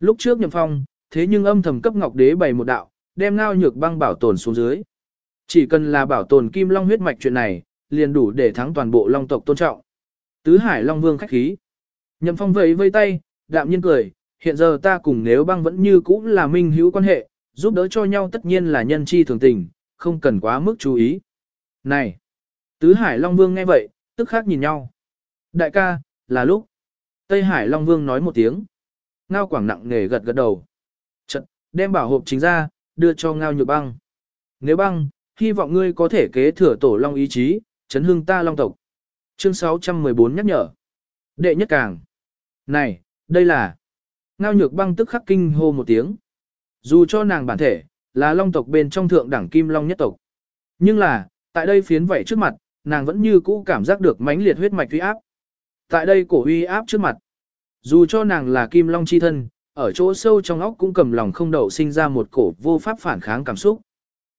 Lúc trước nhậm phong, thế nhưng âm thầm cấp Ngọc Đế bày một đạo, đem ngao nhược băng bảo tồn xuống dưới. Chỉ cần là bảo tồn kim long huyết mạch chuyện này, liền đủ để thắng toàn bộ long tộc tôn trọng. Tứ Hải Long Vương khách khí. Nhậm Phong vẫy vây tay, đạm nhiên cười, hiện giờ ta cùng nếu băng vẫn như cũ là minh hữu quan hệ, giúp đỡ cho nhau tất nhiên là nhân chi thường tình, không cần quá mức chú ý. Này! Tứ Hải Long Vương nghe vậy, tức khắc nhìn nhau. Đại ca, là lúc. Tây Hải Long Vương nói một tiếng. Ngao quảng nặng nề gật gật đầu. Trận, đem bảo hộp chính ra, đưa cho Ngao nhược băng. Nếu băng, hy vọng ngươi có thể kế thừa tổ Long ý chí, chấn hương ta Long tộc. Chương 614 nhắc nhở. Đệ nhất càng. Này, đây là. Ngao nhược băng tức khắc kinh hô một tiếng. Dù cho nàng bản thể, là long tộc bên trong thượng đẳng kim long nhất tộc. Nhưng là, tại đây phiến vậy trước mặt, nàng vẫn như cũ cảm giác được mãnh liệt huyết mạch uy áp. Tại đây cổ uy áp trước mặt. Dù cho nàng là kim long chi thân, ở chỗ sâu trong óc cũng cầm lòng không đậu sinh ra một cổ vô pháp phản kháng cảm xúc.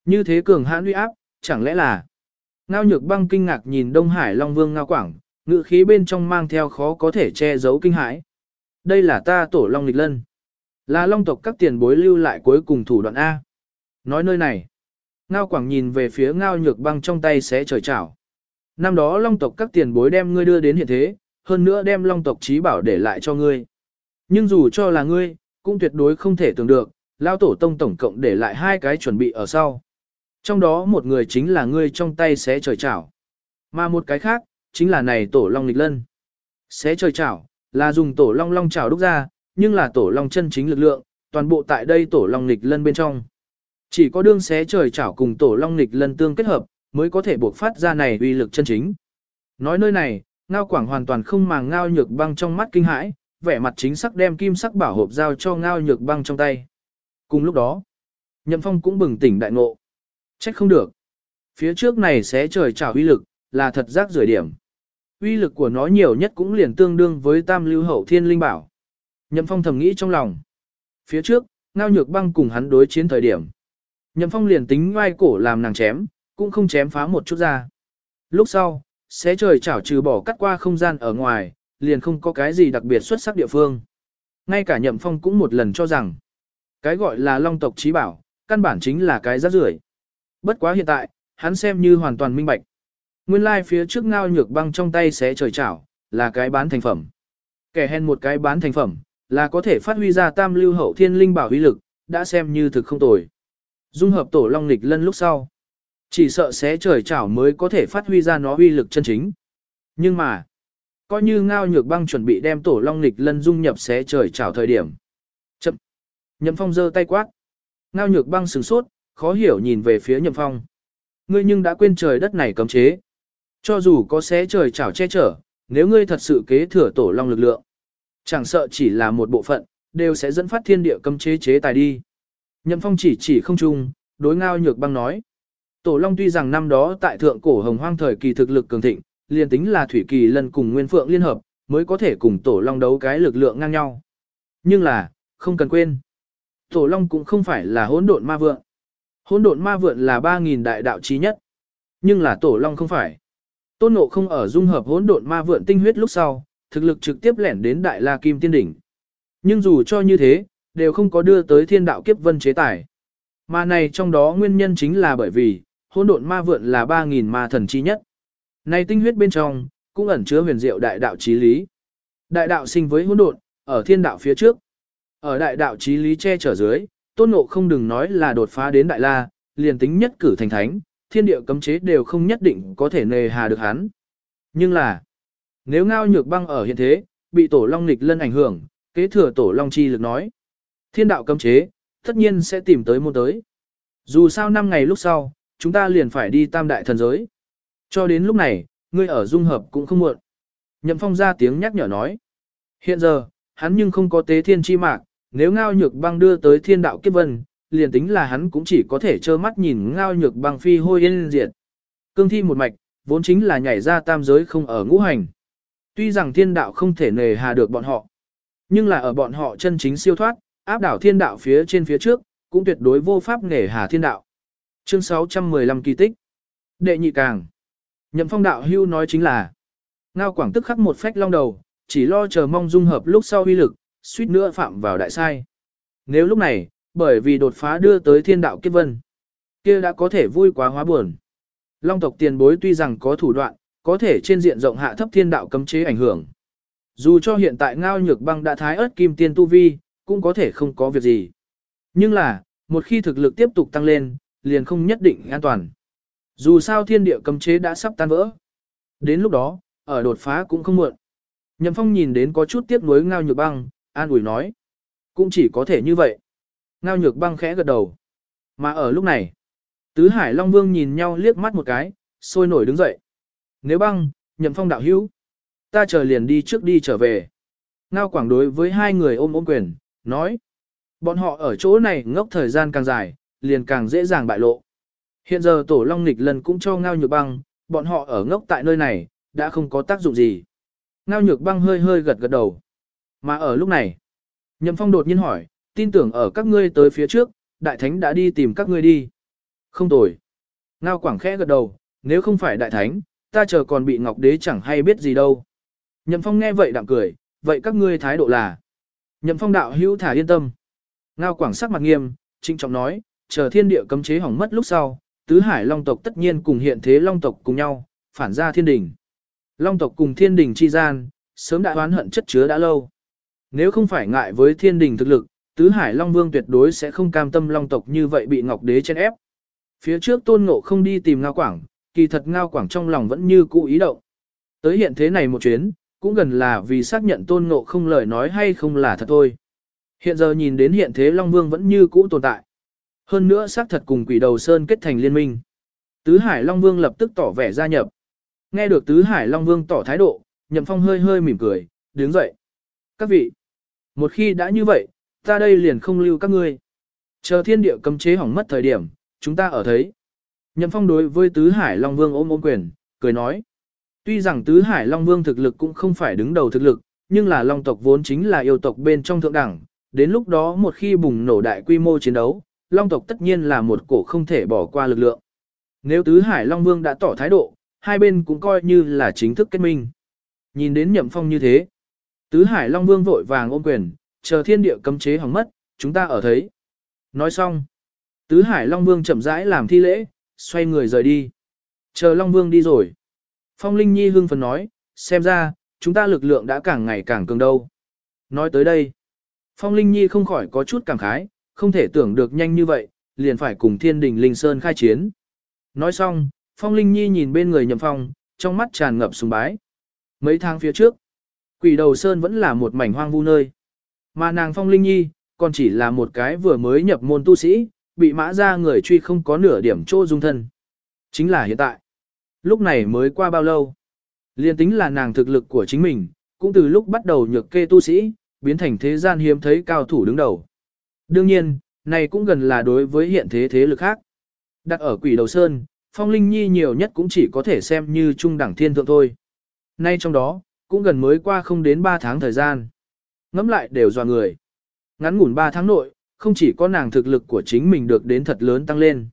Như thế cường hãn uy áp, chẳng lẽ là... Ngao nhược băng kinh ngạc nhìn Đông Hải Long Vương Ngao Quảng, ngự khí bên trong mang theo khó có thể che giấu kinh hãi. Đây là ta tổ Long Lịch Lân. Là Long tộc các tiền bối lưu lại cuối cùng thủ đoạn A. Nói nơi này. Ngao Quảng nhìn về phía Ngao nhược băng trong tay sẽ trời chảo. Năm đó Long tộc các tiền bối đem ngươi đưa đến hiện thế, hơn nữa đem Long tộc trí bảo để lại cho ngươi. Nhưng dù cho là ngươi, cũng tuyệt đối không thể tưởng được, Lao tổ tông tổng cộng để lại hai cái chuẩn bị ở sau. Trong đó một người chính là ngươi trong tay xé trời chảo. Mà một cái khác, chính là này tổ long lịch lân. Xé trời chảo, là dùng tổ long long chảo đúc ra, nhưng là tổ long chân chính lực lượng, toàn bộ tại đây tổ long lịch lân bên trong. Chỉ có đương xé trời chảo cùng tổ long lịch lân tương kết hợp, mới có thể buộc phát ra này uy lực chân chính. Nói nơi này, Ngao Quảng hoàn toàn không màng Ngao Nhược Băng trong mắt kinh hãi, vẻ mặt chính sắc đem kim sắc bảo hộp giao cho Ngao Nhược Băng trong tay. Cùng lúc đó, Nhậm Phong cũng bừng tỉnh đại ngộ. Trách không được. Phía trước này sẽ trời trào uy lực, là thật rác rưởi điểm. Uy lực của nó nhiều nhất cũng liền tương đương với tam lưu hậu thiên linh bảo. Nhậm phong thầm nghĩ trong lòng. Phía trước, ngao nhược băng cùng hắn đối chiến thời điểm. Nhậm phong liền tính ngoai cổ làm nàng chém, cũng không chém phá một chút ra. Lúc sau, sẽ trời chảo trừ bỏ cắt qua không gian ở ngoài, liền không có cái gì đặc biệt xuất sắc địa phương. Ngay cả nhậm phong cũng một lần cho rằng, cái gọi là long tộc trí bảo, căn bản chính là cái rác rưởi. Bất quá hiện tại, hắn xem như hoàn toàn minh bạch. Nguyên lai like phía trước ngao nhược băng trong tay sẽ trời chảo, là cái bán thành phẩm. Kẻ hèn một cái bán thành phẩm, là có thể phát huy ra tam lưu hậu thiên linh bảo uy lực, đã xem như thực không tồi. Dung hợp tổ long lịch lân lúc sau. Chỉ sợ sẽ trời chảo mới có thể phát huy ra nó uy lực chân chính. Nhưng mà, coi như ngao nhược băng chuẩn bị đem tổ long lịch lân dung nhập xé trời chảo thời điểm. Chậm. Nhậm phong giơ tay quát. Ngao nhược băng sừng sốt, khó hiểu nhìn về phía nhậm phong. Ngươi nhưng đã quên trời đất này cấm chế. Cho dù có xé trời chảo che chở, nếu ngươi thật sự kế thừa tổ long lực lượng, chẳng sợ chỉ là một bộ phận, đều sẽ dẫn phát thiên địa cấm chế chế tài đi. Nhậm phong chỉ chỉ không chung, đối ngao nhược băng nói. Tổ long tuy rằng năm đó tại thượng cổ hồng hoang thời kỳ thực lực cường thịnh, liền tính là thủy kỳ lần cùng nguyên phượng liên hợp, mới có thể cùng tổ long đấu cái lực lượng ngang nhau. Nhưng là, không cần quên. Tổ long cũng không phải là hỗn độn ma vượng. Hỗn độn ma vượng là 3.000 đại đạo trí nhất. Nhưng là tổ long không phải. Tôn ngộ không ở dung hợp hỗn độn ma vượng tinh huyết lúc sau, thực lực trực tiếp lẻn đến đại la kim tiên đỉnh. Nhưng dù cho như thế, đều không có đưa tới thiên đạo kiếp vân chế tài. Mà này trong đó nguyên nhân chính là bởi vì, hỗn độn ma vượn là 3.000 ma thần chi nhất. Này tinh huyết bên trong, cũng ẩn chứa huyền diệu đại đạo trí lý. Đại đạo sinh với hỗn độn, ở thiên đạo phía trước. Ở đại đạo trí lý che chở dưới, tôn ngộ không đừng nói là đột phá đến đại la, liền tính nhất cử thành thánh, thiên địa cấm chế đều không nhất định có thể nề hà được hắn. Nhưng là, nếu ngao nhược băng ở hiện thế, bị tổ long nghịch lân ảnh hưởng, kế thừa tổ long chi lực nói. Thiên đạo cấm chế, tất nhiên sẽ tìm tới môn tới. Dù sao năm ngày lúc sau, chúng ta liền phải đi tam đại thần giới. Cho đến lúc này, ngươi ở dung hợp cũng không muộn. Nhậm phong ra tiếng nhắc nhở nói. Hiện giờ, hắn nhưng không có tế thiên chi mạc, nếu ngao nhược băng đưa tới thiên đạo kiếp vân, liền tính là hắn cũng chỉ có thể trơ mắt nhìn ngao nhược băng phi hôi yên diệt. Cương thi một mạch, vốn chính là nhảy ra tam giới không ở ngũ hành. Tuy rằng thiên đạo không thể nề hà được bọn họ, nhưng là ở bọn họ chân chính siêu thoát, áp đảo thiên đạo phía trên phía trước, cũng tuyệt đối vô pháp nề hà thiên đạo. Chương 615 kỳ tích. Đệ nhị càng. Nhậm phong đạo hưu nói chính là, ngao quảng tức khắc một phách long đầu, chỉ lo chờ mong dung hợp lúc sau uy lực, suýt nữa phạm vào đại sai. Nếu lúc này, bởi vì đột phá đưa tới thiên đạo kiếp vân, kia đã có thể vui quá hóa buồn. Long tộc tiền bối tuy rằng có thủ đoạn, có thể trên diện rộng hạ thấp thiên đạo cấm chế ảnh hưởng. Dù cho hiện tại ngao nhược băng đã thái ớt kim tiên tu vi, cũng có thể không có việc gì. Nhưng là, một khi thực lực tiếp tục tăng lên, liền không nhất định an toàn. Dù sao thiên địa cấm chế đã sắp tan vỡ. Đến lúc đó, ở đột phá cũng không muộn. Nhậm Phong nhìn đến có chút tiếc nuối ngao nhược băng, an ủi nói. Cũng chỉ có thể như vậy. Ngao nhược băng khẽ gật đầu. Mà ở lúc này, Tứ Hải Long Vương nhìn nhau liếc mắt một cái, sôi nổi đứng dậy. Nếu băng, Nhậm Phong đạo hữu, ta chờ liền đi trước đi trở về. Ngao Quảng đối với hai người ôm ôm quyền, nói. Bọn họ ở chỗ này ngốc thời gian càng dài, liền càng dễ dàng bại lộ. Hiện giờ Tổ Long Nịch lần cũng cho Ngao Nhược Băng, bọn họ ở ngốc tại nơi này, đã không có tác dụng gì. Ngao Nhược Băng hơi hơi gật gật đầu. Mà ở lúc này, Nhậm Phong đột nhiên hỏi, tin tưởng ở các ngươi tới phía trước, Đại Thánh đã đi tìm các ngươi đi. Không tồi. Ngao Quảng khẽ gật đầu, nếu không phải Đại Thánh, ta chờ còn bị Ngọc Đế chẳng hay biết gì đâu. Nhậm Phong nghe vậy đạm cười, vậy các ngươi thái độ là. Nhậm Phong đạo hữu thả yên tâm. Ngao Quảng sắc mặt nghiêm, trinh trọng nói, chờ thiên địa cấm chế hỏng mất lúc sau, tứ hải long tộc tất nhiên cùng hiện thế long tộc cùng nhau, phản ra thiên đình. Long tộc cùng thiên đình chi gian, sớm đã oán hận chất chứa đã lâu. Nếu không phải ngại với thiên đình thực lực, tứ hải long vương tuyệt đối sẽ không cam tâm long tộc như vậy bị ngọc đế chen ép. Phía trước tôn ngộ không đi tìm ngao quảng, kỳ thật ngao quảng trong lòng vẫn như cũ ý động. Tới hiện thế này một chuyến, cũng gần là vì xác nhận tôn ngộ không lời nói hay không là thật thôi. Hiện giờ nhìn đến hiện thế Long Vương vẫn như cũ tồn tại. Hơn nữa xác thật cùng quỷ đầu Sơn kết thành liên minh. Tứ Hải Long Vương lập tức tỏ vẻ gia nhập. Nghe được Tứ Hải Long Vương tỏ thái độ, Nhậm Phong hơi hơi mỉm cười, đứng dậy. Các vị, một khi đã như vậy, ta đây liền không lưu các ngươi. Chờ thiên địa cấm chế hỏng mất thời điểm, chúng ta ở thấy. Nhậm Phong đối với Tứ Hải Long Vương ôm ôm quyền, cười nói. Tuy rằng Tứ Hải Long Vương thực lực cũng không phải đứng đầu thực lực, nhưng là Long tộc vốn chính là yêu tộc bên trong thượng đẳng. Đến lúc đó một khi bùng nổ đại quy mô chiến đấu, Long tộc tất nhiên là một cổ không thể bỏ qua lực lượng. Nếu Tứ Hải Long Vương đã tỏ thái độ, hai bên cũng coi như là chính thức kết minh. Nhìn đến Nhậm Phong như thế, Tứ Hải Long Vương vội vàng ôm quyền, chờ thiên địa cấm chế hỏng mất, chúng ta ở thấy. Nói xong, Tứ Hải Long Vương chậm rãi làm thi lễ, xoay người rời đi. Chờ Long Vương đi rồi. Phong Linh Nhi hưng phấn nói, xem ra, chúng ta lực lượng đã càng ngày càng cường đâu. Nói tới đây, Phong Linh Nhi không khỏi có chút cảm khái, không thể tưởng được nhanh như vậy, liền phải cùng thiên đình Linh Sơn khai chiến. Nói xong, Phong Linh Nhi nhìn bên người nhậm phong, trong mắt tràn ngập sùng bái. Mấy tháng phía trước, quỷ đầu Sơn vẫn là một mảnh hoang vu nơi. Mà nàng Phong Linh Nhi, còn chỉ là một cái vừa mới nhập môn tu sĩ, bị mã ra người truy không có nửa điểm chỗ dung thân. Chính là hiện tại. Lúc này mới qua bao lâu? Liên tính là nàng thực lực của chính mình, cũng từ lúc bắt đầu nhược kê tu sĩ, biến thành thế gian hiếm thấy cao thủ đứng đầu. Đương nhiên, này cũng gần là đối với hiện thế thế lực khác. Đặt ở quỷ đầu sơn, phong linh nhi nhiều nhất cũng chỉ có thể xem như trung đẳng thiên thượng thôi. Nay trong đó, cũng gần mới qua không đến 3 tháng thời gian. Ngắm lại đều dò người. Ngắn ngủn 3 tháng nội, không chỉ có nàng thực lực của chính mình được đến thật lớn tăng lên.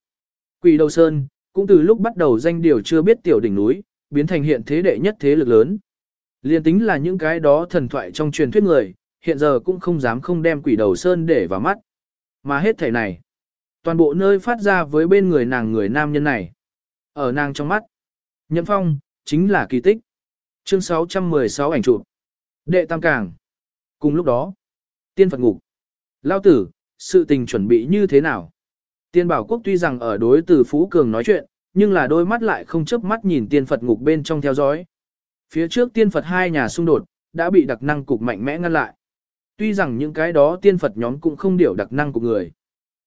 Quỷ đầu sơn, cũng từ lúc bắt đầu danh điều chưa biết tiểu đỉnh núi, biến thành hiện thế đệ nhất thế lực lớn. Liên tính là những cái đó thần thoại trong truyền thuyết người, hiện giờ cũng không dám không đem quỷ đầu sơn để vào mắt. Mà hết thể này, toàn bộ nơi phát ra với bên người nàng người nam nhân này. Ở nàng trong mắt, nhậm phong, chính là kỳ tích. Chương 616 ảnh chụp. Đệ Tam Càng. Cùng lúc đó, tiên Phật ngục. Lao tử, sự tình chuẩn bị như thế nào? Tiên bảo quốc tuy rằng ở đối từ Phú Cường nói chuyện, nhưng là đôi mắt lại không chớp mắt nhìn tiên Phật ngục bên trong theo dõi. Phía trước tiên Phật hai nhà xung đột, đã bị đặc năng cục mạnh mẽ ngăn lại. Tuy rằng những cái đó tiên Phật nhóm cũng không điều đặc năng của người.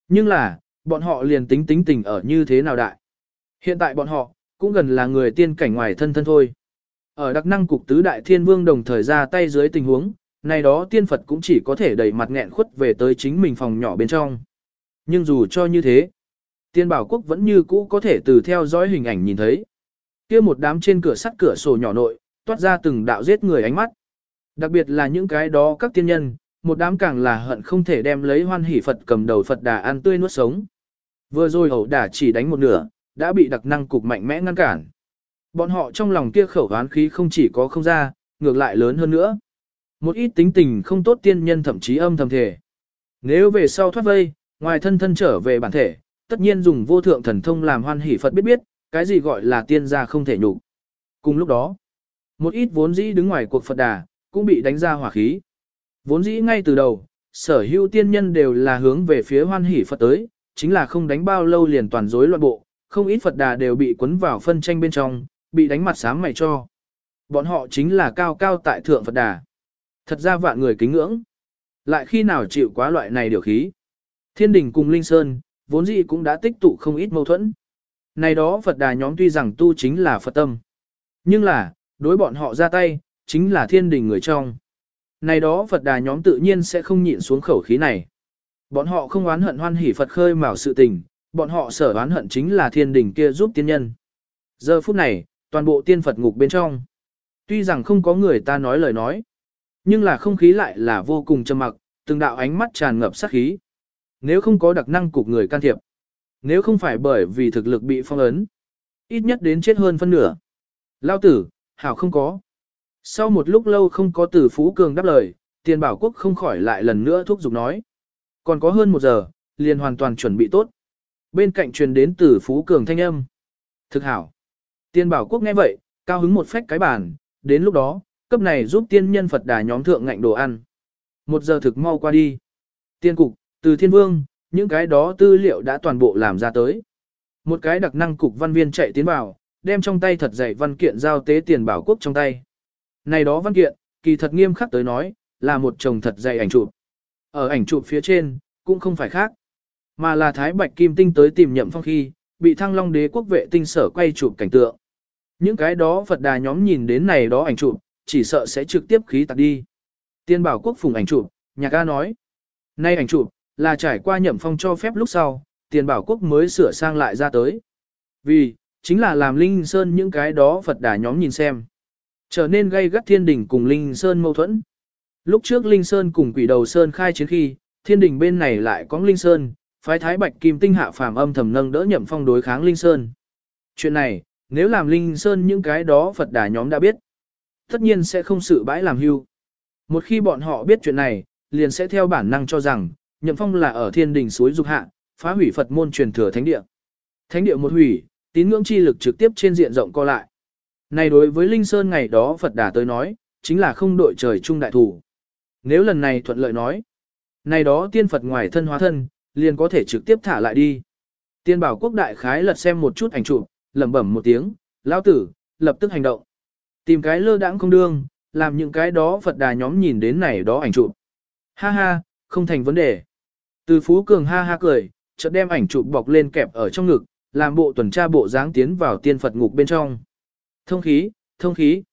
Nhưng là, bọn họ liền tính tính tình ở như thế nào đại. Hiện tại bọn họ, cũng gần là người tiên cảnh ngoài thân thân thôi. Ở đặc năng cục tứ đại thiên vương đồng thời ra tay dưới tình huống, này đó tiên Phật cũng chỉ có thể đẩy mặt nghẹn khuất về tới chính mình phòng nhỏ bên trong. Nhưng dù cho như thế, tiên bảo quốc vẫn như cũ có thể từ theo dõi hình ảnh nhìn thấy. kia một đám trên cửa sắt cửa sổ nhỏ nội, toát ra từng đạo giết người ánh mắt. Đặc biệt là những cái đó các tiên nhân, một đám càng là hận không thể đem lấy hoan hỷ Phật cầm đầu Phật đà ăn tươi nuốt sống. Vừa rồi hậu đả chỉ đánh một nửa, đã bị đặc năng cục mạnh mẽ ngăn cản. Bọn họ trong lòng kia khẩu oán khí không chỉ có không ra, ngược lại lớn hơn nữa. Một ít tính tình không tốt tiên nhân thậm chí âm thầm thể. Nếu về sau thoát vây, ngoài thân thân trở về bản thể, tất nhiên dùng vô thượng thần thông làm hoan hỷ Phật biết biết, cái gì gọi là tiên gia không thể nhục. Cùng lúc đó, một ít vốn dĩ đứng ngoài cuộc Phật đà, cũng bị đánh ra hỏa khí. Vốn dĩ ngay từ đầu, sở hữu tiên nhân đều là hướng về phía hoan hỷ Phật tới, chính là không đánh bao lâu liền toàn rối loạn bộ, không ít Phật đà đều bị cuốn vào phân tranh bên trong, bị đánh mặt sáng mày cho. Bọn họ chính là cao cao tại thượng Phật đà. Thật ra vạn người kính ngưỡng. Lại khi nào chịu quá loại này điều khí. Thiên đình cùng Linh Sơn, vốn dĩ cũng đã tích tụ không ít mâu thuẫn. Này đó Phật đà nhóm tuy rằng tu chính là Phật tâm. Nhưng là, đối bọn họ ra tay, chính là thiên đình người trong. Này đó Phật đà nhóm tự nhiên sẽ không nhịn xuống khẩu khí này. Bọn họ không oán hận hoan hỉ Phật khơi mào sự tình, bọn họ sở oán hận chính là thiên đình kia giúp tiên nhân. Giờ phút này, toàn bộ tiên Phật ngục bên trong. Tuy rằng không có người ta nói lời nói, nhưng là không khí lại là vô cùng trầm mặc, từng đạo ánh mắt tràn ngập sát khí. Nếu không có đặc năng cục người can thiệp, nếu không phải bởi vì thực lực bị phong ấn, ít nhất đến chết hơn phân nửa. Lao tử, hảo không có. Sau một lúc lâu không có từ Phú Cường đáp lời, tiền bảo quốc không khỏi lại lần nữa thúc giục nói. Còn có hơn một giờ, liền hoàn toàn chuẩn bị tốt. Bên cạnh truyền đến từ Phú Cường thanh âm. Thực hảo. Tiên bảo quốc nghe vậy, cao hứng một phách cái bàn, đến lúc đó, cấp này giúp tiên nhân Phật đà nhóm thượng ngạnh đồ ăn. Một giờ thực mau qua đi. Tiên cục, từ thiên vương, những cái đó tư liệu đã toàn bộ làm ra tới. Một cái đặc năng cục văn viên chạy tiến vào, đem trong tay thật dày văn kiện giao tế tiền bảo quốc trong tay. Này đó văn kiện, kỳ thật nghiêm khắc tới nói, là một chồng thật dày ảnh chụp. Ở ảnh chụp phía trên, cũng không phải khác, mà là Thái Bạch Kim Tinh tới tìm nhậm phong khi, bị thăng long đế quốc vệ tinh sở quay chụp cảnh tượng. Những cái đó Phật đà nhóm nhìn đến này đó ảnh chụp, chỉ sợ sẽ trực tiếp khí tạc đi. Tiên bảo quốc phùng ảnh chụp, nhạc ca nói. Nay ảnh chụp, là trải qua nhậm phong cho phép lúc sau, tiền bảo quốc mới sửa sang lại ra tới. Vì, chính là làm Linh Sơn những cái đó Phật đà nhóm nhìn xem. Trở nên gây gắt thiên đình cùng Linh Sơn mâu thuẫn. Lúc trước Linh Sơn cùng quỷ đầu Sơn khai chiến khi, thiên đình bên này lại có Linh Sơn, phái thái bạch kim tinh hạ phàm âm thầm nâng đỡ nhậm phong đối kháng Linh Sơn. Chuyện này, nếu làm Linh Sơn những cái đó Phật đà nhóm đã biết, tất nhiên sẽ không sự bãi làm hưu. Một khi bọn họ biết chuyện này, liền sẽ theo bản năng cho rằng, nhậm phong là ở thiên đình suối dục hạ, phá hủy Phật môn truyền thừa thánh địa. Thánh địa một hủy, tín ngưỡng chi lực trực tiếp trên diện rộng co lại. Này đối với Linh Sơn ngày đó Phật đà tới nói, chính là không đội trời chung đại thủ. Nếu lần này thuận lợi nói, này đó tiên Phật ngoài thân hóa thân, liền có thể trực tiếp thả lại đi. Tiên bảo quốc đại khái lật xem một chút ảnh chụp, lẩm bẩm một tiếng, lão tử, lập tức hành động. Tìm cái lơ đãng không đương, làm những cái đó Phật đà nhóm nhìn đến này đó ảnh chụp. Ha ha, không thành vấn đề. Từ Phú Cường ha ha cười, chợt đem ảnh chụp bọc lên kẹp ở trong ngực, làm bộ tuần tra bộ dáng tiến vào tiên Phật ngục bên trong. Thông khí, thông khí.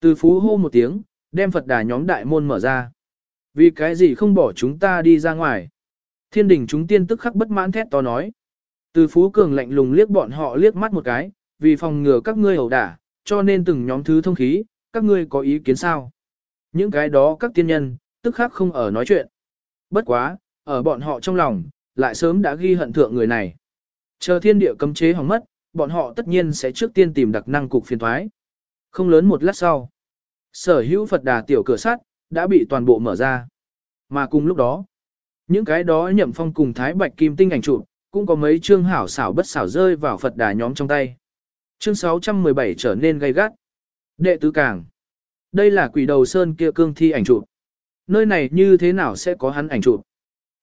Từ Phú hô một tiếng, đem Phật đà nhóm đại môn mở ra. Vì cái gì không bỏ chúng ta đi ra ngoài? Thiên đình chúng tiên tức khắc bất mãn thét to nói. Từ Phú Cường lạnh lùng liếc bọn họ liếc mắt một cái, vì phòng ngừa các ngươi ẩu đả, cho nên từng nhóm thứ thông khí, các ngươi có ý kiến sao? Những cái đó các tiên nhân, tức khắc không ở nói chuyện. Bất quá, ở bọn họ trong lòng, lại sớm đã ghi hận thượng người này. Chờ thiên địa cấm chế hỏng mất, bọn họ tất nhiên sẽ trước tiên tìm đặc năng cục phiền thoái. Không lớn một lát sau, sở hữu Phật đà tiểu cửa sắt đã bị toàn bộ mở ra. Mà cùng lúc đó, những cái đó nhậm phong cùng thái bạch kim tinh ảnh chụp cũng có mấy chương hảo xảo bất xảo rơi vào Phật đà nhóm trong tay. Chương 617 trở nên gay gắt. Đệ tứ càng. Đây là quỷ đầu sơn kia cương thi ảnh chụp. Nơi này như thế nào sẽ có hắn ảnh chụp?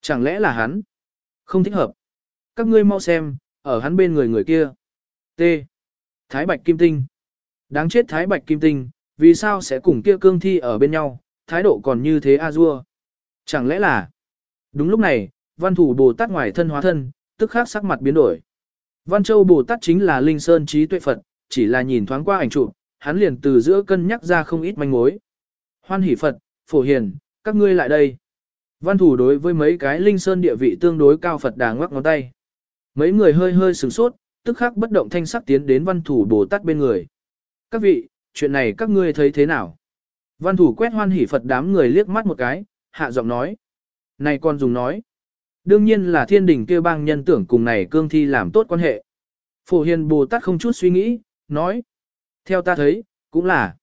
Chẳng lẽ là hắn? Không thích hợp. Các ngươi mau xem, ở hắn bên người người kia. T. Thái Bạch Kim Tinh. Đáng chết Thái Bạch Kim Tinh, vì sao sẽ cùng kia cương thi ở bên nhau, thái độ còn như thế a dua. Chẳng lẽ là... Đúng lúc này, văn thủ Bồ Tát ngoài thân hóa thân, tức khắc sắc mặt biến đổi. Văn Châu Bồ Tát chính là Linh Sơn trí tuệ Phật, chỉ là nhìn thoáng qua ảnh chụp, hắn liền từ giữa cân nhắc ra không ít manh mối. Hoan hỷ Phật, phổ hiền, các ngươi lại đây. Văn thủ đối với mấy cái Linh Sơn địa vị tương đối cao Phật đà ngoắc ngón tay. Mấy người hơi hơi sửng sốt, tức khắc bất động thanh sắc tiến đến văn thủ Bồ Tát bên người. Các vị, chuyện này các ngươi thấy thế nào? Văn thủ quét hoan hỷ Phật đám người liếc mắt một cái, hạ giọng nói. Này con dùng nói. Đương nhiên là thiên đình kêu bang nhân tưởng cùng này cương thi làm tốt quan hệ. Phổ hiền Bồ Tát không chút suy nghĩ, nói. Theo ta thấy, cũng là.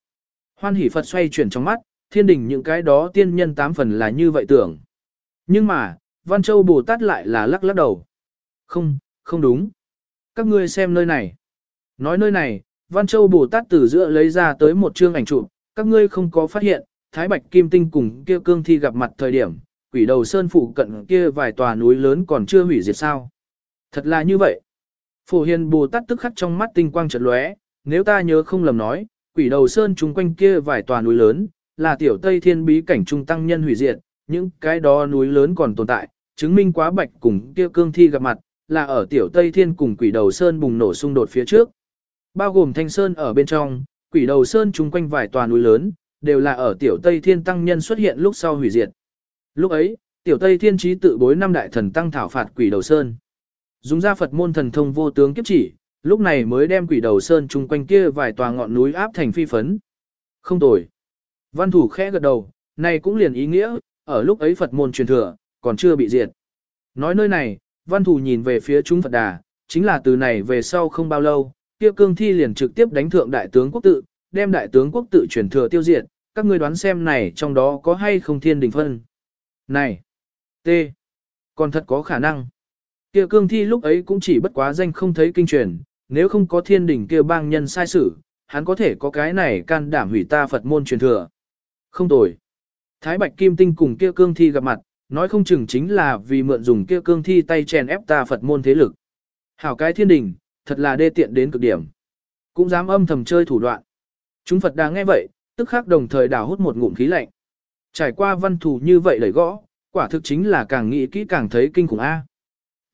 Hoan hỷ Phật xoay chuyển trong mắt, thiên đình những cái đó tiên nhân tám phần là như vậy tưởng. Nhưng mà, Văn Châu Bồ Tát lại là lắc lắc đầu. Không, không đúng. Các ngươi xem nơi này. Nói nơi này, Văn Châu Bồ Tát từ giữa lấy ra tới một chương ảnh chụp, các ngươi không có phát hiện, Thái Bạch Kim Tinh cùng kia cương thi gặp mặt thời điểm, quỷ đầu sơn phụ cận kia vài tòa núi lớn còn chưa hủy diệt sao. Thật là như vậy. Phổ Hiền Bồ Tát tức khắc trong mắt tinh quang chợt lóe, nếu ta nhớ không lầm nói, quỷ đầu sơn chung quanh kia vài tòa núi lớn, là tiểu Tây Thiên bí cảnh trung tăng nhân hủy diệt, những cái đó núi lớn còn tồn tại, chứng minh quá bạch cùng kia cương thi gặp mặt, là ở tiểu Tây Thiên cùng quỷ đầu sơn bùng nổ xung đột phía trước. Bao gồm thanh sơn ở bên trong, quỷ đầu sơn chung quanh vài tòa núi lớn, đều là ở tiểu Tây Thiên tăng nhân xuất hiện lúc sau hủy diệt. Lúc ấy, tiểu Tây Thiên trí tự bối năm đại thần tăng thảo phạt quỷ đầu sơn. Dùng ra Phật môn thần thông vô tướng kiếp chỉ, lúc này mới đem quỷ đầu sơn chung quanh kia vài tòa ngọn núi áp thành phi phấn. Không tồi. Văn thủ khẽ gật đầu, này cũng liền ý nghĩa, ở lúc ấy Phật môn truyền thừa, còn chưa bị diệt. Nói nơi này, văn thủ nhìn về phía chúng Phật đà, chính là từ này về sau không bao lâu, kia cương thi liền trực tiếp đánh thượng đại tướng quốc tự, đem đại tướng quốc tự truyền thừa tiêu diệt, các ngươi đoán xem này trong đó có hay không thiên đình phân. Này, T, còn thật có khả năng. Kia cương thi lúc ấy cũng chỉ bất quá danh không thấy kinh truyền, nếu không có thiên đình kia bang nhân sai sử, hắn có thể có cái này can đảm hủy ta Phật môn truyền thừa. Không tồi. Thái Bạch Kim Tinh cùng kia cương thi gặp mặt, nói không chừng chính là vì mượn dùng kia cương thi tay chèn ép ta Phật môn thế lực. Hảo cái thiên đình, thật là đê tiện đến cực điểm. Cũng dám âm thầm chơi thủ đoạn. Chúng Phật đang nghe vậy, tức khắc đồng thời đào hút một ngụm khí lạnh. Trải qua văn thù như vậy đẩy gõ, quả thực chính là càng nghĩ kỹ càng thấy kinh khủng A.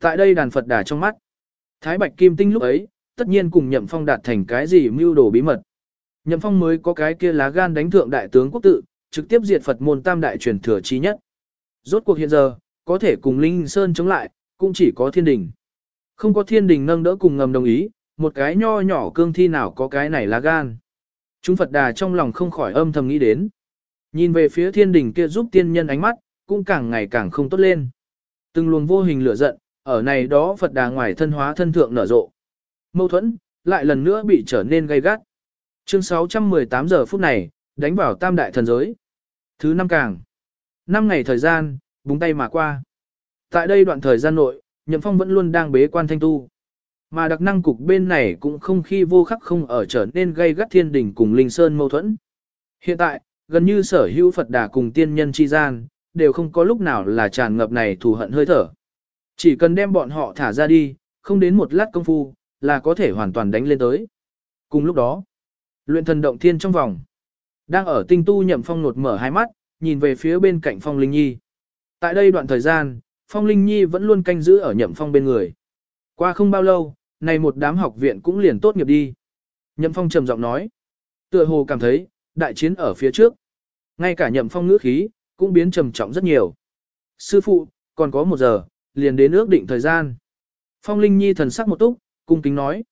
Tại đây đàn Phật đà trong mắt. Thái Bạch Kim Tinh lúc ấy, tất nhiên cùng Nhậm Phong đạt thành cái gì mưu đồ bí mật. Nhậm Phong mới có cái kia lá gan đánh thượng đại tướng quốc tự, trực tiếp diệt Phật môn tam đại truyền thừa chi nhất. Rốt cuộc hiện giờ, có thể cùng Linh Sơn chống lại, cũng chỉ có thiên đình. Không có thiên đình nâng đỡ cùng ngầm đồng ý, một cái nho nhỏ cương thi nào có cái này là gan. Chúng Phật đà trong lòng không khỏi âm thầm nghĩ đến. Nhìn về phía thiên đình kia giúp tiên nhân ánh mắt, cũng càng ngày càng không tốt lên. Từng luồng vô hình lửa giận, ở này đó Phật đà ngoài thân hóa thân thượng nở rộ. Mâu thuẫn, lại lần nữa bị trở nên gay gắt. Chương 618 giờ phút này, đánh vào tam đại thần giới. Thứ năm càng. Năm ngày thời gian, búng tay mà qua. Tại đây đoạn thời gian nội, Nhậm Phong vẫn luôn đang bế quan thanh tu. Mà đặc năng cục bên này cũng không khi vô khắc không ở trở nên gây gắt thiên đỉnh cùng linh sơn mâu thuẫn. Hiện tại, gần như sở hữu Phật đà cùng tiên nhân chi gian, đều không có lúc nào là tràn ngập này thù hận hơi thở. Chỉ cần đem bọn họ thả ra đi, không đến một lát công phu, là có thể hoàn toàn đánh lên tới. Cùng lúc đó, luyện thần động thiên trong vòng, đang ở tinh tu nhậm phong nột mở hai mắt, nhìn về phía bên cạnh phong linh nhi. Tại đây đoạn thời gian, phong linh nhi vẫn luôn canh giữ ở nhậm phong bên người. Qua không bao lâu, này một đám học viện cũng liền tốt nghiệp đi. Nhậm phong trầm giọng nói, tựa hồ cảm thấy, đại chiến ở phía trước. Ngay cả nhậm phong ngữ khí, cũng biến trầm trọng rất nhiều. Sư phụ, còn có một giờ, liền đến ước định thời gian. Phong Linh Nhi thần sắc một túc, cung kính nói.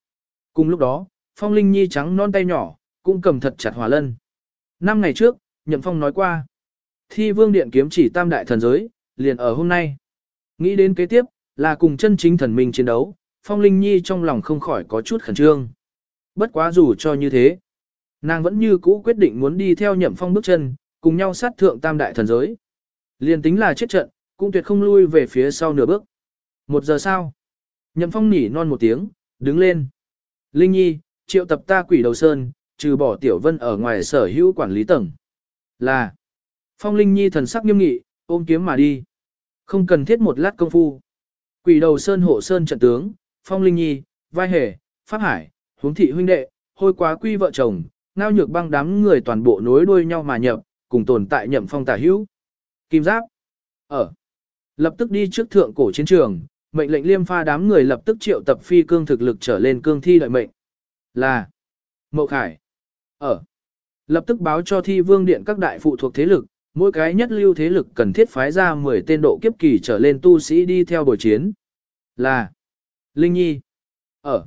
Cùng lúc đó, Phong Linh Nhi trắng non tay nhỏ, cũng cầm thật chặt hòa lân. Năm ngày trước, Nhậm Phong nói qua. Thi vương điện kiếm chỉ tam đại thần giới, liền ở hôm nay. Nghĩ đến kế tiếp, là cùng chân chính thần minh chiến đấu, Phong Linh Nhi trong lòng không khỏi có chút khẩn trương. Bất quá dù cho như thế, nàng vẫn như cũ quyết định muốn đi theo Nhậm Phong bước chân, cùng nhau sát thượng tam đại thần giới. Liền tính là chết trận, cũng tuyệt không lui về phía sau nửa bước. Một giờ sau, Nhậm Phong nỉ non một tiếng, đứng lên. Linh Nhi, triệu tập ta quỷ đầu sơn, trừ bỏ Tiểu Vân ở ngoài sở hữu quản lý tầng. Là, Phong Linh Nhi thần sắc nghiêm nghị, ôm kiếm mà đi. Không cần thiết một lát công phu. Quỷ đầu sơn hộ sơn trận tướng, Phong Linh Nhi, vai hề, Pháp Hải, huống thị huynh đệ, hôi quá quy vợ chồng, ngao nhược băng đám người toàn bộ nối đuôi nhau mà nhập, cùng tồn tại nhậm phong tả hữu. Kim giáp. Ở. Lập tức đi trước thượng cổ chiến trường, mệnh lệnh liêm pha đám người lập tức triệu tập phi cương thực lực trở lên cương thi đợi mệnh. Là Mậu Khải. Ở. Lập tức báo cho thi vương điện các đại phụ thuộc thế lực, mỗi cái nhất lưu thế lực cần thiết phái ra 10 tên độ kiếp kỳ trở lên tu sĩ đi theo buổi chiến. Là Linh Nhi. Ở.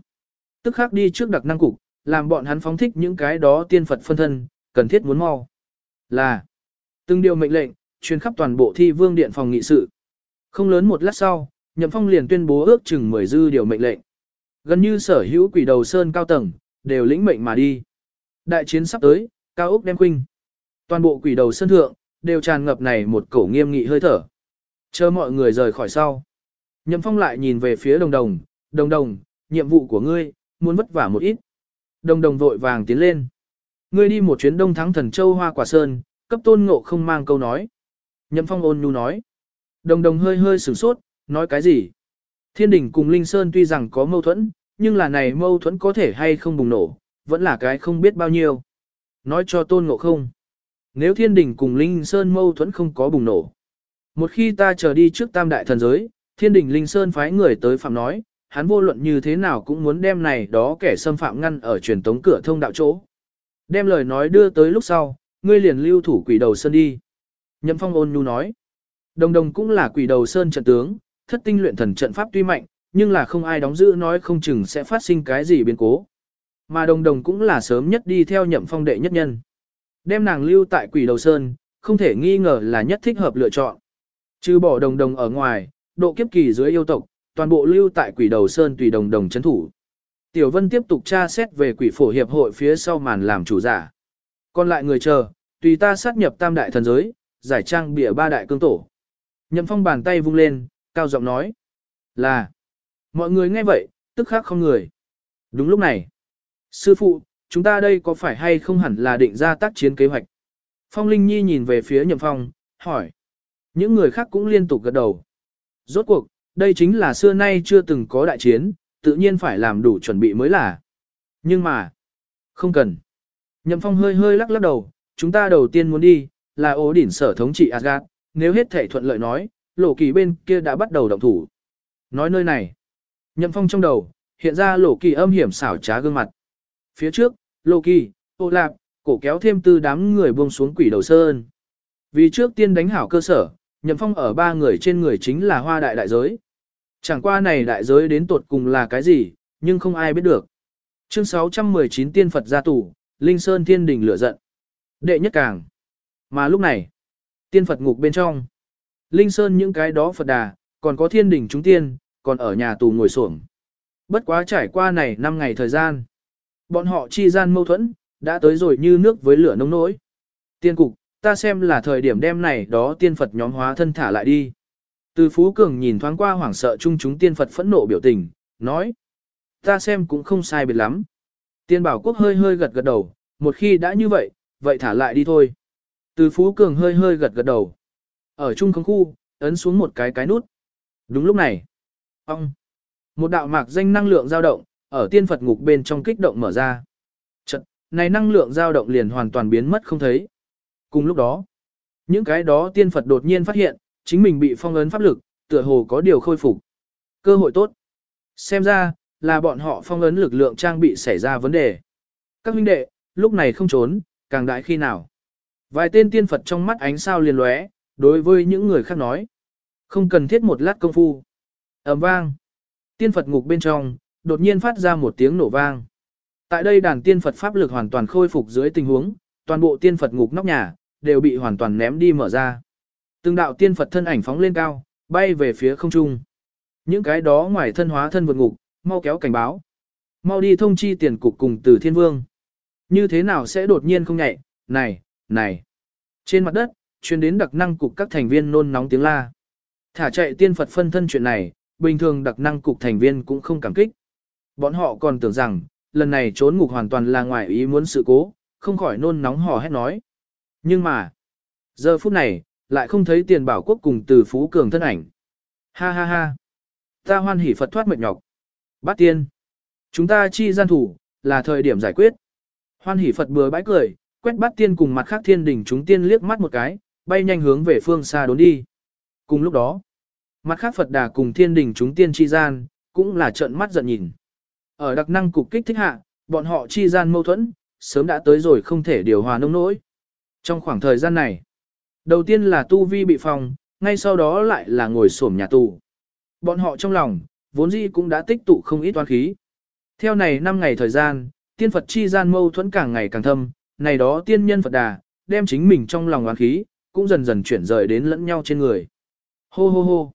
Tức khắc đi trước đặc năng cục, làm bọn hắn phóng thích những cái đó tiên Phật phân thân, cần thiết muốn mau. Là. Từng điều mệnh lệnh, truyền khắp toàn bộ thi vương điện phòng nghị sự. Không lớn một lát sau, Nhậm Phong liền tuyên bố ước chừng 10 dư điều mệnh lệnh. Gần như sở hữu quỷ đầu sơn cao tầng, đều lĩnh mệnh mà đi. Đại chiến sắp tới, cao ốc đem khuynh. Toàn bộ quỷ đầu sơn thượng, đều tràn ngập này một cổ nghiêm nghị hơi thở. Chờ mọi người rời khỏi sau. Nhậm Phong lại nhìn về phía đồng đồng, đồng đồng, nhiệm vụ của ngươi, muốn vất vả một ít. Đồng đồng vội vàng tiến lên. Ngươi đi một chuyến đông thắng thần châu hoa quả sơn, cấp tôn ngộ không mang câu nói. Nhậm Phong ôn nhu nói. Đồng đồng hơi hơi sửng sốt, nói cái gì? Thiên đỉnh cùng Linh Sơn tuy rằng có mâu thuẫn, nhưng là này mâu thuẫn có thể hay không bùng nổ, vẫn là cái không biết bao nhiêu. Nói cho tôn ngộ không. Nếu thiên đỉnh cùng Linh Sơn mâu thuẫn không có bùng nổ. Một khi ta trở đi trước tam đại thần giới, thiên đỉnh Linh Sơn phái người tới phạm nói, hắn vô luận như thế nào cũng muốn đem này đó kẻ xâm phạm ngăn ở truyền tống cửa thông đạo chỗ. Đem lời nói đưa tới lúc sau, ngươi liền lưu thủ quỷ đầu sơn đi. Nhậm phong ôn nhu nói. Đồng đồng cũng là quỷ đầu sơn trận tướng, thất tinh luyện thần trận pháp tuy mạnh, nhưng là không ai đóng giữ nói không chừng sẽ phát sinh cái gì biến cố. Mà đồng đồng cũng là sớm nhất đi theo nhậm phong đệ nhất nhân. Đem nàng lưu tại quỷ đầu sơn, không thể nghi ngờ là nhất thích hợp lựa chọn. Trừ bỏ đồng đồng ở ngoài, độ kiếp kỳ dưới yêu tộc, toàn bộ lưu tại quỷ đầu sơn tùy đồng đồng chấn thủ. Tiểu Vân tiếp tục tra xét về quỷ phổ hiệp hội phía sau màn làm chủ giả. Còn lại người chờ, tùy ta sát nhập tam đại thần giới, giải trang bịa ba đại cương tổ. Nhậm phong bàn tay vung lên, cao giọng nói. Là. Mọi người nghe vậy, tức khắc không người. Đúng lúc này. Sư phụ, chúng ta đây có phải hay không hẳn là định ra tác chiến kế hoạch? Phong Linh Nhi nhìn về phía Nhậm Phong, hỏi. Những người khác cũng liên tục gật đầu. Rốt cuộc, đây chính là xưa nay chưa từng có đại chiến, tự nhiên phải làm đủ chuẩn bị mới là. Nhưng mà, không cần. Nhậm Phong hơi hơi lắc lắc đầu, chúng ta đầu tiên muốn đi, là ố đỉnh sở thống trị Asgard, nếu hết thể thuận lợi nói, lộ kỳ bên kia đã bắt đầu động thủ. Nói nơi này, Nhậm Phong trong đầu, hiện ra lộ kỳ âm hiểm xảo trá gương mặt. Phía trước, Loki, ô lạp, cổ kéo thêm tư đám người buông xuống quỷ đầu sơn. Vì trước tiên đánh hảo cơ sở, Nhậm Phong ở ba người trên người chính là hoa đại đại giới. Chẳng qua này đại giới đến tột cùng là cái gì, nhưng không ai biết được. Chương 619 Tiên Phật gia tù, Linh Sơn Thiên Đình lửa giận. Đệ nhất càng. Mà lúc này, Tiên Phật ngục bên trong. Linh Sơn những cái đó Phật đà, còn có Thiên Đình chúng tiên, còn ở nhà tù ngồi xổm. Bất quá trải qua này 5 ngày thời gian. Bọn họ chi gian mâu thuẫn, đã tới rồi như nước với lửa nông nỗi. Tiên cục, ta xem là thời điểm đem này đó tiên Phật nhóm hóa thân thả lại đi. Từ Phú Cường nhìn thoáng qua hoảng sợ chung chúng tiên Phật phẫn nộ biểu tình, nói. Ta xem cũng không sai biệt lắm. Tiên bảo quốc hơi hơi gật gật đầu, một khi đã như vậy, vậy thả lại đi thôi. Từ Phú Cường hơi hơi gật gật đầu. Ở trung không khu, ấn xuống một cái cái nút. Đúng lúc này. Ông. Một đạo mạc danh năng lượng dao động, ở tiên Phật ngục bên trong kích động mở ra. Chật, này năng lượng dao động liền hoàn toàn biến mất không thấy. Cùng lúc đó, những cái đó tiên Phật đột nhiên phát hiện, chính mình bị phong ấn pháp lực, tựa hồ có điều khôi phục. Cơ hội tốt. Xem ra, là bọn họ phong ấn lực lượng trang bị xảy ra vấn đề. Các huynh đệ, lúc này không trốn, càng đại khi nào. Vài tên tiên Phật trong mắt ánh sao liền lóe, đối với những người khác nói. Không cần thiết một lát công phu. ầm vang. Tiên Phật ngục bên trong, đột nhiên phát ra một tiếng nổ vang. Tại đây đàn tiên Phật pháp lực hoàn toàn khôi phục dưới tình huống, toàn bộ tiên Phật ngục nóc nhà, đều bị hoàn toàn ném đi mở ra. Từng đạo tiên Phật thân ảnh phóng lên cao, bay về phía không trung. Những cái đó ngoài thân hóa thân vượt ngục, mau kéo cảnh báo. Mau đi thông chi tiền cục cùng từ thiên vương. Như thế nào sẽ đột nhiên không nhạy, này, này. Trên mặt đất, truyền đến đặc năng cục các thành viên nôn nóng tiếng la. Thả chạy tiên Phật phân thân chuyện này, bình thường đặc năng cục thành viên cũng không cảm kích. Bọn họ còn tưởng rằng, lần này trốn ngục hoàn toàn là ngoài ý muốn sự cố, không khỏi nôn nóng hò hét nói. Nhưng mà, giờ phút này, lại không thấy tiền bảo quốc cùng từ phú cường thân ảnh. Ha ha ha. Ta hoan hỉ Phật thoát mệt nhọc. Bát tiên. Chúng ta chi gian thủ, là thời điểm giải quyết. Hoan hỉ Phật bừa bãi cười, quét bát tiên cùng mặt khác thiên đỉnh chúng tiên liếc mắt một cái, bay nhanh hướng về phương xa đốn đi. Cùng lúc đó, Mặt khác Phật Đà cùng thiên đình chúng tiên chi gian, cũng là trợn mắt giận nhìn. Ở đặc năng cục kích thích hạ, bọn họ chi gian mâu thuẫn, sớm đã tới rồi không thể điều hòa nông nỗi. Trong khoảng thời gian này, đầu tiên là tu vi bị phòng, ngay sau đó lại là ngồi xổm nhà tù. Bọn họ trong lòng, vốn dĩ cũng đã tích tụ không ít toán khí. Theo này 5 ngày thời gian, tiên Phật chi gian mâu thuẫn càng ngày càng thâm, này đó tiên nhân Phật đà, đem chính mình trong lòng oán khí, cũng dần dần chuyển rời đến lẫn nhau trên người. Hô hô hô.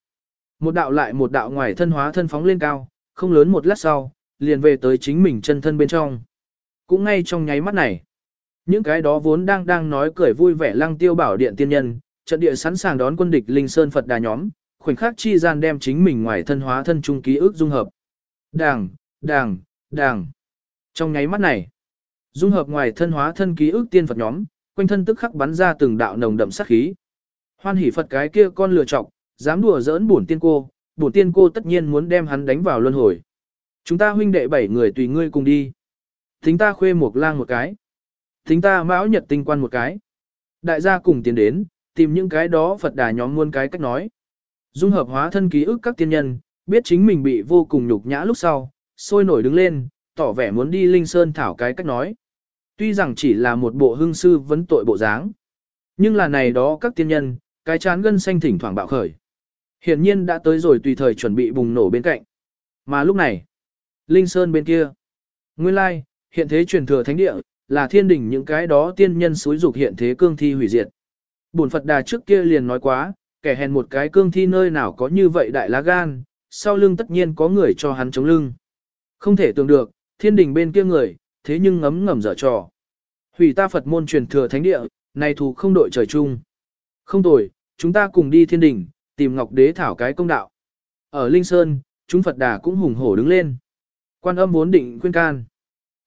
Một đạo lại một đạo ngoài thân hóa thân phóng lên cao, không lớn một lát sau, liền về tới chính mình chân thân bên trong. Cũng ngay trong nháy mắt này, những cái đó vốn đang đang nói cười vui vẻ lăng tiêu bảo điện tiên nhân, trận địa sẵn sàng đón quân địch linh sơn Phật đà nhóm, khoảnh khắc chi gian đem chính mình ngoài thân hóa thân trung ký ức dung hợp. Đàng, đàng, đàng. Trong nháy mắt này, dung hợp ngoài thân hóa thân ký ức tiên Phật nhóm, quanh thân tức khắc bắn ra từng đạo nồng đậm sát khí. Hoan hỉ Phật cái kia con lừa trọng dám đùa giỡn bổn tiên cô, bổn tiên cô tất nhiên muốn đem hắn đánh vào luân hồi. Chúng ta huynh đệ bảy người tùy ngươi cùng đi. Thính ta khuê một lang một cái. Thính ta mão nhật tinh quan một cái. Đại gia cùng tiến đến, tìm những cái đó Phật đà nhóm muôn cái cách nói. Dung hợp hóa thân ký ức các tiên nhân, biết chính mình bị vô cùng nhục nhã lúc sau, sôi nổi đứng lên, tỏ vẻ muốn đi Linh Sơn thảo cái cách nói. Tuy rằng chỉ là một bộ hương sư vấn tội bộ dáng, nhưng là này đó các tiên nhân, cái chán gân xanh thỉnh thoảng bạo khởi. Hiển nhiên đã tới rồi tùy thời chuẩn bị bùng nổ bên cạnh. Mà lúc này, Linh Sơn bên kia, nguyên lai, hiện thế truyền thừa thánh địa, là thiên đỉnh những cái đó tiên nhân suối dục hiện thế cương thi hủy diệt. Bổn Phật Đà trước kia liền nói quá, kẻ hèn một cái cương thi nơi nào có như vậy đại lá gan, sau lưng tất nhiên có người cho hắn chống lưng. Không thể tưởng được, thiên đình bên kia người, thế nhưng ngấm ngầm dở trò. Hủy ta Phật môn truyền thừa thánh địa, này thù không đội trời chung. Không tồi, chúng ta cùng đi thiên đình, tìm Ngọc Đế thảo cái công đạo. Ở Linh Sơn, chúng Phật Đà cũng hùng hổ đứng lên. Quan âm vốn định khuyên can.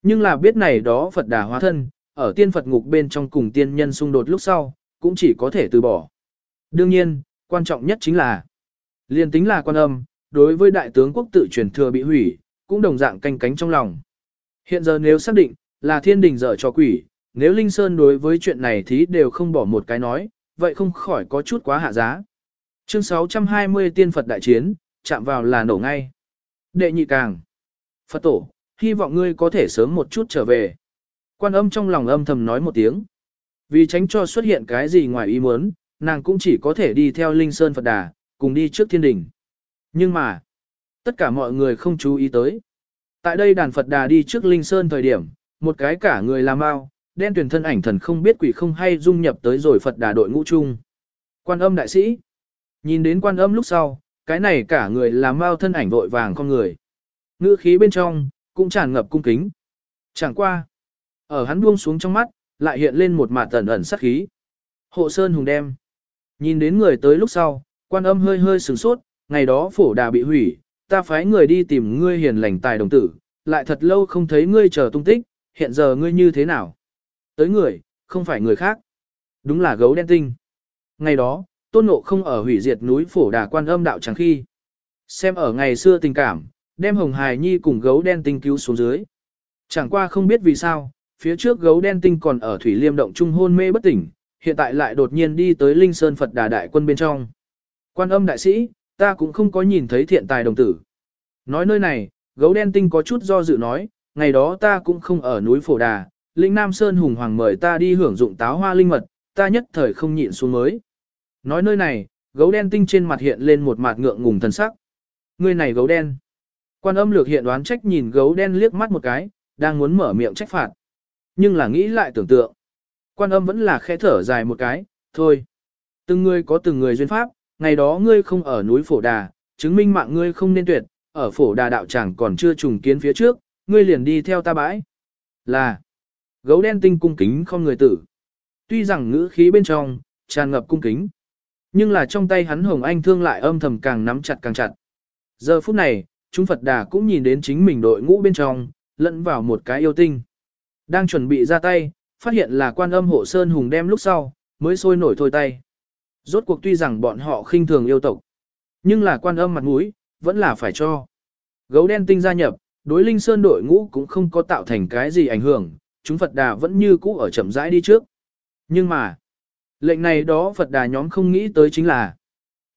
Nhưng là biết này đó Phật Đà hóa thân, ở tiên Phật ngục bên trong cùng tiên nhân xung đột lúc sau, cũng chỉ có thể từ bỏ. Đương nhiên, quan trọng nhất chính là, liên tính là quan âm, đối với đại tướng quốc tự truyền thừa bị hủy, cũng đồng dạng canh cánh trong lòng. Hiện giờ nếu xác định, là thiên đình dở cho quỷ, nếu Linh Sơn đối với chuyện này thì đều không bỏ một cái nói, vậy không khỏi có chút quá hạ giá. Chương 620 Tiên Phật Đại Chiến, chạm vào là nổ ngay. Đệ nhị càng. Phật tổ, hy vọng ngươi có thể sớm một chút trở về. Quan âm trong lòng âm thầm nói một tiếng. Vì tránh cho xuất hiện cái gì ngoài ý muốn, nàng cũng chỉ có thể đi theo Linh Sơn Phật Đà, cùng đi trước thiên đình. Nhưng mà, tất cả mọi người không chú ý tới. Tại đây đàn Phật Đà đi trước Linh Sơn thời điểm, một cái cả người làm ao, đen tuyển thân ảnh thần không biết quỷ không hay dung nhập tới rồi Phật Đà đội ngũ chung. Quan âm đại sĩ. Nhìn đến quan âm lúc sau, cái này cả người làm ao thân ảnh vội vàng con người. Ngữ khí bên trong, cũng tràn ngập cung kính. Chẳng qua. Ở hắn buông xuống trong mắt, lại hiện lên một mạt tẩn ẩn sát khí. Hộ Sơn Hùng đem. Nhìn đến người tới lúc sau, quan âm hơi hơi sửng sốt, ngày đó phổ đà bị hủy, ta phái người đi tìm ngươi hiền lành tài đồng tử, lại thật lâu không thấy ngươi chờ tung tích, hiện giờ ngươi như thế nào? Tới người, không phải người khác. Đúng là gấu đen tinh. Ngày đó, tôn nộ không ở hủy diệt núi phổ đà quan âm đạo chẳng khi. Xem ở ngày xưa tình cảm, đem hồng hài nhi cùng gấu đen tinh cứu xuống dưới. Chẳng qua không biết vì sao, phía trước gấu đen tinh còn ở thủy liêm động trung hôn mê bất tỉnh, hiện tại lại đột nhiên đi tới Linh Sơn Phật Đà Đại quân bên trong. Quan âm đại sĩ, ta cũng không có nhìn thấy thiện tài đồng tử. Nói nơi này, gấu đen tinh có chút do dự nói, ngày đó ta cũng không ở núi Phổ Đà, Linh Nam Sơn Hùng Hoàng mời ta đi hưởng dụng táo hoa linh mật, ta nhất thời không nhịn xuống mới. Nói nơi này, gấu đen tinh trên mặt hiện lên một mặt ngượng ngùng thần sắc. Người này gấu đen. Quan âm lược hiện đoán trách nhìn gấu đen liếc mắt một cái, đang muốn mở miệng trách phạt. Nhưng là nghĩ lại tưởng tượng. Quan âm vẫn là khẽ thở dài một cái, thôi. Từng người có từng người duyên pháp, ngày đó ngươi không ở núi Phổ Đà, chứng minh mạng ngươi không nên tuyệt, ở Phổ Đà đạo chẳng còn chưa trùng kiến phía trước, ngươi liền đi theo ta bãi. Là, gấu đen tinh cung kính không người tử. Tuy rằng ngữ khí bên trong, tràn ngập cung kính, nhưng là trong tay hắn hồng anh thương lại âm thầm càng nắm chặt càng chặt. Giờ phút này, chúng Phật Đà cũng nhìn đến chính mình đội ngũ bên trong, lẫn vào một cái yêu tinh. Đang chuẩn bị ra tay, phát hiện là quan âm hộ sơn hùng đem lúc sau, mới sôi nổi thôi tay. Rốt cuộc tuy rằng bọn họ khinh thường yêu tộc, nhưng là quan âm mặt mũi, vẫn là phải cho. Gấu đen tinh gia nhập, đối linh sơn đội ngũ cũng không có tạo thành cái gì ảnh hưởng, chúng Phật đà vẫn như cũ ở chậm rãi đi trước. Nhưng mà, lệnh này đó Phật đà nhóm không nghĩ tới chính là,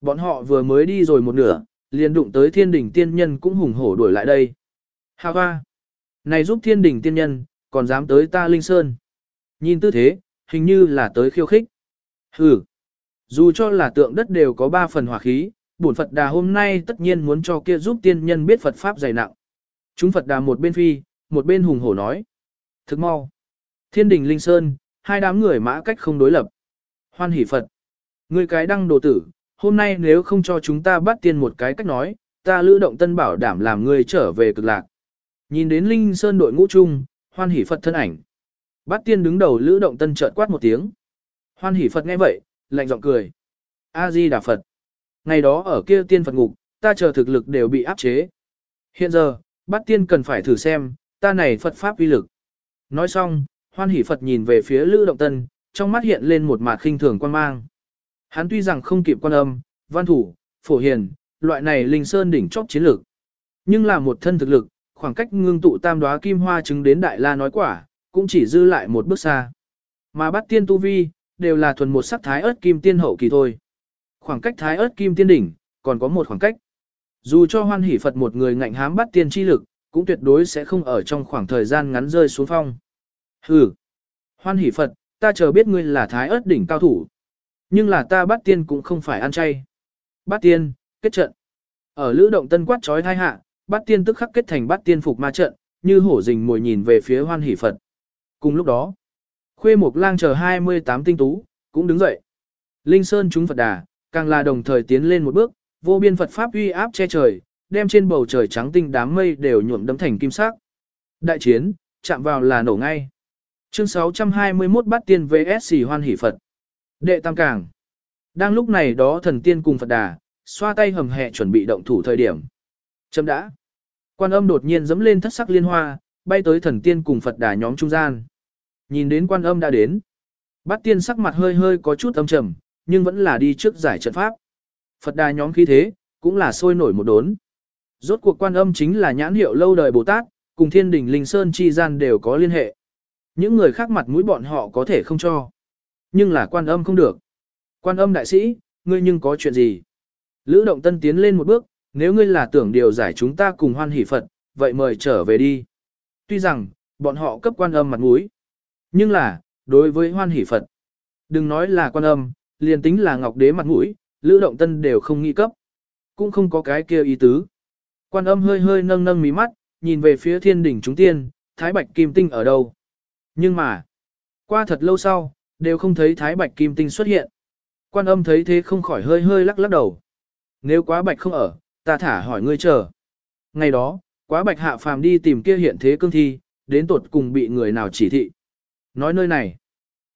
Bọn họ vừa mới đi rồi một nửa, liền đụng tới thiên đỉnh tiên nhân cũng hùng hổ đuổi lại đây. Hà hoa! Này giúp thiên đỉnh tiên nhân, còn dám tới ta linh sơn. Nhìn tư thế, hình như là tới khiêu khích. Hừ! Dù cho là tượng đất đều có ba phần hỏa khí, bổn Phật Đà hôm nay tất nhiên muốn cho kia giúp tiên nhân biết Phật Pháp dày nặng. Chúng Phật Đà một bên phi, một bên hùng hổ nói. Thức mau! Thiên đình Linh Sơn, hai đám người mã cách không đối lập. Hoan hỷ Phật! Người cái đăng đồ tử, hôm nay nếu không cho chúng ta bắt tiên một cái cách nói, ta lữ động tân bảo đảm làm ngươi trở về cực lạc. Nhìn đến Linh Sơn đội ngũ chung, hoan hỷ Phật thân ảnh. Bát tiên đứng đầu lữ động tân chợt quát một tiếng. Hoan hỷ Phật nghe vậy, lạnh giọng cười. A-di Đà Phật. Ngày đó ở kia tiên Phật ngục, ta chờ thực lực đều bị áp chế. Hiện giờ, bát tiên cần phải thử xem, ta này Phật Pháp uy lực. Nói xong, hoan hỷ Phật nhìn về phía lữ động tân, trong mắt hiện lên một mặt khinh thường quan mang. Hắn tuy rằng không kịp quan âm, văn thủ, phổ hiền, loại này linh sơn đỉnh chóp chiến lược. Nhưng là một thân thực lực, khoảng cách ngưng tụ tam đóa kim hoa chứng đến đại la nói quả, cũng chỉ dư lại một bước xa. Mà bắt tiên tu vi, đều là thuần một sắc thái ớt kim tiên hậu kỳ thôi. Khoảng cách thái ớt kim tiên đỉnh, còn có một khoảng cách. Dù cho hoan hỷ Phật một người ngạnh hám bắt tiên chi lực, cũng tuyệt đối sẽ không ở trong khoảng thời gian ngắn rơi xuống phong. Hừ! Hoan hỷ Phật, ta chờ biết ngươi là thái ớt đỉnh cao thủ. Nhưng là ta bắt tiên cũng không phải ăn chay. Bắt tiên, kết trận. Ở lữ động tân quát trói thai hạ, bắt tiên tức khắc kết thành bắt tiên phục ma trận, như hổ rình mồi nhìn về phía hoan hỷ Phật. Cùng lúc đó, khuê mục lang chờ 28 tinh tú, cũng đứng dậy. Linh Sơn chúng Phật đà, càng là đồng thời tiến lên một bước, vô biên Phật Pháp uy áp che trời, đem trên bầu trời trắng tinh đám mây đều nhuộm đấm thành kim sắc. Đại chiến, chạm vào là nổ ngay. Chương 621 bắt tiên VS hoan hỷ Phật. Đệ tam càng. Đang lúc này đó thần tiên cùng Phật đà, xoa tay hầm hẹ chuẩn bị động thủ thời điểm. Chấm đã. Quan âm đột nhiên dẫm lên thất sắc liên hoa, bay tới thần tiên cùng Phật đà nhóm trung gian. Nhìn đến quan âm đã đến. Bát tiên sắc mặt hơi hơi có chút âm trầm, nhưng vẫn là đi trước giải trận pháp. Phật đà nhóm khí thế, cũng là sôi nổi một đốn. Rốt cuộc quan âm chính là nhãn hiệu lâu đời Bồ Tát, cùng thiên đình linh sơn chi gian đều có liên hệ. Những người khác mặt mũi bọn họ có thể không cho. Nhưng là quan âm không được. Quan âm đại sĩ, ngươi nhưng có chuyện gì? Lữ động tân tiến lên một bước, nếu ngươi là tưởng điều giải chúng ta cùng hoan hỷ Phật, vậy mời trở về đi. Tuy rằng, bọn họ cấp quan âm mặt mũi. Nhưng là, đối với hoan hỷ Phật, đừng nói là quan âm, liền tính là ngọc đế mặt mũi, lữ động tân đều không nghĩ cấp. Cũng không có cái kia ý tứ. Quan âm hơi hơi nâng nâng mí mắt, nhìn về phía thiên đỉnh chúng tiên, thái bạch kim tinh ở đâu. Nhưng mà, qua thật lâu sau, đều không thấy thái bạch kim tinh xuất hiện. Quan âm thấy thế không khỏi hơi hơi lắc lắc đầu. Nếu quá bạch không ở, ta thả hỏi ngươi chờ. Ngày đó, quá bạch hạ phàm đi tìm kia hiện thế cương thi, đến tột cùng bị người nào chỉ thị. Nói nơi này,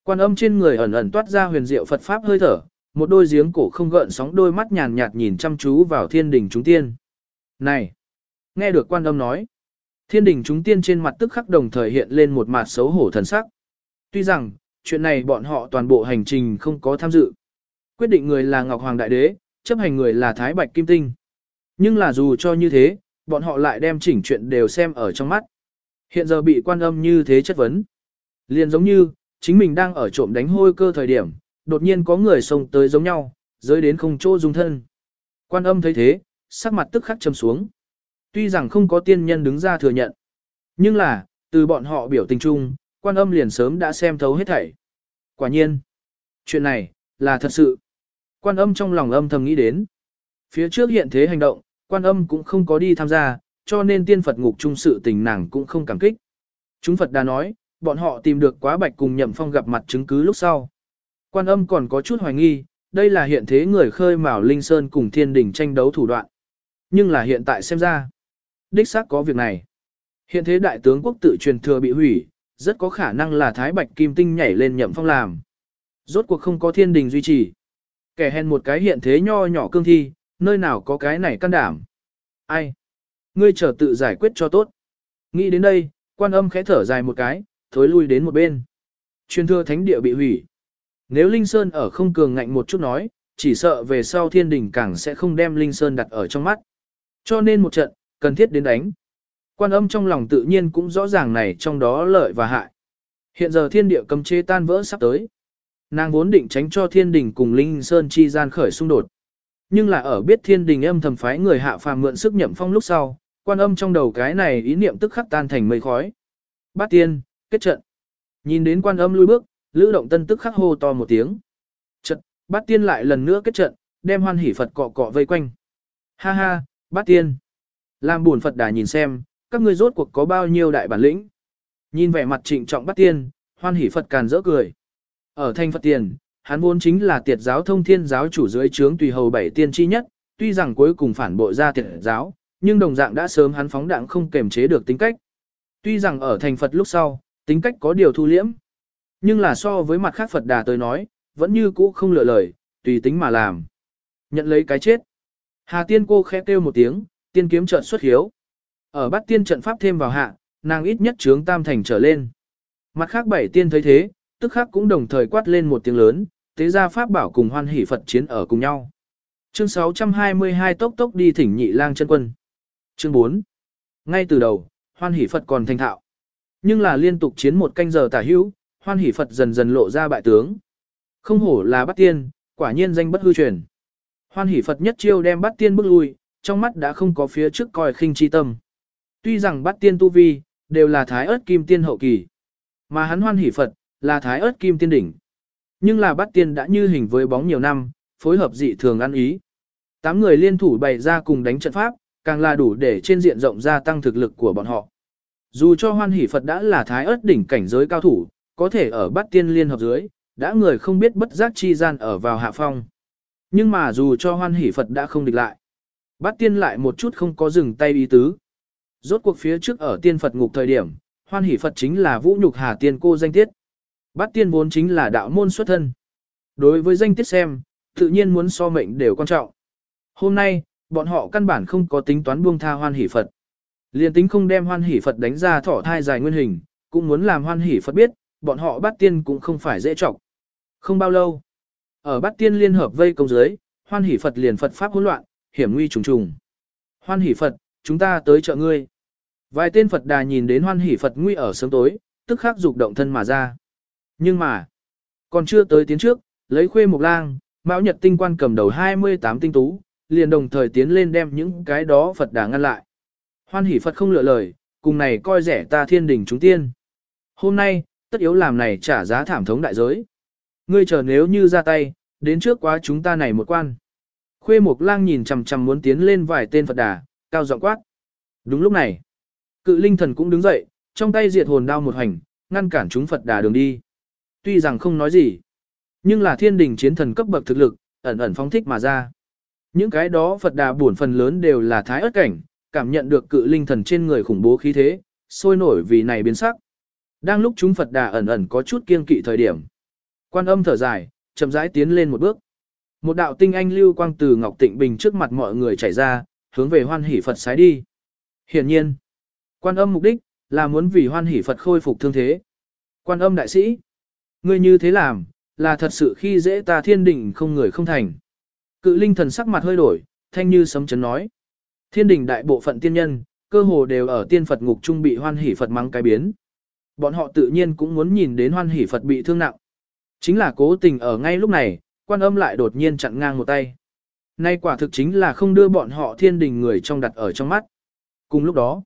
quan âm trên người ẩn ẩn toát ra huyền diệu Phật Pháp hơi thở, một đôi giếng cổ không gợn sóng đôi mắt nhàn nhạt nhìn chăm chú vào thiên đình chúng tiên. Này! Nghe được quan âm nói, thiên đình chúng tiên trên mặt tức khắc đồng thời hiện lên một mặt xấu hổ thần sắc. Tuy rằng, chuyện này bọn họ toàn bộ hành trình không có tham dự. Quyết định người là Ngọc Hoàng Đại Đế, chấp hành người là Thái Bạch Kim Tinh. Nhưng là dù cho như thế, bọn họ lại đem chỉnh chuyện đều xem ở trong mắt. Hiện giờ bị quan âm như thế chất vấn. Liền giống như, chính mình đang ở trộm đánh hôi cơ thời điểm, đột nhiên có người xông tới giống nhau, rơi đến không chỗ dung thân. Quan âm thấy thế, sắc mặt tức khắc châm xuống. Tuy rằng không có tiên nhân đứng ra thừa nhận, nhưng là, từ bọn họ biểu tình chung, quan âm liền sớm đã xem thấu hết thảy. Quả nhiên, chuyện này, là thật sự. Quan âm trong lòng âm thầm nghĩ đến. Phía trước hiện thế hành động, quan âm cũng không có đi tham gia, cho nên tiên Phật ngục trung sự tình nàng cũng không cảm kích. Chúng Phật đã nói, bọn họ tìm được quá bạch cùng nhậm phong gặp mặt chứng cứ lúc sau. Quan âm còn có chút hoài nghi, đây là hiện thế người khơi mào Linh Sơn cùng thiên đình tranh đấu thủ đoạn. Nhưng là hiện tại xem ra, đích xác có việc này. Hiện thế đại tướng quốc tự truyền thừa bị hủy, rất có khả năng là Thái Bạch Kim Tinh nhảy lên nhậm phong làm. Rốt cuộc không có thiên đình duy trì. Kẻ hèn một cái hiện thế nho nhỏ cương thi, nơi nào có cái này can đảm. Ai? Ngươi chờ tự giải quyết cho tốt. Nghĩ đến đây, quan âm khẽ thở dài một cái, thối lui đến một bên. Truyền thừa thánh địa bị hủy. Nếu Linh Sơn ở không cường ngạnh một chút nói, chỉ sợ về sau thiên đình càng sẽ không đem Linh Sơn đặt ở trong mắt. Cho nên một trận, cần thiết đến đánh. Quan âm trong lòng tự nhiên cũng rõ ràng này trong đó lợi và hại. Hiện giờ thiên địa cầm chế tan vỡ sắp tới. Nàng vốn định tránh cho thiên đình cùng Linh Sơn chi gian khởi xung đột. Nhưng là ở biết thiên đình âm thầm phái người hạ phàm mượn sức nhậm phong lúc sau, quan âm trong đầu cái này ý niệm tức khắc tan thành mây khói. Bát tiên, kết trận. Nhìn đến quan âm lui bước, Lữ Động Tân tức khắc hô to một tiếng. Trận, bát tiên lại lần nữa kết trận, đem hoan hỷ Phật cọ cọ vây quanh. Ha ha, bát tiên. Làm buồn Phật đà nhìn xem, các ngươi rốt cuộc có bao nhiêu đại bản lĩnh. Nhìn vẻ mặt trịnh trọng bắt tiên, hoan hỷ Phật càn rỡ cười. Ở thanh Phật tiền, hắn vốn chính là tiệt giáo thông thiên giáo chủ dưới trướng tùy hầu bảy tiên chi nhất, tuy rằng cuối cùng phản bội ra tiệt giáo, nhưng đồng dạng đã sớm hắn phóng đạn không kềm chế được tính cách. Tuy rằng ở thành Phật lúc sau, tính cách có điều thu liễm, nhưng là so với mặt khác Phật đà tới nói, vẫn như cũ không lựa lời, tùy tính mà làm. Nhận lấy cái chết. Hà tiên cô khẽ kêu một tiếng, tiên kiếm chợt xuất hiếu. Ở bắt tiên trận pháp thêm vào hạ, nàng ít nhất trướng tam thành trở lên. Mặt khác bảy tiên thấy thế, tức khắc cũng đồng thời quát lên một tiếng lớn, tế ra pháp bảo cùng hoan hỷ Phật chiến ở cùng nhau. Chương 622 tốc tốc đi thỉnh nhị lang chân quân. Chương 4. Ngay từ đầu, hoan hỷ Phật còn thành thạo. Nhưng là liên tục chiến một canh giờ tả hữu, hoan hỷ Phật dần dần lộ ra bại tướng. Không hổ là bắt tiên, quả nhiên danh bất hư truyền. Hoan hỷ Phật nhất chiêu đem bắt tiên bước lui, trong mắt đã không có phía trước coi khinh chi tâm. Tuy rằng bắt tiên tu vi, đều là thái ớt kim tiên hậu kỳ. Mà hắn hoan hỷ Phật, là thái ớt kim tiên đỉnh. Nhưng là bắt tiên đã như hình với bóng nhiều năm, phối hợp dị thường ăn ý. Tám người liên thủ bày ra cùng đánh trận pháp, càng là đủ để trên diện rộng gia tăng thực lực của bọn họ. Dù cho hoan hỷ Phật đã là thái ớt đỉnh cảnh giới cao thủ, có thể ở bắt tiên liên hợp dưới, đã người không biết bất giác chi gian ở vào hạ phong. Nhưng mà dù cho hoan hỷ Phật đã không địch lại, bắt tiên lại một chút không có dừng tay ý tứ. Rốt cuộc phía trước ở tiên Phật ngục thời điểm, hoan hỷ Phật chính là vũ nhục hà tiên cô danh tiết. Bát tiên vốn chính là đạo môn xuất thân. Đối với danh tiết xem, tự nhiên muốn so mệnh đều quan trọng. Hôm nay, bọn họ căn bản không có tính toán buông tha hoan hỷ Phật. Liên tính không đem hoan hỷ Phật đánh ra thỏ thai dài nguyên hình, cũng muốn làm hoan hỷ Phật biết, bọn họ bắt tiên cũng không phải dễ trọng. Không bao lâu, ở bắt tiên liên hợp vây công dưới, hoan hỷ Phật liền Phật Pháp hỗn loạn, hiểm nguy trùng trùng. Hoan hỷ Phật, chúng ta tới trợ ngươi. Vài tên Phật đà nhìn đến hoan hỷ Phật nguy ở sớm tối, tức khắc dục động thân mà ra. Nhưng mà, còn chưa tới tiến trước, lấy khuê mục lang, mão nhật tinh quan cầm đầu 28 tinh tú, liền đồng thời tiến lên đem những cái đó Phật đà ngăn lại. Hoan hỷ Phật không lựa lời, cùng này coi rẻ ta thiên đình chúng tiên. Hôm nay, tất yếu làm này trả giá thảm thống đại giới. Ngươi chờ nếu như ra tay, đến trước quá chúng ta này một quan. Khuê Mộc Lang nhìn chằm chằm muốn tiến lên vài tên Phật đà, cao giọng quát. Đúng lúc này, cự linh thần cũng đứng dậy, trong tay diệt hồn đao một hành, ngăn cản chúng Phật đà đường đi. Tuy rằng không nói gì, nhưng là thiên đình chiến thần cấp bậc thực lực, ẩn ẩn phóng thích mà ra. Những cái đó Phật đà buồn phần lớn đều là thái ớt cảnh, cảm nhận được cự linh thần trên người khủng bố khí thế, sôi nổi vì này biến sắc. Đang lúc chúng Phật đà ẩn ẩn có chút kiên kỵ thời điểm. Quan âm thở dài, chậm rãi tiến lên một bước. Một đạo tinh anh lưu quang từ Ngọc Tịnh Bình trước mặt mọi người chảy ra, hướng về hoan hỷ Phật sái đi. Hiển nhiên, quan âm mục đích, là muốn vì hoan hỷ Phật khôi phục thương thế. Quan âm đại sĩ, ngươi như thế làm, là thật sự khi dễ ta thiên đình không người không thành. Cự linh thần sắc mặt hơi đổi, thanh như sấm chấn nói. Thiên đình đại bộ phận tiên nhân, cơ hồ đều ở tiên Phật ngục trung bị hoan hỷ Phật mắng cái biến. Bọn họ tự nhiên cũng muốn nhìn đến hoan hỷ Phật bị thương nặng. Chính là cố tình ở ngay lúc này, quan âm lại đột nhiên chặn ngang một tay. Nay quả thực chính là không đưa bọn họ thiên đình người trong đặt ở trong mắt. Cùng lúc đó,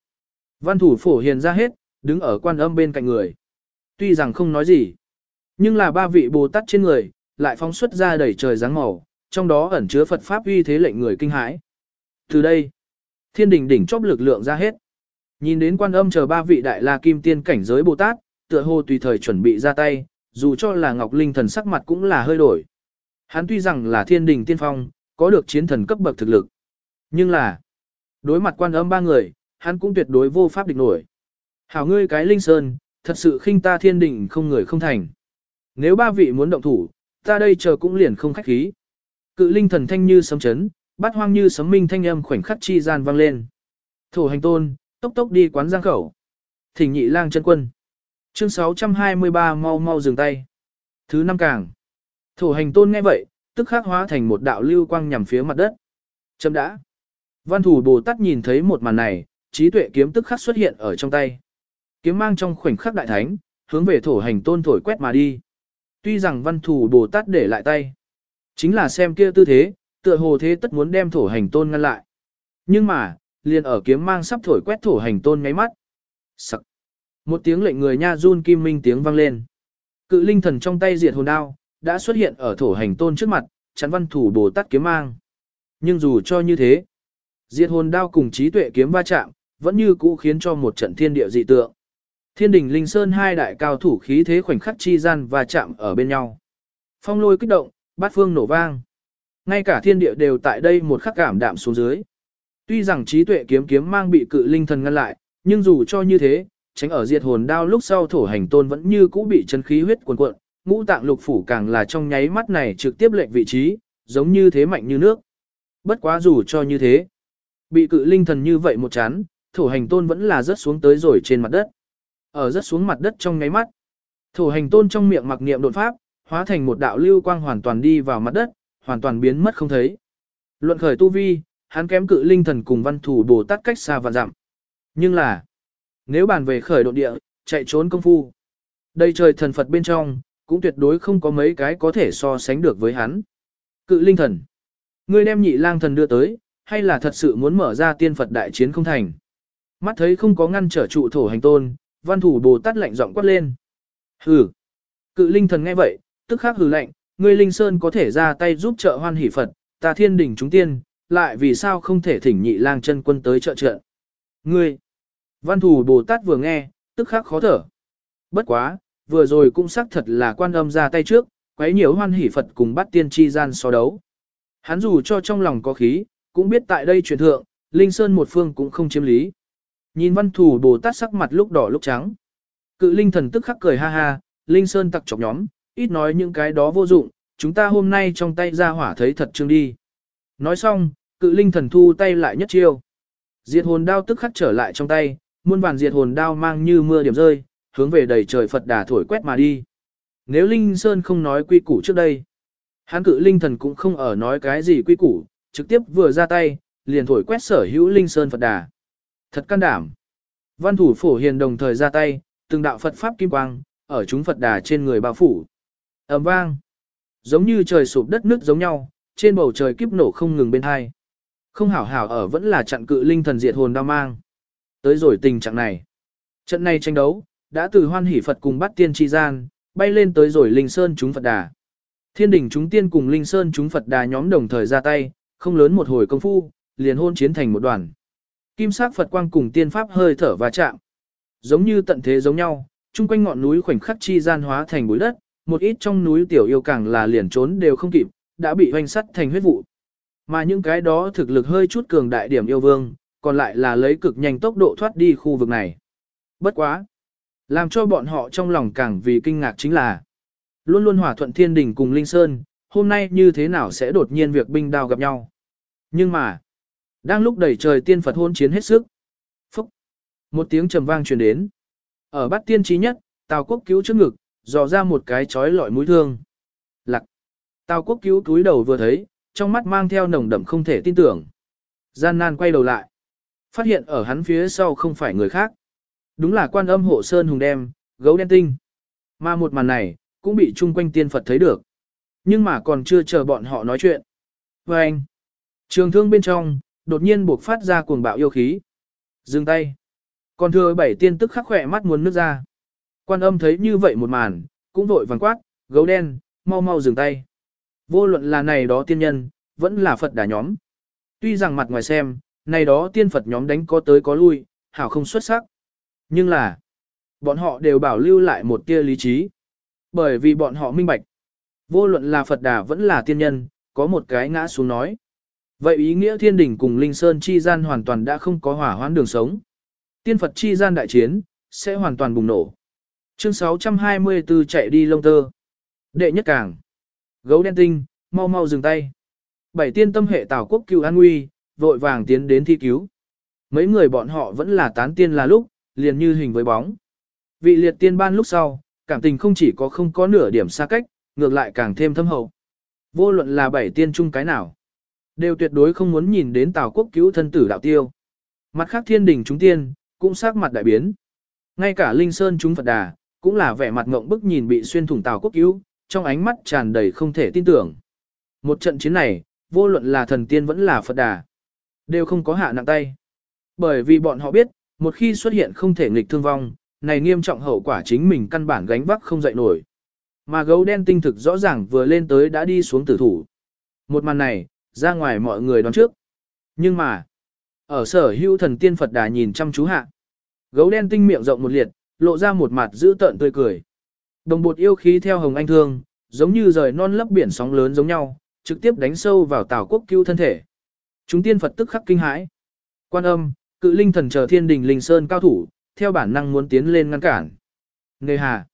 văn thủ phổ hiền ra hết, đứng ở quan âm bên cạnh người. Tuy rằng không nói gì, nhưng là ba vị Bồ Tát trên người, lại phóng xuất ra đầy trời dáng màu, trong đó ẩn chứa Phật Pháp uy thế lệnh người kinh hãi. Từ đây, thiên đình đỉnh chóp lực lượng ra hết. Nhìn đến quan âm chờ ba vị đại la kim tiên cảnh giới Bồ Tát, tựa hồ tùy thời chuẩn bị ra tay, dù cho là Ngọc Linh thần sắc mặt cũng là hơi đổi. Hắn tuy rằng là thiên đình tiên phong, có được chiến thần cấp bậc thực lực. Nhưng là, đối mặt quan âm ba người, hắn cũng tuyệt đối vô pháp địch nổi. Hảo ngươi cái Linh Sơn, thật sự khinh ta thiên đình không người không thành. Nếu ba vị muốn động thủ, ta đây chờ cũng liền không khách khí. Cự linh thần thanh như sấm chấn, bát hoang như sấm minh thanh âm khoảnh khắc chi gian vang lên. Thổ hành tôn, tốc tốc đi quán giang khẩu. Thỉnh nhị lang chân quân. Chương 623 mau mau dừng tay. Thứ năm càng. Thổ hành tôn nghe vậy, tức khắc hóa thành một đạo lưu quang nhằm phía mặt đất. Chấm đã. Văn thủ Bồ Tát nhìn thấy một màn này, trí tuệ kiếm tức khắc xuất hiện ở trong tay. Kiếm mang trong khoảnh khắc đại thánh, hướng về thổ hành tôn thổi quét mà đi. Tuy rằng văn thủ Bồ Tát để lại tay, chính là xem kia tư thế, tựa hồ thế tất muốn đem thổ hành tôn ngăn lại. Nhưng mà, liền ở kiếm mang sắp thổi quét thổ hành tôn ngáy mắt. Sặc. Một tiếng lệnh người nha run kim minh tiếng vang lên. Cự linh thần trong tay diệt hồn đao, đã xuất hiện ở thổ hành tôn trước mặt, chắn văn thủ bồ tát kiếm mang. Nhưng dù cho như thế, diệt hồn đao cùng trí tuệ kiếm va chạm, vẫn như cũ khiến cho một trận thiên địa dị tượng. Thiên đình linh sơn hai đại cao thủ khí thế khoảnh khắc chi gian và chạm ở bên nhau. Phong lôi kích động, bát phương nổ vang. Ngay cả thiên địa đều tại đây một khắc cảm đạm xuống dưới. Tuy rằng trí tuệ kiếm kiếm mang bị cự linh thần ngăn lại, nhưng dù cho như thế, tránh ở diệt hồn đao lúc sau thổ hành tôn vẫn như cũ bị chân khí huyết cuồn cuộn, ngũ tạng lục phủ càng là trong nháy mắt này trực tiếp lệnh vị trí, giống như thế mạnh như nước. Bất quá dù cho như thế, bị cự linh thần như vậy một chán, thổ hành tôn vẫn là rớt xuống tới rồi trên mặt đất. Ở rớt xuống mặt đất trong nháy mắt, thổ hành tôn trong miệng mặc niệm đột pháp, hóa thành một đạo lưu quang hoàn toàn đi vào mặt đất, hoàn toàn biến mất không thấy. Luận khởi tu vi, hắn kém cự linh thần cùng văn thủ bồ tát cách xa và dặm. Nhưng là, nếu bàn về khởi độ địa, chạy trốn công phu, đây trời thần Phật bên trong, cũng tuyệt đối không có mấy cái có thể so sánh được với hắn. Cự linh thần, ngươi đem nhị lang thần đưa tới, hay là thật sự muốn mở ra tiên Phật đại chiến không thành. Mắt thấy không có ngăn trở trụ thổ hành tôn, văn thủ bồ tát lạnh giọng quát lên. Hừ. Cự linh thần nghe vậy, tức khắc hừ lạnh, ngươi linh sơn có thể ra tay giúp trợ hoan hỷ Phật, ta thiên đỉnh chúng tiên, lại vì sao không thể thỉnh nhị lang chân quân tới trợ trợ. Ngươi. Văn thủ bồ tát vừa nghe, tức khắc khó thở. Bất quá, vừa rồi cũng xác thật là quan âm ra tay trước, quấy nhiều hoan hỷ Phật cùng bắt tiên tri gian so đấu. Hắn dù cho trong lòng có khí, cũng biết tại đây truyền thượng, Linh Sơn một phương cũng không chiếm lý. Nhìn văn thủ Bồ Tát sắc mặt lúc đỏ lúc trắng. Cự Linh thần tức khắc cười ha ha, Linh Sơn tặc chọc nhóm, ít nói những cái đó vô dụng, chúng ta hôm nay trong tay ra hỏa thấy thật trương đi. Nói xong, cự Linh thần thu tay lại nhất chiêu. Diệt hồn đao tức khắc trở lại trong tay, muôn vàn diệt hồn đao mang như mưa điểm rơi, hướng về đầy trời Phật đà thổi quét mà đi. Nếu Linh Sơn không nói quy củ trước đây, hắn cự Linh thần cũng không ở nói cái gì quy củ, trực tiếp vừa ra tay, liền thổi quét sở hữu Linh Sơn Phật đà. Thật can đảm. Văn thủ phổ hiền đồng thời ra tay, từng đạo Phật Pháp kim quang, ở chúng Phật đà trên người bao phủ. ầm vang. Giống như trời sụp đất nước giống nhau, trên bầu trời kiếp nổ không ngừng bên hai. Không hảo hảo ở vẫn là chặn cự linh thần diệt hồn đao mang. Tới rồi tình trạng này. Trận này tranh đấu, đã từ hoan hỷ Phật cùng bắt tiên tri gian, bay lên tới rồi linh sơn chúng Phật đà. Thiên đỉnh chúng tiên cùng linh sơn chúng Phật đà nhóm đồng thời ra tay, không lớn một hồi công phu, liền hôn chiến thành một đoàn. Kim sắc Phật quang cùng tiên pháp hơi thở và chạm. Giống như tận thế giống nhau, chung quanh ngọn núi khoảnh khắc chi gian hóa thành bụi đất, một ít trong núi tiểu yêu càng là liền trốn đều không kịp, đã bị hoành sắt thành huyết vụ. Mà những cái đó thực lực hơi chút cường đại điểm yêu vương, còn lại là lấy cực nhanh tốc độ thoát đi khu vực này. Bất quá. Làm cho bọn họ trong lòng càng vì kinh ngạc chính là luôn luôn hòa thuận thiên đình cùng Linh Sơn, hôm nay như thế nào sẽ đột nhiên việc binh đao gặp nhau. Nhưng mà, đang lúc đẩy trời tiên Phật hôn chiến hết sức. Phúc! Một tiếng trầm vang truyền đến. Ở bát tiên trí nhất, Tào Quốc cứu trước ngực, dò ra một cái chói lọi mũi thương. Lặc! Tào Quốc cứu túi đầu vừa thấy, trong mắt mang theo nồng đậm không thể tin tưởng. Gian nan quay đầu lại. Phát hiện ở hắn phía sau không phải người khác. Đúng là quan âm hộ sơn hùng đem, gấu đen tinh. Mà một màn này, cũng bị chung quanh tiên Phật thấy được. Nhưng mà còn chưa chờ bọn họ nói chuyện. Và anh, trường thương bên trong, đột nhiên buộc phát ra cuồng bạo yêu khí. Dừng tay. Còn thừa bảy tiên tức khắc khỏe mắt muốn nước ra. Quan âm thấy như vậy một màn, cũng vội vàng quát, gấu đen, mau mau dừng tay. Vô luận là này đó tiên nhân, vẫn là Phật đà nhóm. Tuy rằng mặt ngoài xem, này đó tiên Phật nhóm đánh có tới có lui, hảo không xuất sắc. Nhưng là, bọn họ đều bảo lưu lại một tia lý trí. Bởi vì bọn họ minh bạch. Vô luận là Phật đà vẫn là tiên nhân, có một cái ngã xuống nói. Vậy ý nghĩa thiên đỉnh cùng Linh Sơn chi gian hoàn toàn đã không có hỏa hoãn đường sống. Tiên Phật chi gian đại chiến, sẽ hoàn toàn bùng nổ. Chương 624 chạy đi lông tơ. Đệ nhất càng. Gấu đen tinh, mau mau dừng tay. Bảy tiên tâm hệ tào quốc cứu an nguy, vội vàng tiến đến thi cứu. Mấy người bọn họ vẫn là tán tiên là lúc, liền như hình với bóng. Vị liệt tiên ban lúc sau, cảm tình không chỉ có không có nửa điểm xa cách, ngược lại càng thêm thâm hậu. Vô luận là bảy tiên chung cái nào. Đều tuyệt đối không muốn nhìn đến Tào quốc cứu thân tử đạo tiêu. Mặt khác thiên đình chúng tiên, cũng sắc mặt đại biến. Ngay cả Linh Sơn chúng Phật Đà, cũng là vẻ mặt ngộng bức nhìn bị xuyên thủng Tào quốc cứu, trong ánh mắt tràn đầy không thể tin tưởng. Một trận chiến này, vô luận là thần tiên vẫn là Phật đà, đều không có hạ nặng tay. Bởi vì bọn họ biết, một khi xuất hiện không thể nghịch thương vong, này nghiêm trọng hậu quả chính mình căn bản gánh vác không dậy nổi. Mà gấu đen tinh thực rõ ràng vừa lên tới đã đi xuống tử thủ. Một màn này, ra ngoài mọi người đoán trước. Nhưng mà, ở sở hữu thần tiên Phật đà nhìn chăm chú hạ. Gấu đen tinh miệng rộng một liệt, lộ ra một mặt giữ tợn tươi cười. Đồng bột yêu khí theo hồng anh thương, giống như rời non lấp biển sóng lớn giống nhau, trực tiếp đánh sâu vào tảo quốc cứu thân thể. Chúng tiên Phật tức khắc kinh hãi. Quan âm, cự linh thần chờ thiên đình linh sơn cao thủ, theo bản năng muốn tiến lên ngăn cản. Nghề hà.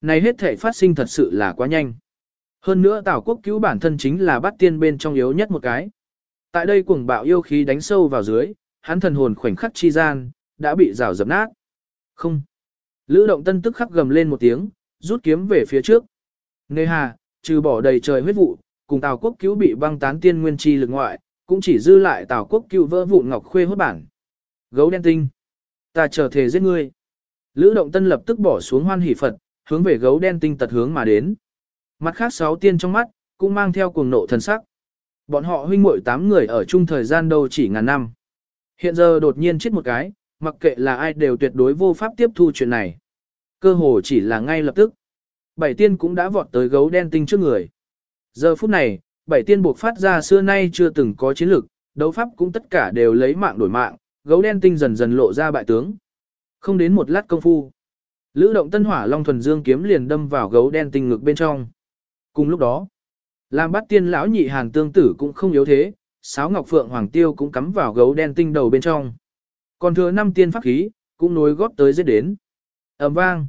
Này hết thể phát sinh thật sự là quá nhanh. Hơn nữa tào quốc cứu bản thân chính là bắt tiên bên trong yếu nhất một cái. Tại đây cuồng bạo yêu khí đánh sâu vào dưới, hắn thần hồn khoảnh khắc chi gian, đã bị rào dập nát. Không. Lữ động tân tức khắc gầm lên một tiếng, rút kiếm về phía trước. Nê hà, trừ bỏ đầy trời huyết vụ, cùng Tào Quốc cứu bị băng tán tiên nguyên chi lực ngoại, cũng chỉ dư lại Tào Quốc cứu vỡ vụn ngọc khuê hốt bản. Gấu đen tinh. Ta chờ thề giết ngươi. Lữ động tân lập tức bỏ xuống hoan hỷ Phật, hướng về gấu đen tinh tật hướng mà đến. Mặt khác sáu tiên trong mắt, cũng mang theo cuồng nộ thần sắc. Bọn họ huynh muội tám người ở chung thời gian đâu chỉ ngàn năm. Hiện giờ đột nhiên chết một cái, mặc kệ là ai đều tuyệt đối vô pháp tiếp thu chuyện này. Cơ hồ chỉ là ngay lập tức. Bảy tiên cũng đã vọt tới gấu đen tinh trước người. Giờ phút này, bảy tiên buộc phát ra xưa nay chưa từng có chiến lược, đấu pháp cũng tất cả đều lấy mạng đổi mạng, gấu đen tinh dần dần lộ ra bại tướng. Không đến một lát công phu. Lữ động tân hỏa long thuần dương kiếm liền đâm vào gấu đen tinh ngực bên trong. Cùng lúc đó, làm bắt tiên lão nhị hàn tương tử cũng không yếu thế, sáo ngọc phượng hoàng tiêu cũng cắm vào gấu đen tinh đầu bên trong. Còn thừa năm tiên pháp khí, cũng nối góp tới giết đến. ầm vang.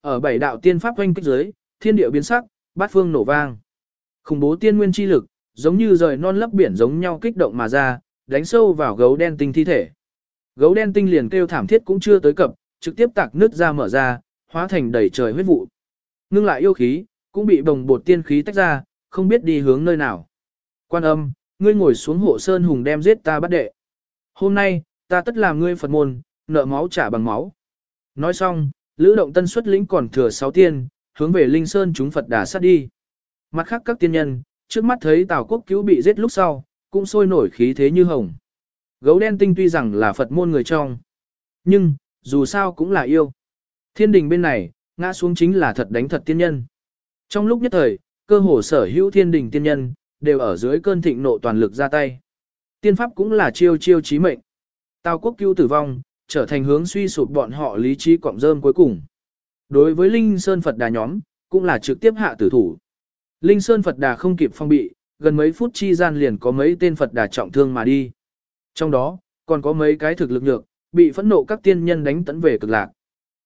Ở bảy đạo tiên pháp quanh kích dưới, thiên địa biến sắc, bát phương nổ vang. Khủng bố tiên nguyên chi lực, giống như rời non lấp biển giống nhau kích động mà ra, đánh sâu vào gấu đen tinh thi thể. Gấu đen tinh liền kêu thảm thiết cũng chưa tới cập, trực tiếp tạc nứt ra mở ra, hóa thành đầy trời huyết vụ. Ngưng lại yêu khí, cũng bị bồng bột tiên khí tách ra, không biết đi hướng nơi nào. Quan âm, ngươi ngồi xuống hộ sơn hùng đem giết ta bắt đệ. Hôm nay, ta tất làm ngươi Phật môn, nợ máu trả bằng máu. Nói xong, Lữ Động Tân xuất lĩnh còn thừa sáu tiên, hướng về Linh Sơn chúng Phật đà sát đi. Mặt khác các tiên nhân, trước mắt thấy Tào Quốc cứu bị giết lúc sau, cũng sôi nổi khí thế như hồng. Gấu đen tinh tuy rằng là Phật môn người trong, nhưng, dù sao cũng là yêu. Thiên đình bên này, ngã xuống chính là thật đánh thật tiên nhân. Trong lúc nhất thời, cơ hồ sở hữu thiên đình tiên nhân, đều ở dưới cơn thịnh nộ toàn lực ra tay. Tiên pháp cũng là chiêu chiêu chí mệnh. Tào quốc cứu tử vong, trở thành hướng suy sụp bọn họ lý trí cọng rơm cuối cùng. Đối với Linh Sơn Phật Đà nhóm, cũng là trực tiếp hạ tử thủ. Linh Sơn Phật Đà không kịp phong bị, gần mấy phút chi gian liền có mấy tên Phật Đà trọng thương mà đi. Trong đó, còn có mấy cái thực lực nhược, bị phẫn nộ các tiên nhân đánh tấn về cực lạc.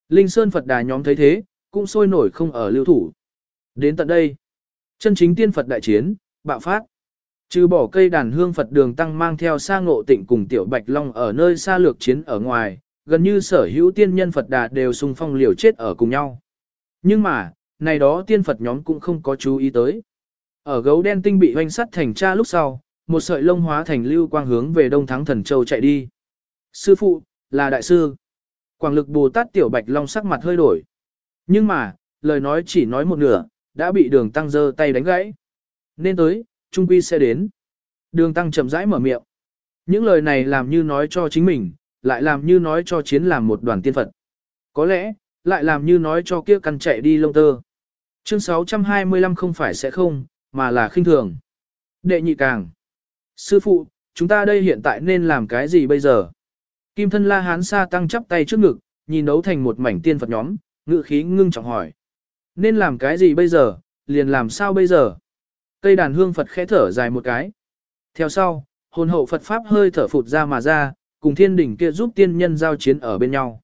Linh Sơn Phật Đà nhóm thấy thế, cũng sôi nổi không ở lưu thủ. Đến tận đây, chân chính tiên Phật đại chiến, bạo phát. Trừ bỏ cây đàn hương Phật đường tăng mang theo sa ngộ tịnh cùng tiểu bạch long ở nơi xa lược chiến ở ngoài, gần như sở hữu tiên nhân Phật đà đều xung phong liều chết ở cùng nhau. Nhưng mà, này đó tiên Phật nhóm cũng không có chú ý tới. Ở gấu đen tinh bị hoanh sắt thành cha lúc sau, một sợi lông hóa thành lưu quang hướng về Đông Thắng Thần Châu chạy đi. Sư phụ, là đại sư. Quảng lực Bồ Tát Tiểu Bạch Long sắc mặt hơi đổi. Nhưng mà, lời nói chỉ nói một nửa, đã bị đường tăng giơ tay đánh gãy. Nên tới, trung quy sẽ đến. Đường tăng chậm rãi mở miệng. Những lời này làm như nói cho chính mình, lại làm như nói cho chiến làm một đoàn tiên Phật. Có lẽ, lại làm như nói cho kia căn chạy đi lông tơ. Chương 625 không phải sẽ không, mà là khinh thường. Đệ nhị càng. Sư phụ, chúng ta đây hiện tại nên làm cái gì bây giờ? Kim thân la hán sa tăng chắp tay trước ngực, nhìn đấu thành một mảnh tiên Phật nhóm, ngự khí ngưng trọng hỏi. Nên làm cái gì bây giờ, liền làm sao bây giờ? Cây đàn hương Phật khẽ thở dài một cái. Theo sau, hồn hậu Phật Pháp hơi thở phụt ra mà ra, cùng thiên đỉnh kia giúp tiên nhân giao chiến ở bên nhau.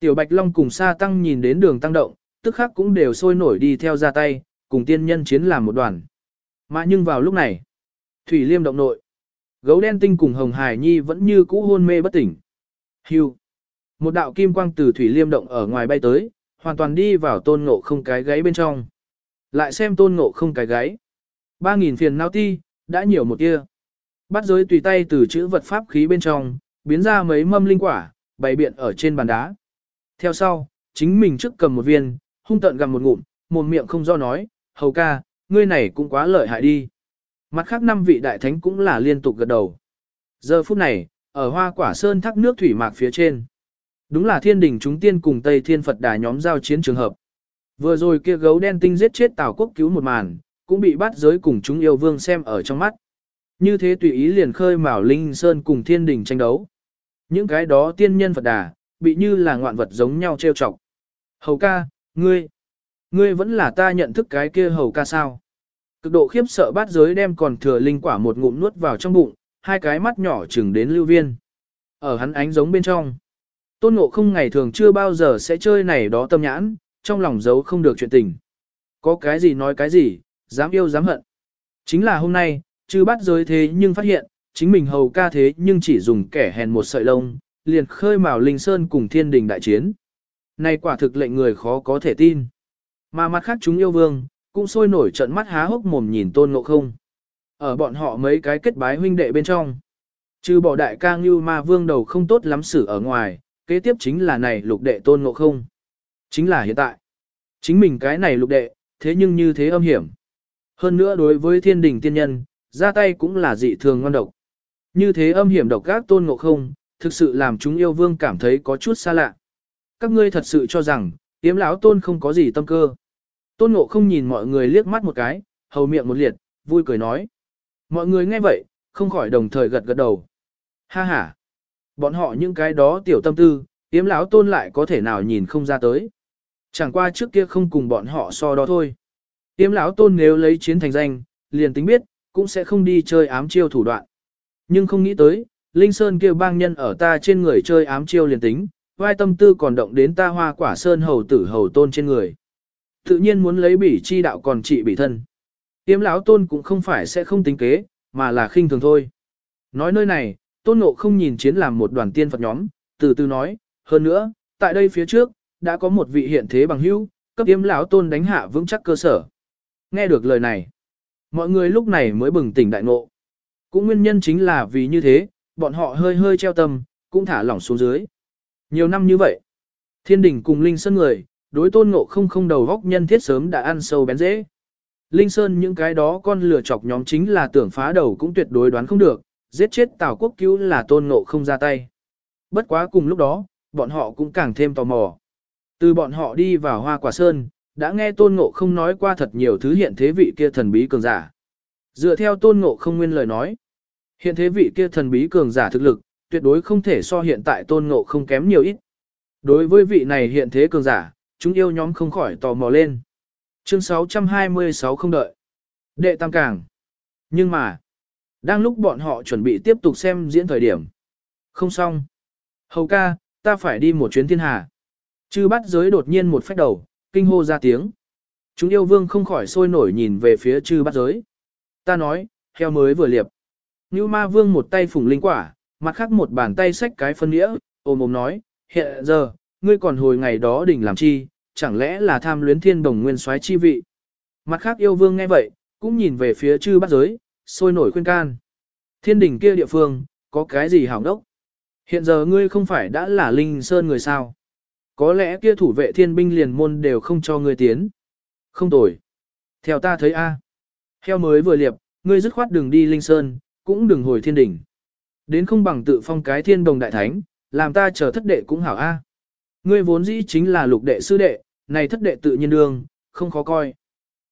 Tiểu Bạch Long cùng Sa Tăng nhìn đến đường tăng động, tức khắc cũng đều sôi nổi đi theo ra tay, cùng tiên nhân chiến làm một đoàn. Mà nhưng vào lúc này, Thủy Liêm động nội, gấu đen tinh cùng Hồng Hải Nhi vẫn như cũ hôn mê bất tỉnh. Hưu. Một đạo kim quang từ Thủy Liêm động ở ngoài bay tới, hoàn toàn đi vào tôn ngộ không cái gáy bên trong. Lại xem tôn ngộ không cái gáy. Ba nghìn phiền não ti, đã nhiều một tia. Bắt giới tùy tay từ chữ vật pháp khí bên trong, biến ra mấy mâm linh quả, bày biện ở trên bàn đá. Theo sau, chính mình trước cầm một viên, hung tận gặm một ngụm, một miệng không do nói, hầu ca, ngươi này cũng quá lợi hại đi. Mặt khác năm vị đại thánh cũng là liên tục gật đầu. Giờ phút này, ở hoa quả sơn thác nước thủy mạc phía trên. Đúng là thiên đình chúng tiên cùng Tây Thiên Phật đà nhóm giao chiến trường hợp. Vừa rồi kia gấu đen tinh giết chết Tào Quốc cứu một màn, cũng bị bắt giới cùng chúng yêu vương xem ở trong mắt. Như thế tùy ý liền khơi mào Linh Sơn cùng thiên đình tranh đấu. Những cái đó tiên nhân Phật đà, bị như là ngoạn vật giống nhau trêu chọc. Hầu ca, ngươi, ngươi vẫn là ta nhận thức cái kia hầu ca sao. Cực độ khiếp sợ bát giới đem còn thừa linh quả một ngụm nuốt vào trong bụng, hai cái mắt nhỏ chừng đến lưu viên. Ở hắn ánh giống bên trong. Tôn ngộ không ngày thường chưa bao giờ sẽ chơi này đó tâm nhãn, trong lòng giấu không được chuyện tình. Có cái gì nói cái gì, dám yêu dám hận. Chính là hôm nay, chứ bắt giới thế nhưng phát hiện, chính mình hầu ca thế nhưng chỉ dùng kẻ hèn một sợi lông, liền khơi mào linh sơn cùng thiên đình đại chiến. Này quả thực lệnh người khó có thể tin. Mà mặt khác chúng yêu vương, cũng sôi nổi trận mắt há hốc mồm nhìn tôn ngộ không. Ở bọn họ mấy cái kết bái huynh đệ bên trong. Trừ bỏ đại ca như ma vương đầu không tốt lắm xử ở ngoài, kế tiếp chính là này lục đệ tôn ngộ không. Chính là hiện tại. Chính mình cái này lục đệ, thế nhưng như thế âm hiểm. Hơn nữa đối với thiên đình tiên nhân, ra tay cũng là dị thường ngon độc. Như thế âm hiểm độc các tôn ngộ không, thực sự làm chúng yêu vương cảm thấy có chút xa lạ. Các ngươi thật sự cho rằng, tiếm lão tôn không có gì tâm cơ. Tôn ngộ không nhìn mọi người liếc mắt một cái, hầu miệng một liệt, vui cười nói. Mọi người nghe vậy, không khỏi đồng thời gật gật đầu. Ha ha! Bọn họ những cái đó tiểu tâm tư, tiếm lão tôn lại có thể nào nhìn không ra tới. Chẳng qua trước kia không cùng bọn họ so đó thôi. Tiếm lão tôn nếu lấy chiến thành danh, liền tính biết, cũng sẽ không đi chơi ám chiêu thủ đoạn. Nhưng không nghĩ tới, Linh Sơn kêu bang nhân ở ta trên người chơi ám chiêu liền tính, vai tâm tư còn động đến ta hoa quả sơn hầu tử hầu tôn trên người. Tự nhiên muốn lấy bỉ chi đạo còn trị bỉ thân. Tiếm lão tôn cũng không phải sẽ không tính kế, mà là khinh thường thôi. Nói nơi này, tôn ngộ không nhìn chiến làm một đoàn tiên Phật nhóm, từ từ nói, hơn nữa, tại đây phía trước, đã có một vị hiện thế bằng hữu, cấp yếm lão tôn đánh hạ vững chắc cơ sở. Nghe được lời này, mọi người lúc này mới bừng tỉnh đại ngộ. Cũng nguyên nhân chính là vì như thế, bọn họ hơi hơi treo tâm, cũng thả lỏng xuống dưới. Nhiều năm như vậy, thiên đình cùng linh sơn người, đối tôn ngộ không không đầu góc nhân thiết sớm đã ăn sâu bén dễ. Linh Sơn những cái đó con lừa chọc nhóm chính là tưởng phá đầu cũng tuyệt đối đoán không được, giết chết Tào Quốc cứu là tôn ngộ không ra tay. Bất quá cùng lúc đó, bọn họ cũng càng thêm tò mò. Từ bọn họ đi vào hoa quả sơn, đã nghe tôn ngộ không nói qua thật nhiều thứ hiện thế vị kia thần bí cường giả. Dựa theo tôn ngộ không nguyên lời nói, hiện thế vị kia thần bí cường giả thực lực, tuyệt đối không thể so hiện tại tôn ngộ không kém nhiều ít. Đối với vị này hiện thế cường giả, chúng yêu nhóm không khỏi tò mò lên. Chương 626 không đợi. Đệ tam càng. Nhưng mà, đang lúc bọn họ chuẩn bị tiếp tục xem diễn thời điểm. Không xong. Hầu ca, ta phải đi một chuyến thiên hà. Chư bắt giới đột nhiên một phách đầu, kinh hô ra tiếng. Chúng yêu vương không khỏi sôi nổi nhìn về phía chư bắt giới. Ta nói, heo mới vừa liệp. Như ma vương một tay phủng linh quả, mặt khác một bàn tay xách cái phân nghĩa ôm ôm nói, hiện giờ, ngươi còn hồi ngày đó đỉnh làm chi, chẳng lẽ là tham luyến thiên đồng nguyên soái chi vị. Mặt khác yêu vương nghe vậy, cũng nhìn về phía chư bắt giới, sôi nổi khuyên can. Thiên đỉnh kia địa phương, có cái gì hảo đốc? Hiện giờ ngươi không phải đã là linh sơn người sao? Có lẽ kia thủ vệ thiên binh liền môn đều không cho ngươi tiến. Không tồi. Theo ta thấy A. Heo mới vừa liệp, ngươi dứt khoát đừng đi linh sơn, cũng đừng hồi thiên đỉnh. Đến không bằng tự phong cái thiên đồng đại thánh, làm ta chờ thất đệ cũng hảo A. Ngươi vốn dĩ chính là lục đệ sư đệ, này thất đệ tự nhiên đương, không khó coi.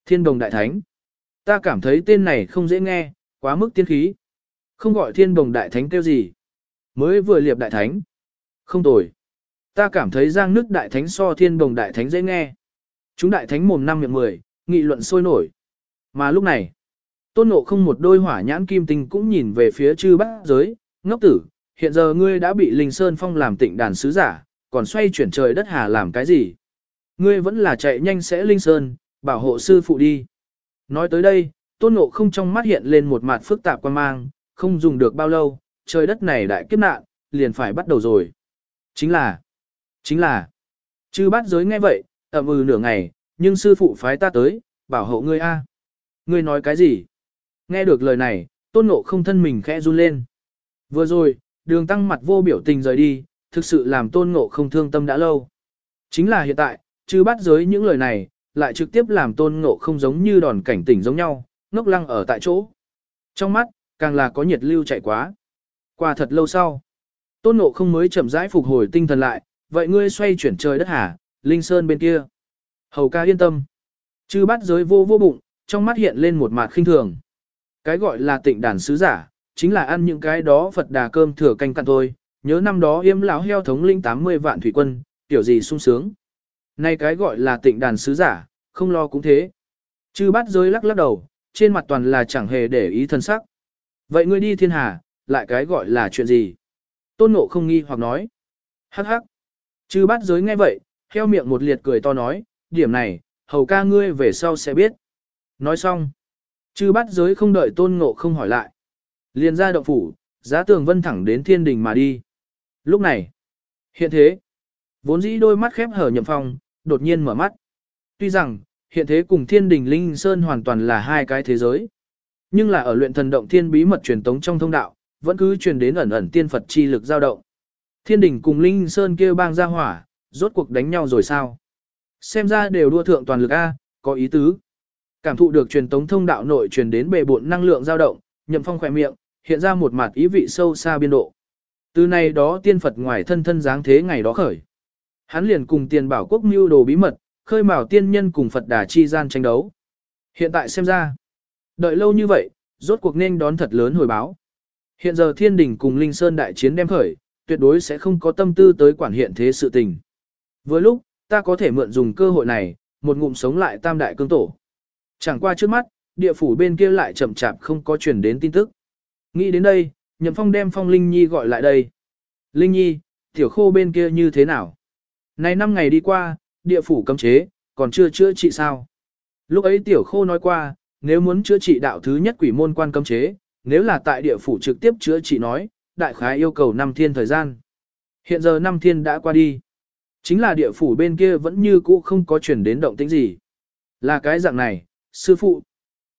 Thiên đồng đại thánh. Ta cảm thấy tên này không dễ nghe, quá mức tiên khí. Không gọi thiên đồng đại thánh kêu gì. Mới vừa liệp đại thánh. Không tồi. Ta cảm thấy giang nước đại thánh so thiên đồng đại thánh dễ nghe. Chúng đại thánh mồm năm miệng mười, nghị luận sôi nổi. Mà lúc này, tôn ngộ không một đôi hỏa nhãn kim tinh cũng nhìn về phía chư bác giới, ngốc tử, hiện giờ ngươi đã bị Linh Sơn Phong làm tịnh đàn sứ giả, còn xoay chuyển trời đất hà làm cái gì? Ngươi vẫn là chạy nhanh sẽ Linh Sơn, bảo hộ sư phụ đi. Nói tới đây, tôn ngộ không trong mắt hiện lên một mặt phức tạp quan mang, không dùng được bao lâu, trời đất này đại kiếp nạn, liền phải bắt đầu rồi. Chính là, chính là, chư bát giới nghe vậy, ẩm ừ nửa ngày, nhưng sư phụ phái ta tới, bảo hộ ngươi a. Ngươi nói cái gì? Nghe được lời này, tôn ngộ không thân mình khẽ run lên. Vừa rồi, đường tăng mặt vô biểu tình rời đi, thực sự làm tôn ngộ không thương tâm đã lâu. Chính là hiện tại, chứ bắt giới những lời này, lại trực tiếp làm tôn ngộ không giống như đòn cảnh tỉnh giống nhau, ngốc lăng ở tại chỗ. Trong mắt, càng là có nhiệt lưu chạy quá. Qua thật lâu sau, tôn ngộ không mới chậm rãi phục hồi tinh thần lại, vậy ngươi xoay chuyển trời đất hả, Linh Sơn bên kia. Hầu ca yên tâm. Chư bắt giới vô vô bụng, trong mắt hiện lên một mặt khinh thường. Cái gọi là tịnh đàn sứ giả, chính là ăn những cái đó Phật đà cơm thừa canh cặn thôi, nhớ năm đó yếm lão heo thống linh 80 vạn thủy quân, tiểu gì sung sướng. Nay cái gọi là tịnh đàn sứ giả, không lo cũng thế. Chư bát giới lắc lắc đầu, trên mặt toàn là chẳng hề để ý thân sắc. Vậy ngươi đi thiên hà, lại cái gọi là chuyện gì? Tôn ngộ không nghi hoặc nói. Hắc hắc. Chư bát giới nghe vậy, heo miệng một liệt cười to nói, điểm này, hầu ca ngươi về sau sẽ biết. Nói xong. Chư bát giới không đợi tôn ngộ không hỏi lại. Liền ra động phủ, giá tường vân thẳng đến thiên đình mà đi. Lúc này, hiện thế, vốn dĩ đôi mắt khép hở nhậm phong, đột nhiên mở mắt. Tuy rằng, hiện thế cùng thiên đình linh sơn hoàn toàn là hai cái thế giới. Nhưng là ở luyện thần động thiên bí mật truyền tống trong thông đạo, vẫn cứ truyền đến ẩn ẩn tiên Phật chi lực dao động. Thiên đình cùng linh sơn kêu bang ra hỏa, rốt cuộc đánh nhau rồi sao? Xem ra đều đua thượng toàn lực A, có ý tứ. Cảm thụ được truyền tống thông đạo nội truyền đến bề bộn năng lượng dao động, nhậm phong khỏe miệng, hiện ra một mặt ý vị sâu xa biên độ. Từ này đó tiên Phật ngoài thân thân dáng thế ngày đó khởi. Hắn liền cùng tiền bảo quốc mưu đồ bí mật, khơi mào tiên nhân cùng Phật đà chi gian tranh đấu. Hiện tại xem ra, đợi lâu như vậy, rốt cuộc nên đón thật lớn hồi báo. Hiện giờ thiên đình cùng Linh Sơn đại chiến đem khởi, tuyệt đối sẽ không có tâm tư tới quản hiện thế sự tình. Với lúc, ta có thể mượn dùng cơ hội này, một ngụm sống lại tam đại cương tổ. Chẳng qua trước mắt, địa phủ bên kia lại chậm chạp không có truyền đến tin tức. Nghĩ đến đây, Nhậm Phong đem Phong Linh Nhi gọi lại đây. Linh Nhi, tiểu khô bên kia như thế nào? Này năm ngày đi qua, địa phủ cấm chế, còn chưa chữa trị sao? Lúc ấy tiểu khô nói qua, nếu muốn chữa trị đạo thứ nhất quỷ môn quan cấm chế, nếu là tại địa phủ trực tiếp chữa trị nói, đại khái yêu cầu 5 thiên thời gian. Hiện giờ 5 thiên đã qua đi. Chính là địa phủ bên kia vẫn như cũ không có chuyển đến động tĩnh gì. Là cái dạng này, sư phụ.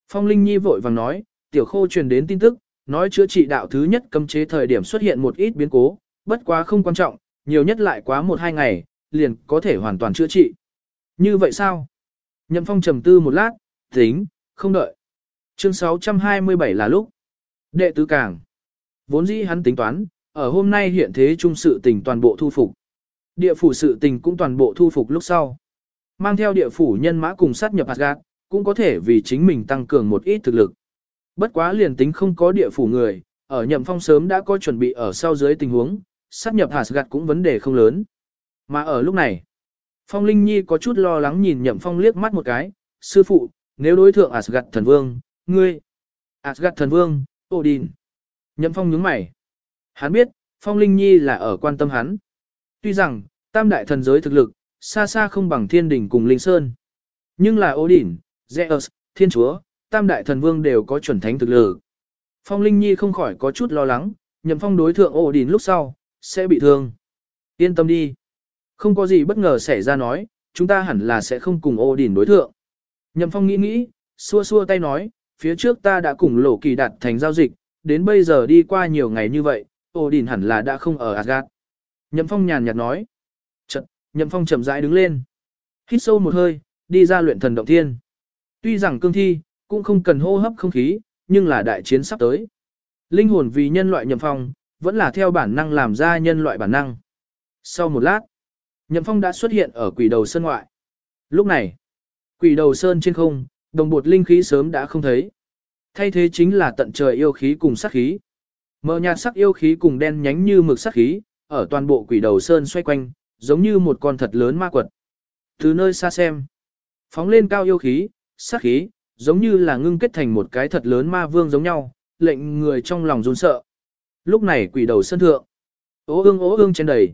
Phong Linh Nhi vội vàng nói, tiểu khô truyền đến tin tức, nói chữa trị đạo thứ nhất cấm chế thời điểm xuất hiện một ít biến cố, bất quá không quan trọng, nhiều nhất lại quá một hai ngày, liền có thể hoàn toàn chữa trị. Như vậy sao? Nhậm Phong trầm tư một lát, tính, không đợi. Chương 627 là lúc. Đệ tứ càng. Vốn dĩ hắn tính toán, ở hôm nay hiện thế trung sự tình toàn bộ thu phục. Địa phủ sự tình cũng toàn bộ thu phục lúc sau. Mang theo địa phủ nhân mã cùng sát nhập hạt gạt, cũng có thể vì chính mình tăng cường một ít thực lực. Bất quá liền tính không có địa phủ người, ở nhậm phong sớm đã có chuẩn bị ở sau dưới tình huống, sát nhập Asgard cũng vấn đề không lớn. Mà ở lúc này, Phong Linh Nhi có chút lo lắng nhìn nhậm phong liếc mắt một cái, sư phụ, nếu đối thượng Asgard thần vương, ngươi, Asgard thần vương, Odin. Nhậm phong nhướng mày. Hắn biết, Phong Linh Nhi là ở quan tâm hắn. Tuy rằng, tam đại thần giới thực lực, xa xa không bằng thiên đỉnh cùng linh sơn. Nhưng là Odin, Zeus, thiên chúa, tam đại thần vương đều có chuẩn thánh thực lực. Phong Linh Nhi không khỏi có chút lo lắng, nhậm phong đối thượng Odin lúc sau, sẽ bị thương. Yên tâm đi. Không có gì bất ngờ xảy ra nói, chúng ta hẳn là sẽ không cùng Odin đối thượng. Nhậm phong nghĩ nghĩ, xua xua tay nói, phía trước ta đã cùng lỗ kỳ đạt thành giao dịch, đến bây giờ đi qua nhiều ngày như vậy, Odin hẳn là đã không ở Asgard. Nhậm Phong nhàn nhạt nói. Chật, Nhậm Phong chậm rãi đứng lên. Hít sâu một hơi, đi ra luyện thần động thiên. Tuy rằng cương thi, cũng không cần hô hấp không khí, nhưng là đại chiến sắp tới. Linh hồn vì nhân loại Nhậm Phong, vẫn là theo bản năng làm ra nhân loại bản năng. Sau một lát, Nhậm Phong đã xuất hiện ở quỷ đầu sơn ngoại. Lúc này, quỷ đầu sơn trên không, đồng bột linh khí sớm đã không thấy. Thay thế chính là tận trời yêu khí cùng sát khí. Mờ nhạt sắc yêu khí cùng đen nhánh như mực sát khí, ở toàn bộ quỷ đầu sơn xoay quanh, giống như một con thật lớn ma quật. Từ nơi xa xem, phóng lên cao yêu khí, sát khí, giống như là ngưng kết thành một cái thật lớn ma vương giống nhau, lệnh người trong lòng run sợ. Lúc này quỷ đầu sơn thượng, ố ương ố ương trên đầy.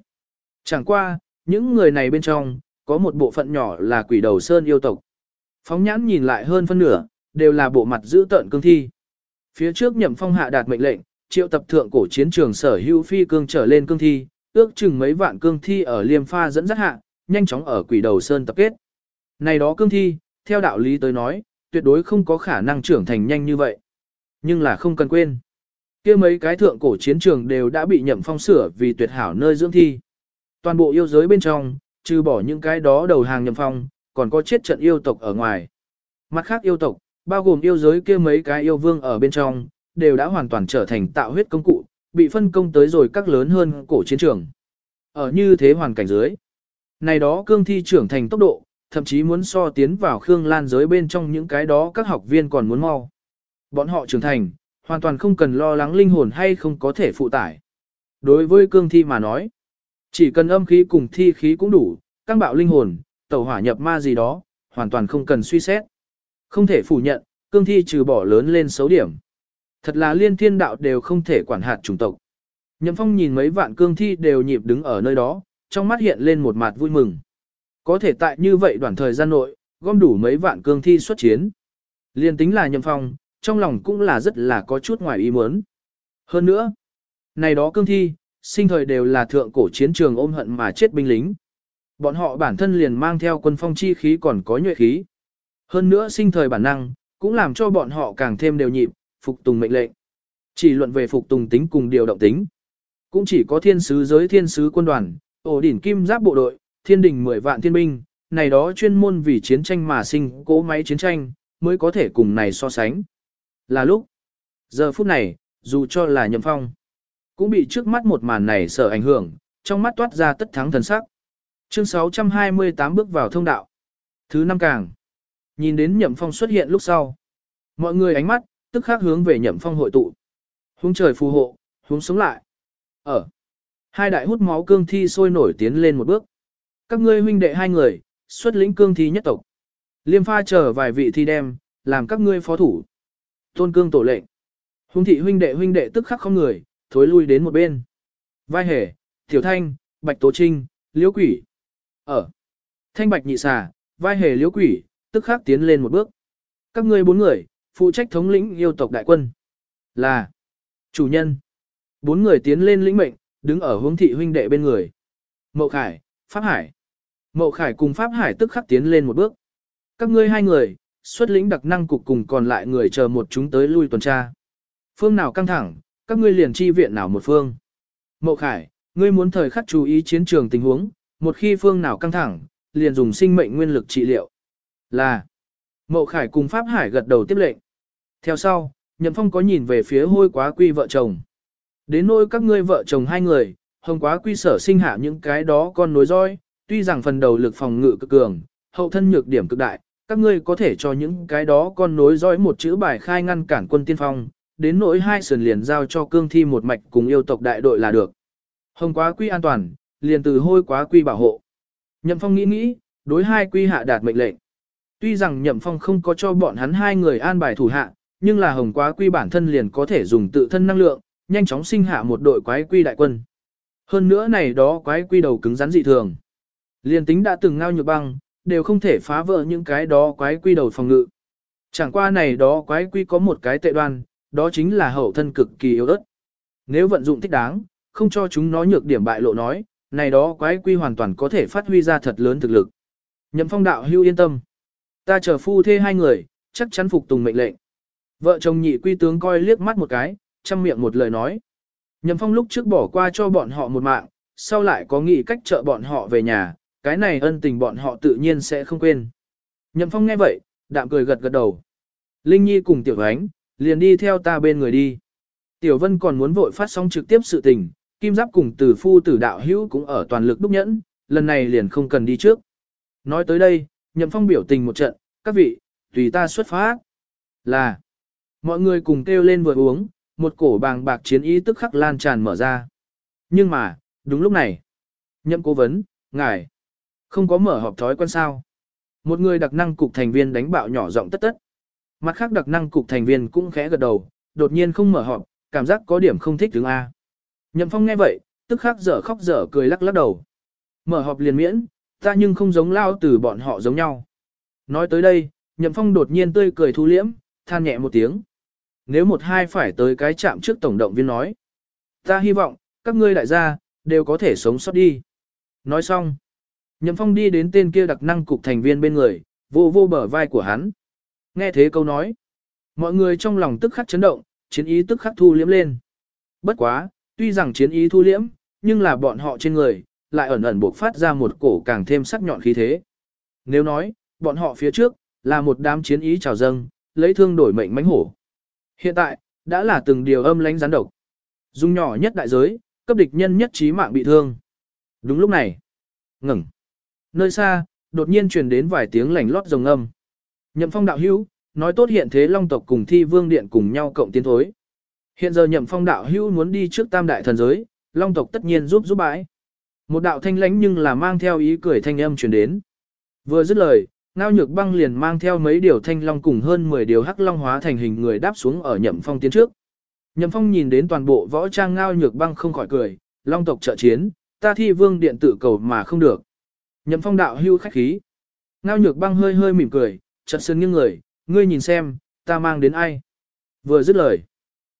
Chẳng qua, những người này bên trong, có một bộ phận nhỏ là quỷ đầu sơn yêu tộc. Phóng nhãn nhìn lại hơn phân nửa, đều là bộ mặt giữ tợn cương thi. Phía trước nhậm phong hạ đạt mệnh lệnh, triệu tập thượng cổ chiến trường sở hữu phi cương trở lên cương thi, ước chừng mấy vạn cương thi ở liêm pha dẫn dắt hạ, nhanh chóng ở quỷ đầu sơn tập kết. Này đó cương thi, theo đạo lý tới nói, tuyệt đối không có khả năng trưởng thành nhanh như vậy. Nhưng là không cần quên. kia mấy cái thượng cổ chiến trường đều đã bị nhậm phong sửa vì tuyệt hảo nơi dưỡng thi. Toàn bộ yêu giới bên trong, trừ bỏ những cái đó đầu hàng nhậm phong, còn có chết trận yêu tộc ở ngoài. Mặt khác yêu tộc, bao gồm yêu giới kia mấy cái yêu vương ở bên trong, đều đã hoàn toàn trở thành tạo huyết công cụ, bị phân công tới rồi các lớn hơn cổ chiến trường. Ở như thế hoàn cảnh dưới, này đó cương thi trưởng thành tốc độ, thậm chí muốn so tiến vào Khương Lan giới bên trong những cái đó các học viên còn muốn mau. Bọn họ trưởng thành, hoàn toàn không cần lo lắng linh hồn hay không có thể phụ tải. Đối với cương thi mà nói, chỉ cần âm khí cùng thi khí cũng đủ, căng bạo linh hồn, tẩu hỏa nhập ma gì đó, hoàn toàn không cần suy xét. Không thể phủ nhận, cương thi trừ bỏ lớn lên xấu điểm. Thật là liên thiên đạo đều không thể quản hạt chủng tộc. Nhậm phong nhìn mấy vạn cương thi đều nhịp đứng ở nơi đó, trong mắt hiện lên một mặt vui mừng. Có thể tại như vậy đoạn thời gian nội, gom đủ mấy vạn cương thi xuất chiến. Liên tính là nhậm phong, trong lòng cũng là rất là có chút ngoài ý muốn. Hơn nữa, này đó cương thi, sinh thời đều là thượng cổ chiến trường ôm hận mà chết binh lính. Bọn họ bản thân liền mang theo quân phong chi khí còn có nhuệ khí. Hơn nữa sinh thời bản năng, cũng làm cho bọn họ càng thêm đều nhịp, phục tùng mệnh lệnh. Chỉ luận về phục tùng tính cùng điều động tính. Cũng chỉ có thiên sứ giới thiên sứ quân đoàn, ổ đỉnh kim giáp bộ đội, thiên đình 10 vạn thiên binh, này đó chuyên môn vì chiến tranh mà sinh cố máy chiến tranh, mới có thể cùng này so sánh. Là lúc, giờ phút này, dù cho là nhậm phong, cũng bị trước mắt một màn này sợ ảnh hưởng, trong mắt toát ra tất thắng thần sắc. Chương 628 bước vào thông đạo. Thứ năm càng. Nhìn đến nhậm phong xuất hiện lúc sau. Mọi người ánh mắt, tức khắc hướng về nhậm phong hội tụ. Hướng trời phù hộ, hướng sống lại. Ở. Hai đại hút máu cương thi sôi nổi tiến lên một bước. Các ngươi huynh đệ hai người, xuất lĩnh cương thi nhất tộc. Liêm pha chờ vài vị thi đem, làm các ngươi phó thủ. Tôn cương tổ lệnh. Hùng thị huynh đệ huynh đệ tức khắc không người, thối lui đến một bên. Vai hề, tiểu thanh, bạch tố trinh, liễu quỷ. Ở. Thanh bạch nhị xà, vai hề liễu quỷ, tức khắc tiến lên một bước. Các ngươi bốn người, phụ trách thống lĩnh yêu tộc đại quân. Là. Chủ nhân. Bốn người tiến lên lĩnh mệnh, đứng ở hướng thị huynh đệ bên người. Mậu Khải, Pháp Hải. Mậu Khải cùng Pháp Hải tức khắc tiến lên một bước. Các ngươi hai người, xuất lĩnh đặc năng cục cùng còn lại người chờ một chúng tới lui tuần tra. Phương nào căng thẳng, các ngươi liền chi viện nào một phương. Mậu Khải, ngươi muốn thời khắc chú ý chiến trường tình huống, một khi phương nào căng thẳng, liền dùng sinh mệnh nguyên lực trị liệu. Là, Mậu Khải cùng Pháp Hải gật đầu tiếp lệnh. Theo sau, Nhậm Phong có nhìn về phía hôi quá quy vợ chồng. Đến nỗi các ngươi vợ chồng hai người, hồng quá quy sở sinh hạ những cái đó con nối roi, tuy rằng phần đầu lực phòng ngự cực cường, hậu thân nhược điểm cực đại, các ngươi có thể cho những cái đó con nối dõi một chữ bài khai ngăn cản quân tiên phong, đến nỗi hai sườn liền giao cho cương thi một mạch cùng yêu tộc đại đội là được. Hồng quá quy an toàn, liền từ hôi quá quy bảo hộ. Nhậm phong nghĩ nghĩ, đối hai quy hạ đạt mệnh lệnh. Tuy rằng nhậm phong không có cho bọn hắn hai người an bài thủ hạ, nhưng là hồng quá quy bản thân liền có thể dùng tự thân năng lượng, nhanh chóng sinh hạ một đội quái quy đại quân. Hơn nữa này đó quái quy đầu cứng rắn dị thường. Liên tính đã từng ngao nhược băng, đều không thể phá vỡ những cái đó quái quy đầu phòng ngự. Chẳng qua này đó quái quy có một cái tệ đoan, đó chính là hậu thân cực kỳ yếu ớt. Nếu vận dụng thích đáng, không cho chúng nó nhược điểm bại lộ nói, này đó quái quy hoàn toàn có thể phát huy ra thật lớn thực lực. Nhậm phong đạo hưu yên tâm. Ta chờ phu thê hai người, chắc chắn phục tùng mệnh lệnh. Vợ chồng nhị quy tướng coi liếc mắt một cái, chăm miệng một lời nói. Nhậm phong lúc trước bỏ qua cho bọn họ một mạng, sau lại có nghĩ cách trợ bọn họ về nhà, cái này ân tình bọn họ tự nhiên sẽ không quên. Nhậm phong nghe vậy, đạm cười gật gật đầu. Linh Nhi cùng Tiểu Ánh, liền đi theo ta bên người đi. Tiểu Vân còn muốn vội phát sóng trực tiếp sự tình, Kim Giáp cùng tử phu tử đạo hữu cũng ở toàn lực đúc nhẫn, lần này liền không cần đi trước. Nói tới đây, Nhậm Phong biểu tình một trận, các vị, tùy ta xuất phát. Là, mọi người cùng kêu lên vừa uống, một cổ bàng bạc chiến ý tức khắc lan tràn mở ra. Nhưng mà, đúng lúc này, Nhậm cố vấn, ngài, không có mở họp thói quen sao. Một người đặc năng cục thành viên đánh bạo nhỏ giọng tất tất. Mặt khác đặc năng cục thành viên cũng khẽ gật đầu, đột nhiên không mở họp, cảm giác có điểm không thích tướng A. Nhậm Phong nghe vậy, tức khắc dở khóc dở cười lắc lắc đầu. Mở họp liền miễn, ta nhưng không giống lao từ bọn họ giống nhau. Nói tới đây, Nhậm Phong đột nhiên tươi cười thu liễm, than nhẹ một tiếng. Nếu một hai phải tới cái chạm trước tổng động viên nói. Ta hy vọng, các ngươi đại gia, đều có thể sống sót đi. Nói xong. Nhậm Phong đi đến tên kia đặc năng cục thành viên bên người, vô vô bờ vai của hắn. Nghe thế câu nói. Mọi người trong lòng tức khắc chấn động, chiến ý tức khắc thu liễm lên. Bất quá, tuy rằng chiến ý thu liễm, nhưng là bọn họ trên người, lại ẩn ẩn bộc phát ra một cổ càng thêm sắc nhọn khí thế. Nếu nói, bọn họ phía trước, là một đám chiến ý trào dâng, lấy thương đổi mệnh mánh hổ. Hiện tại, đã là từng điều âm lánh rắn độc. dung nhỏ nhất đại giới, cấp địch nhân nhất trí mạng bị thương. Đúng lúc này, ngừng. Nơi xa, đột nhiên truyền đến vài tiếng lảnh lót rồng âm. Nhậm phong đạo hữu, nói tốt hiện thế long tộc cùng thi vương điện cùng nhau cộng tiến thối. Hiện giờ nhậm phong đạo hữu muốn đi trước tam đại thần giới, long tộc tất nhiên giúp giúp bãi. Một đạo thanh lãnh nhưng là mang theo ý cười thanh âm truyền đến. Vừa dứt lời, ngao nhược băng liền mang theo mấy điều thanh long cùng hơn 10 điều hắc long hóa thành hình người đáp xuống ở nhậm phong tiến trước. Nhậm phong nhìn đến toàn bộ võ trang ngao nhược băng không khỏi cười, long tộc trợ chiến, ta thi vương điện tử cầu mà không được. Nhậm phong đạo hưu khách khí. Ngao nhược băng hơi hơi mỉm cười, chợt sơn nghiêng người, ngươi nhìn xem, ta mang đến ai. Vừa dứt lời.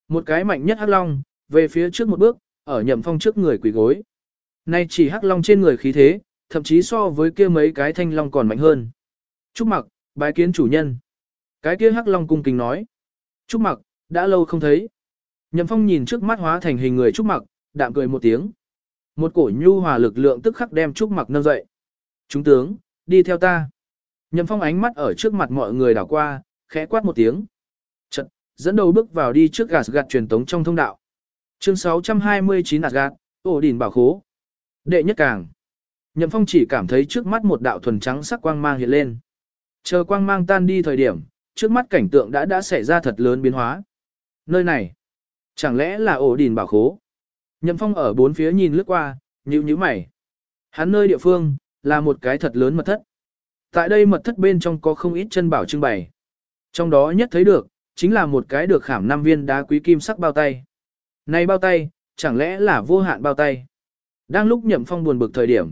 Một cái mạnh nhất hắc long, về phía trước một bước, ở nhậm phong trước người quỳ gối. Nay chỉ hắc long trên người khí thế, thậm chí so với kia mấy cái thanh long còn mạnh hơn. Trúc mặc, bái kiến chủ nhân. Cái kia hắc long cung kính nói. Trúc mặc, đã lâu không thấy. Nhậm phong nhìn trước mắt hóa thành hình người Trúc mặc, đạm cười một tiếng. Một cổ nhu hòa lực lượng tức khắc đem Trúc mặc nâng dậy. Chúng tướng, đi theo ta. Nhậm phong ánh mắt ở trước mặt mọi người đảo qua, khẽ quát một tiếng. Trận, dẫn đầu bước vào đi trước gạt gạt truyền tống trong thông đạo. Chương 629 gạt, ổ đỉnh bảo khố. Đệ nhất càng. Nhậm phong chỉ cảm thấy trước mắt một đạo thuần trắng sắc quang mang hiện lên. Chờ quang mang tan đi thời điểm, trước mắt cảnh tượng đã đã xảy ra thật lớn biến hóa. Nơi này, chẳng lẽ là ổ đỉnh bảo khố? Nhậm phong ở bốn phía nhìn lướt qua, nhíu nhíu mày. Hắn nơi địa phương, là một cái thật lớn mật thất. Tại đây mật thất bên trong có không ít chân bảo trưng bày. Trong đó nhất thấy được, chính là một cái được khảm năm viên đá quý kim sắc bao tay. Này bao tay, chẳng lẽ là vô hạn bao tay? Đang lúc Nhậm Phong buồn bực thời điểm.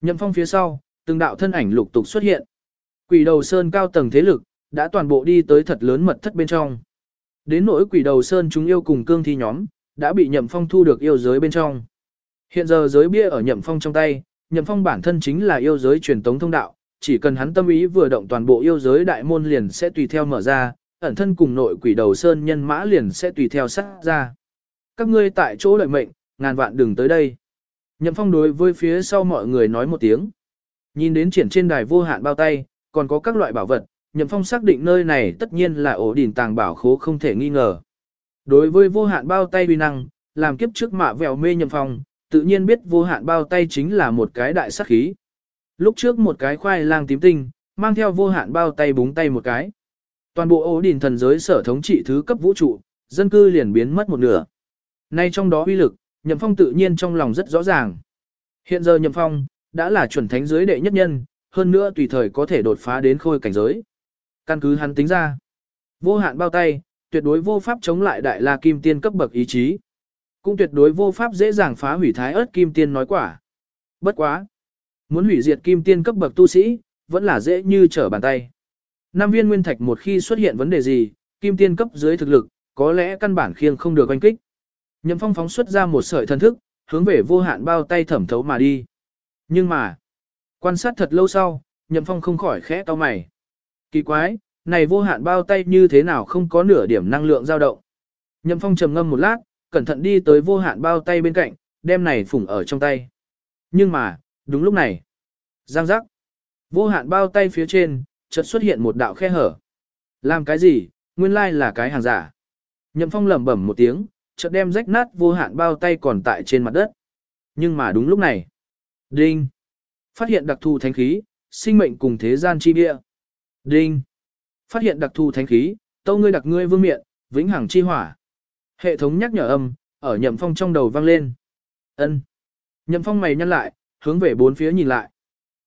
Nhậm Phong phía sau, từng đạo thân ảnh lục tục xuất hiện. Quỷ đầu sơn cao tầng thế lực, đã toàn bộ đi tới thật lớn mật thất bên trong. Đến nỗi quỷ đầu sơn chúng yêu cùng cương thi nhóm, đã bị Nhậm Phong thu được yêu giới bên trong. Hiện giờ giới bia ở Nhậm Phong trong tay, Nhậm Phong bản thân chính là yêu giới truyền tống thông đạo, chỉ cần hắn tâm ý vừa động toàn bộ yêu giới đại môn liền sẽ tùy theo mở ra, ẩn thân cùng nội quỷ đầu sơn nhân mã liền sẽ tùy theo sát ra. Các ngươi tại chỗ đợi mệnh, ngàn vạn đừng tới đây. Nhậm Phong đối với phía sau mọi người nói một tiếng. Nhìn đến triển trên đài vô hạn bao tay, còn có các loại bảo vật, Nhậm Phong xác định nơi này tất nhiên là ổ đỉnh tàng bảo khố không thể nghi ngờ. Đối với vô hạn bao tay uy năng, làm kiếp trước mạ vèo mê Nhậm Phong, tự nhiên biết vô hạn bao tay chính là một cái đại sát khí. Lúc trước một cái khoai lang tím tinh, mang theo vô hạn bao tay búng tay một cái. Toàn bộ ổ đỉnh thần giới sở thống trị thứ cấp vũ trụ, dân cư liền biến mất một nửa. Nay trong đó uy lực, Nhậm Phong tự nhiên trong lòng rất rõ ràng. Hiện giờ Nhậm Phong, đã là chuẩn thánh giới đệ nhất nhân, hơn nữa tùy thời có thể đột phá đến khôi cảnh giới. Căn cứ hắn tính ra, vô hạn bao tay, tuyệt đối vô pháp chống lại đại la kim tiên cấp bậc ý chí. Cũng tuyệt đối vô pháp dễ dàng phá hủy thái ớt kim tiên nói quả. Bất quá. Muốn hủy diệt kim tiên cấp bậc tu sĩ, vẫn là dễ như trở bàn tay. Nam viên nguyên thạch một khi xuất hiện vấn đề gì, kim tiên cấp dưới thực lực, có lẽ căn bản khiêng không được oanh kích. Nhậm phong phóng xuất ra một sợi thần thức, hướng về vô hạn bao tay thẩm thấu mà đi. Nhưng mà, quan sát thật lâu sau, nhậm phong không khỏi khẽ to mày. Kỳ quái, này vô hạn bao tay như thế nào không có nửa điểm năng lượng dao động. Nhậm phong trầm ngâm một lát, cẩn thận đi tới vô hạn bao tay bên cạnh, đem này phủng ở trong tay. Nhưng mà, đúng lúc này, giang giác, vô hạn bao tay phía trên, chợt xuất hiện một đạo khe hở. Làm cái gì, nguyên lai là cái hàng giả. Nhậm phong lẩm bẩm một tiếng, chợt đem rách nát vô hạn bao tay còn tại trên mặt đất. Nhưng mà đúng lúc này, đinh, phát hiện đặc thù thánh khí, sinh mệnh cùng thế gian chi địa. Đinh, phát hiện đặc thù thánh khí, tâu ngươi đặc ngươi vương miện, vĩnh hằng chi hỏa. Hệ thống nhắc nhở âm, ở nhậm phong trong đầu vang lên. ân Nhậm phong mày nhăn lại, hướng về bốn phía nhìn lại.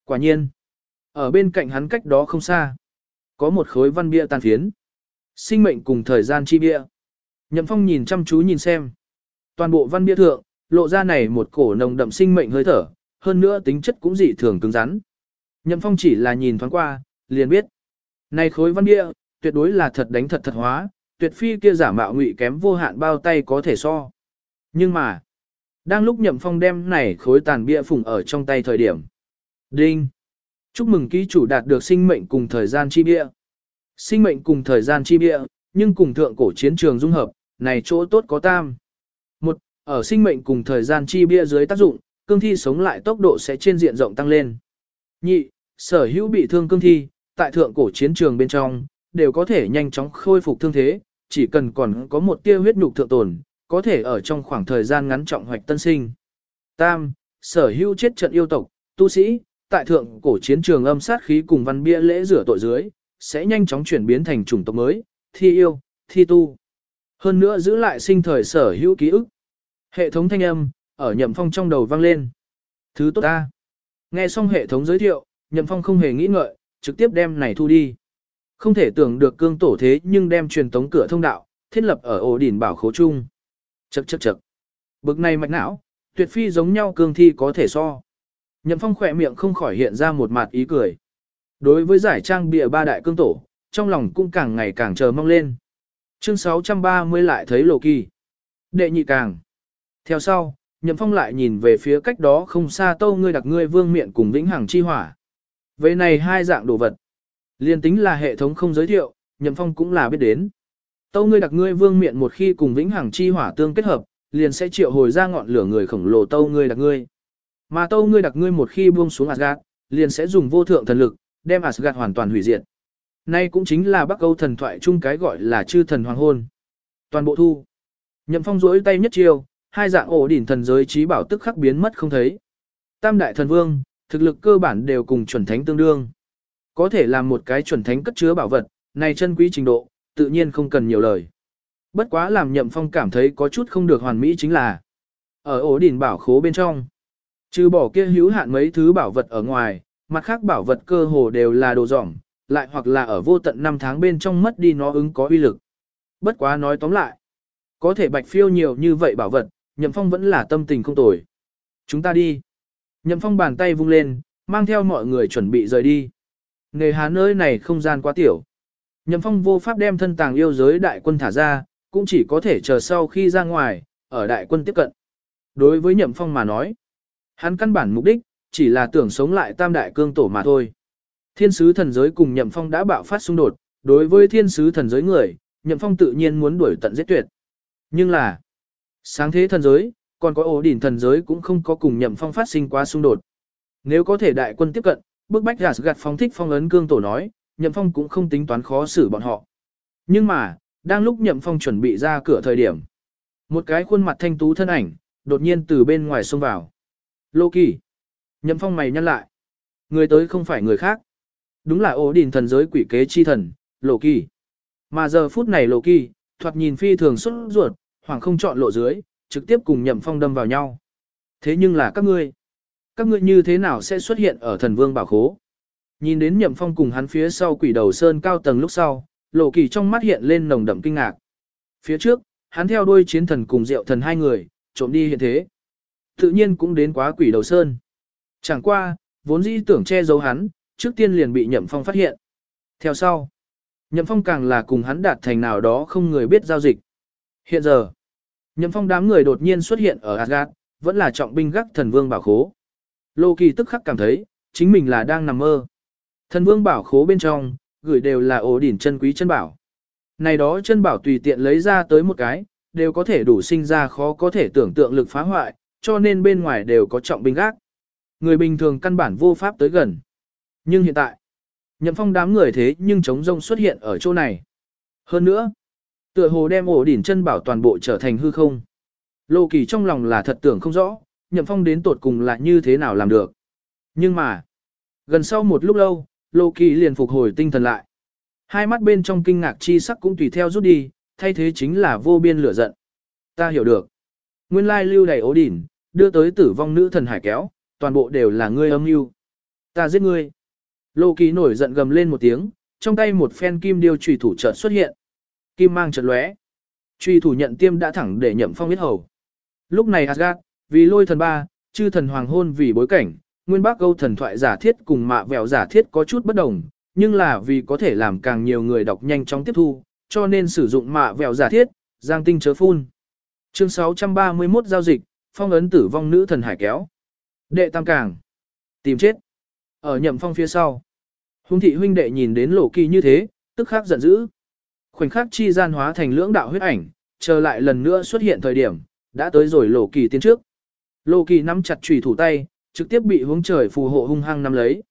Quả nhiên, ở bên cạnh hắn cách đó không xa, có một khối văn bia tàn phiến. Sinh mệnh cùng thời gian chi bia. Nhậm phong nhìn chăm chú nhìn xem. Toàn bộ văn bia thượng, lộ ra này một cổ nồng đậm sinh mệnh hơi thở, hơn nữa tính chất cũng dị thường cứng rắn. Nhậm phong chỉ là nhìn thoáng qua, liền biết. Này khối văn bia, tuyệt đối là thật đánh thật thật hóa, tuyệt phi kia giả mạo ngụy kém vô hạn bao tay có thể so. Nhưng mà, đang lúc nhậm phong đem này khối tàn bia phủng ở trong tay thời điểm. Đinh! Chúc mừng ký chủ đạt được sinh mệnh cùng thời gian chi bia. Sinh mệnh cùng thời gian chi bia, nhưng cùng thượng cổ chiến trường dung hợp, này chỗ tốt có tam. Một, ở sinh mệnh cùng thời gian chi bia dưới tác dụng, cương thi sống lại tốc độ sẽ trên diện rộng tăng lên. Nhị, sở hữu bị thương cương thi, tại thượng cổ chiến trường bên trong, đều có thể nhanh chóng khôi phục thương thế, chỉ cần còn có một tia huyết nhục thượng tồn, có thể ở trong khoảng thời gian ngắn trọng hoạch tân sinh. Tam, sở hữu chết trận yêu tộc, tu sĩ, tại thượng cổ chiến trường âm sát khí cùng văn bia lễ rửa tội dưới, sẽ nhanh chóng chuyển biến thành chủng tộc mới, thi yêu, thi tu. Hơn nữa giữ lại sinh thời sở hữu ký ức. Hệ thống thanh âm, ở nhậm phong trong đầu vang lên. Thứ tốt ta. Nghe xong hệ thống giới thiệu, nhậm phong không hề nghĩ ngợi, trực tiếp đem này thu đi. Không thể tưởng được cương tổ thế nhưng đem truyền tống cửa thông đạo, thiết lập ở ổ đỉnh bảo khố chung. Chậc chậc chậc. Bực này mạch não, tuyệt phi giống nhau cương thi có thể so. Nhậm phong khỏe miệng không khỏi hiện ra một mặt ý cười. Đối với giải trang bìa ba đại cương tổ, trong lòng cũng càng ngày càng chờ mong lên. Chương 630 lại thấy lộ kỳ. Đệ nhị càng. Theo sau, Nhậm Phong lại nhìn về phía cách đó không xa tâu ngươi đặc ngươi vương miện cùng vĩnh hằng chi hỏa. Về này hai dạng đồ vật. Liên tính là hệ thống không giới thiệu, Nhậm Phong cũng là biết đến. Tâu ngươi đặc ngươi vương miện một khi cùng vĩnh hằng chi hỏa tương kết hợp, liền sẽ triệu hồi ra ngọn lửa người khổng lồ tâu ngươi đặc ngươi. Mà tâu ngươi đặc ngươi một khi buông xuống Asgard, liền sẽ dùng vô thượng thần lực, đem Asgard hoàn toàn hủy diệt. Nay cũng chính là Bắc Âu thần thoại chung cái gọi là chư thần hoàng hôn. Toàn bộ thu. Nhậm Phong duỗi tay nhất chiêu, hai dạng ổ đỉnh thần giới trí bảo tức khắc biến mất không thấy. Tam đại thần vương, thực lực cơ bản đều cùng chuẩn thánh tương đương. Có thể làm một cái chuẩn thánh cất chứa bảo vật, này chân quý trình độ, tự nhiên không cần nhiều lời. Bất quá làm nhậm phong cảm thấy có chút không được hoàn mỹ chính là ở ổ đỉnh bảo khố bên trong. Trừ bỏ kia hữu hạn mấy thứ bảo vật ở ngoài, mặt khác bảo vật cơ hồ đều là đồ dỏng, lại hoặc là ở vô tận năm tháng bên trong mất đi nó ứng có uy lực. Bất quá nói tóm lại, có thể bạch phiêu nhiều như vậy bảo vật, Nhậm Phong vẫn là tâm tình không tồi. Chúng ta đi. Nhậm Phong bàn tay vung lên, mang theo mọi người chuẩn bị rời đi. Nghề hà nơi này không gian quá tiểu. Nhậm Phong vô pháp đem thân tàng yêu giới đại quân thả ra, cũng chỉ có thể chờ sau khi ra ngoài, ở đại quân tiếp cận. Đối với Nhậm Phong mà nói, hắn căn bản mục đích, chỉ là tưởng sống lại tam đại cương tổ mà thôi. Thiên sứ thần giới cùng Nhậm Phong đã bạo phát xung đột, đối với thiên sứ thần giới người, Nhậm Phong tự nhiên muốn đuổi tận giết tuyệt. Nhưng là, sáng thế thần giới, còn có ổ đỉnh thần giới cũng không có cùng Nhậm Phong phát sinh quá xung đột. Nếu có thể đại quân tiếp cận, bức bách gạt gạt phong thích phong ấn cương tổ nói, Nhậm Phong cũng không tính toán khó xử bọn họ. Nhưng mà, đang lúc Nhậm Phong chuẩn bị ra cửa thời điểm, một cái khuôn mặt thanh tú thân ảnh, đột nhiên từ bên ngoài xông vào. Lô Kỳ. Nhậm Phong mày nhăn lại. Người tới không phải người khác. Đúng là ổ đình thần giới quỷ kế chi thần, Lộ Kỳ. Mà giờ phút này Lộ Kỳ, thoạt nhìn phi thường xuất ruột, hoàng không chọn lộ dưới, trực tiếp cùng Nhậm Phong đâm vào nhau. Thế nhưng là các ngươi, các ngươi như thế nào sẽ xuất hiện ở thần vương bảo khố? Nhìn đến Nhậm Phong cùng hắn phía sau quỷ đầu sơn cao tầng lúc sau, Lộ Kỳ trong mắt hiện lên nồng đậm kinh ngạc. Phía trước, hắn theo đuôi chiến thần cùng Diệu thần hai người, trộm đi hiện thế. Tự nhiên cũng đến quá quỷ đầu sơn. Chẳng qua, vốn dĩ tưởng che giấu hắn, trước tiên liền bị Nhậm Phong phát hiện. Theo sau, Nhậm Phong càng là cùng hắn đạt thành nào đó không người biết giao dịch. Hiện giờ, Nhậm Phong đám người đột nhiên xuất hiện ở Asgard, vẫn là trọng binh gác thần vương bảo khố. Lô Kỳ tức khắc cảm thấy, chính mình là đang nằm mơ. Thần vương bảo khố bên trong, gửi đều là ổ đỉnh chân quý chân bảo. Này đó chân bảo tùy tiện lấy ra tới một cái, đều có thể đủ sinh ra khó có thể tưởng tượng lực phá hoại, cho nên bên ngoài đều có trọng binh gác. Người bình thường căn bản vô pháp tới gần. Nhưng hiện tại, nhậm phong đám người thế nhưng chống rông xuất hiện ở chỗ này. Hơn nữa, tựa hồ đem ổ đỉnh chân bảo toàn bộ trở thành hư không. Lô kỳ trong lòng là thật tưởng không rõ, nhậm phong đến tột cùng là như thế nào làm được. Nhưng mà, gần sau một lúc lâu, lô kỳ liền phục hồi tinh thần lại. Hai mắt bên trong kinh ngạc chi sắc cũng tùy theo rút đi, thay thế chính là vô biên lửa giận. Ta hiểu được. Nguyên lai lưu đầy ố đỉnh, đưa tới tử vong nữ thần hải kéo, toàn bộ đều là ngươi âm mưu. Ta giết ngươi. Lô Kỳ nổi giận gầm lên một tiếng, trong tay một phen kim điêu trùy thủ chợt xuất hiện. Kim mang chợt lóe. truy thủ nhận tiêm đã thẳng để nhậm phong biết hầu. Lúc này Asgard, vì lôi thần ba, chư thần hoàng hôn vì bối cảnh, nguyên bác câu thần thoại giả thiết cùng mạ vẹo giả thiết có chút bất đồng, nhưng là vì có thể làm càng nhiều người đọc nhanh chóng tiếp thu, cho nên sử dụng mạ vẹo giả thiết, giang tinh chớ phun. Chương 631 giao dịch, phong ấn tử vong nữ thần hải kéo. Đệ tam càng. Tìm chết. Ở nhậm phong phía sau. Hùng thị huynh đệ nhìn đến lộ kỳ như thế, tức khắc giận dữ. Khoảnh khắc chi gian hóa thành lưỡng đạo huyết ảnh, chờ lại lần nữa xuất hiện thời điểm, đã tới rồi lộ kỳ tiến trước. Lô kỳ nắm chặt chủy thủ tay, trực tiếp bị hướng trời phù hộ hung hăng nắm lấy.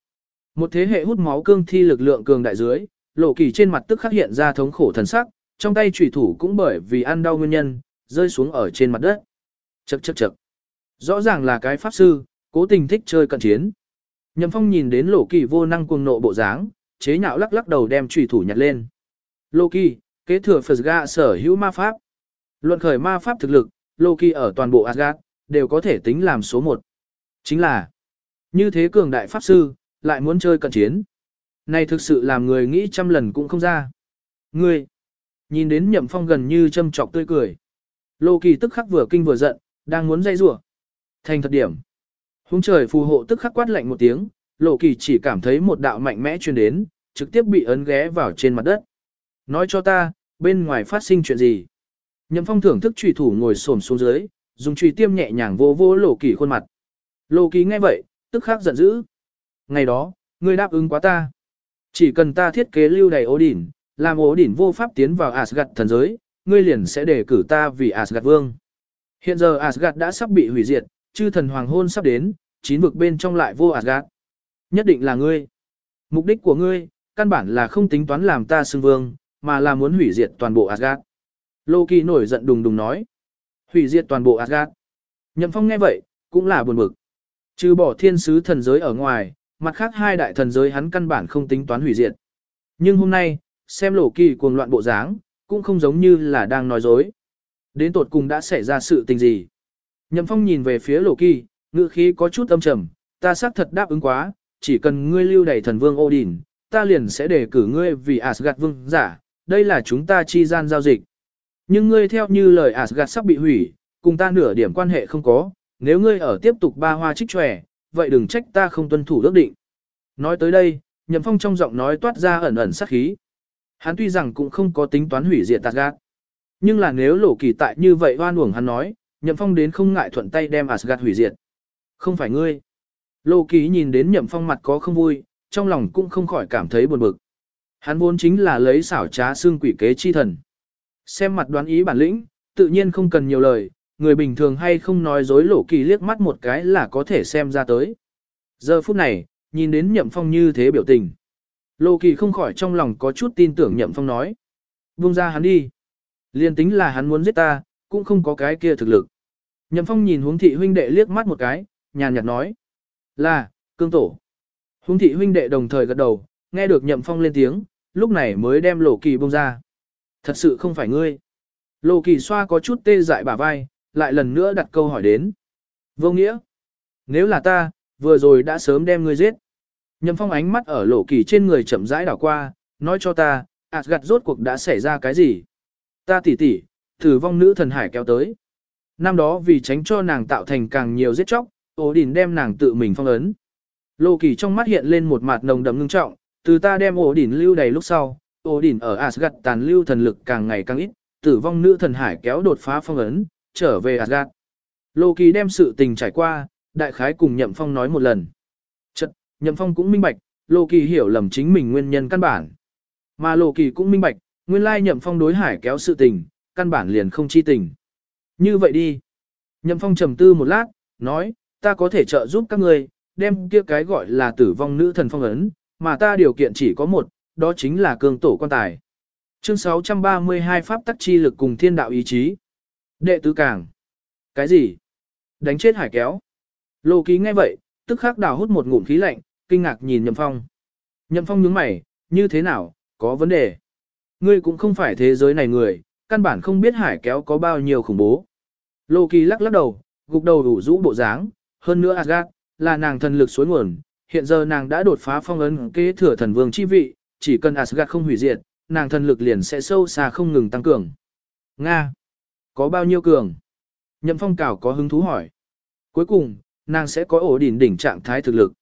Một thế hệ hút máu cương thi lực lượng cường đại dưới, Lô kỳ trên mặt tức khắc hiện ra thống khổ thần sắc, trong tay chủy thủ cũng bởi vì ăn đau nguyên nhân, rơi xuống ở trên mặt đất. Chậc chậc chậc. Rõ ràng là cái pháp sư, cố tình thích chơi cận chiến. Nhậm Phong nhìn đến Lô Kỳ vô năng cuồng nộ bộ dáng, chế nhạo lắc lắc đầu đem chủy thủ nhặt lên. Lô Kỳ, kế thừa Phật Ga sở hữu ma pháp. Luận khởi ma pháp thực lực, Loki ở toàn bộ Asgard đều có thể tính làm số một, Chính là, như thế cường đại pháp sư, lại muốn chơi cận chiến. Này thực sự làm người nghĩ trăm lần cũng không ra. Ngươi, nhìn đến Nhậm Phong gần như châm trọc tươi cười. Lô Kỳ tức khắc vừa kinh vừa giận, đang muốn dây rủa. Thành thật điểm. Hùng trời phù hộ tức khắc quát lạnh một tiếng, Lô Kỳ chỉ cảm thấy một đạo mạnh mẽ truyền đến, trực tiếp bị ấn ghé vào trên mặt đất. Nói cho ta, bên ngoài phát sinh chuyện gì? Nhậm Phong thưởng thức trùy thủ ngồi xổm xuống dưới, dùng truy tiêm nhẹ nhàng vô vô lộ Kỳ khuôn mặt. Lộ Kỳ nghe vậy, tức khắc giận dữ. Ngày đó, ngươi đáp ứng quá ta. Chỉ cần ta thiết kế lưu đầy Odin, đỉnh, làm Odin đỉnh vô pháp tiến vào Asgard thần giới, ngươi liền sẽ đề cử ta vì Asgard vương. Hiện giờ Asgard đã sắp bị hủy diệt, chư thần hoàng hôn sắp đến, chín vực bên trong lại vô Asgard. Nhất định là ngươi. Mục đích của ngươi, căn bản là không tính toán làm ta xưng vương, mà là muốn hủy diệt toàn bộ Asgard. Loki nổi giận đùng đùng nói. Hủy diệt toàn bộ Asgard. Nhậm Phong nghe vậy, cũng là buồn bực. Trừ bỏ thiên sứ thần giới ở ngoài, mặt khác hai đại thần giới hắn căn bản không tính toán hủy diệt. Nhưng hôm nay, xem lộ kỳ cuồng loạn bộ dáng, cũng không giống như là đang nói dối. Đến tột cùng đã xảy ra sự tình gì? Nhậm Phong nhìn về phía lộ kỳ, ngữ khí có chút âm trầm, ta xác thật đáp ứng quá, chỉ cần ngươi lưu đẩy thần vương Odin, ta liền sẽ đề cử ngươi vì Asgard vương giả, đây là chúng ta chi gian giao dịch. Nhưng ngươi theo như lời Asgard sắp bị hủy, cùng ta nửa điểm quan hệ không có, nếu ngươi ở tiếp tục ba hoa trích tròe, vậy đừng trách ta không tuân thủ ước định. Nói tới đây, Nhậm Phong trong giọng nói toát ra ẩn ẩn sát khí. Hắn tuy rằng cũng không có tính toán hủy diệt Asgard. Nhưng là nếu lộ kỳ tại như vậy oan uổng hắn nói, Nhậm Phong đến không ngại thuận tay đem Asgard hủy diệt. Không phải ngươi. Lộ kỳ nhìn đến Nhậm Phong mặt có không vui, trong lòng cũng không khỏi cảm thấy buồn bực. Hắn vốn chính là lấy xảo trá xương quỷ kế chi thần. Xem mặt đoán ý bản lĩnh, tự nhiên không cần nhiều lời, người bình thường hay không nói dối lộ kỳ liếc mắt một cái là có thể xem ra tới. Giờ phút này, nhìn đến nhậm phong như thế biểu tình. Lộ kỳ không khỏi trong lòng có chút tin tưởng nhậm phong nói. Buông ra hắn đi. Liên tính là hắn muốn giết ta, cũng không có cái kia thực lực. Nhậm phong nhìn huống thị huynh đệ liếc mắt một cái, nhàn nhạt nói. Là, cương tổ. Huống thị huynh đệ đồng thời gật đầu, nghe được nhậm phong lên tiếng, lúc này mới đem lộ kỳ buông ra. Thật sự không phải ngươi. Lô kỳ xoa có chút tê dại bả vai, lại lần nữa đặt câu hỏi đến. Vô nghĩa, nếu là ta, vừa rồi đã sớm đem ngươi giết. Nhậm phong ánh mắt ở lộ kỳ trên người chậm rãi đảo qua, nói cho ta, ạt gặt rốt cuộc đã xảy ra cái gì. Ta tỉ tỉ, thử vong nữ thần hải kéo tới. Năm đó vì tránh cho nàng tạo thành càng nhiều giết chóc, ổ đình đem nàng tự mình phong ấn. Lô kỳ trong mắt hiện lên một mặt nồng đậm ngưng trọng, từ ta đem ổ đỉnh lưu đầy lúc sau, Odin đỉnh ở Asgard tàn lưu thần lực càng ngày càng ít, tử vong nữ thần hải kéo đột phá phong ấn, trở về Asgard. Loki đem sự tình trải qua, đại khái cùng Nhậm Phong nói một lần. Chật, Nhậm Phong cũng minh bạch, Loki hiểu lầm chính mình nguyên nhân căn bản. Mà Loki cũng minh bạch, nguyên lai Nhậm Phong đối hải kéo sự tình, căn bản liền không chi tình. Như vậy đi. Nhậm Phong trầm tư một lát, nói, ta có thể trợ giúp các ngươi, đem kia cái gọi là tử vong nữ thần phong ấn, mà ta điều kiện chỉ có một, đó chính là cường tổ quan tài. Chương 632 Pháp tắc chi lực cùng thiên đạo ý chí. Đệ tứ càng. Cái gì? Đánh chết hải kéo. Lô ký nghe vậy, tức khắc đào hút một ngụm khí lạnh, kinh ngạc nhìn Nhậm Phong. Nhậm Phong nhướng mày, như thế nào, có vấn đề. Ngươi cũng không phải thế giới này người, căn bản không biết hải kéo có bao nhiêu khủng bố. Lô kỳ lắc lắc đầu, gục đầu đủ rũ bộ dáng, hơn nữa Asgard, là nàng thần lực suối nguồn, hiện giờ nàng đã đột phá phong ấn kế thừa thần vương chi vị, chỉ cần Asgard không hủy diệt, nàng thần lực liền sẽ sâu xa không ngừng tăng cường. Nga có bao nhiêu cường? Nhậm phong cảo có hứng thú hỏi. Cuối cùng, nàng sẽ có ổ đỉnh đỉnh trạng thái thực lực.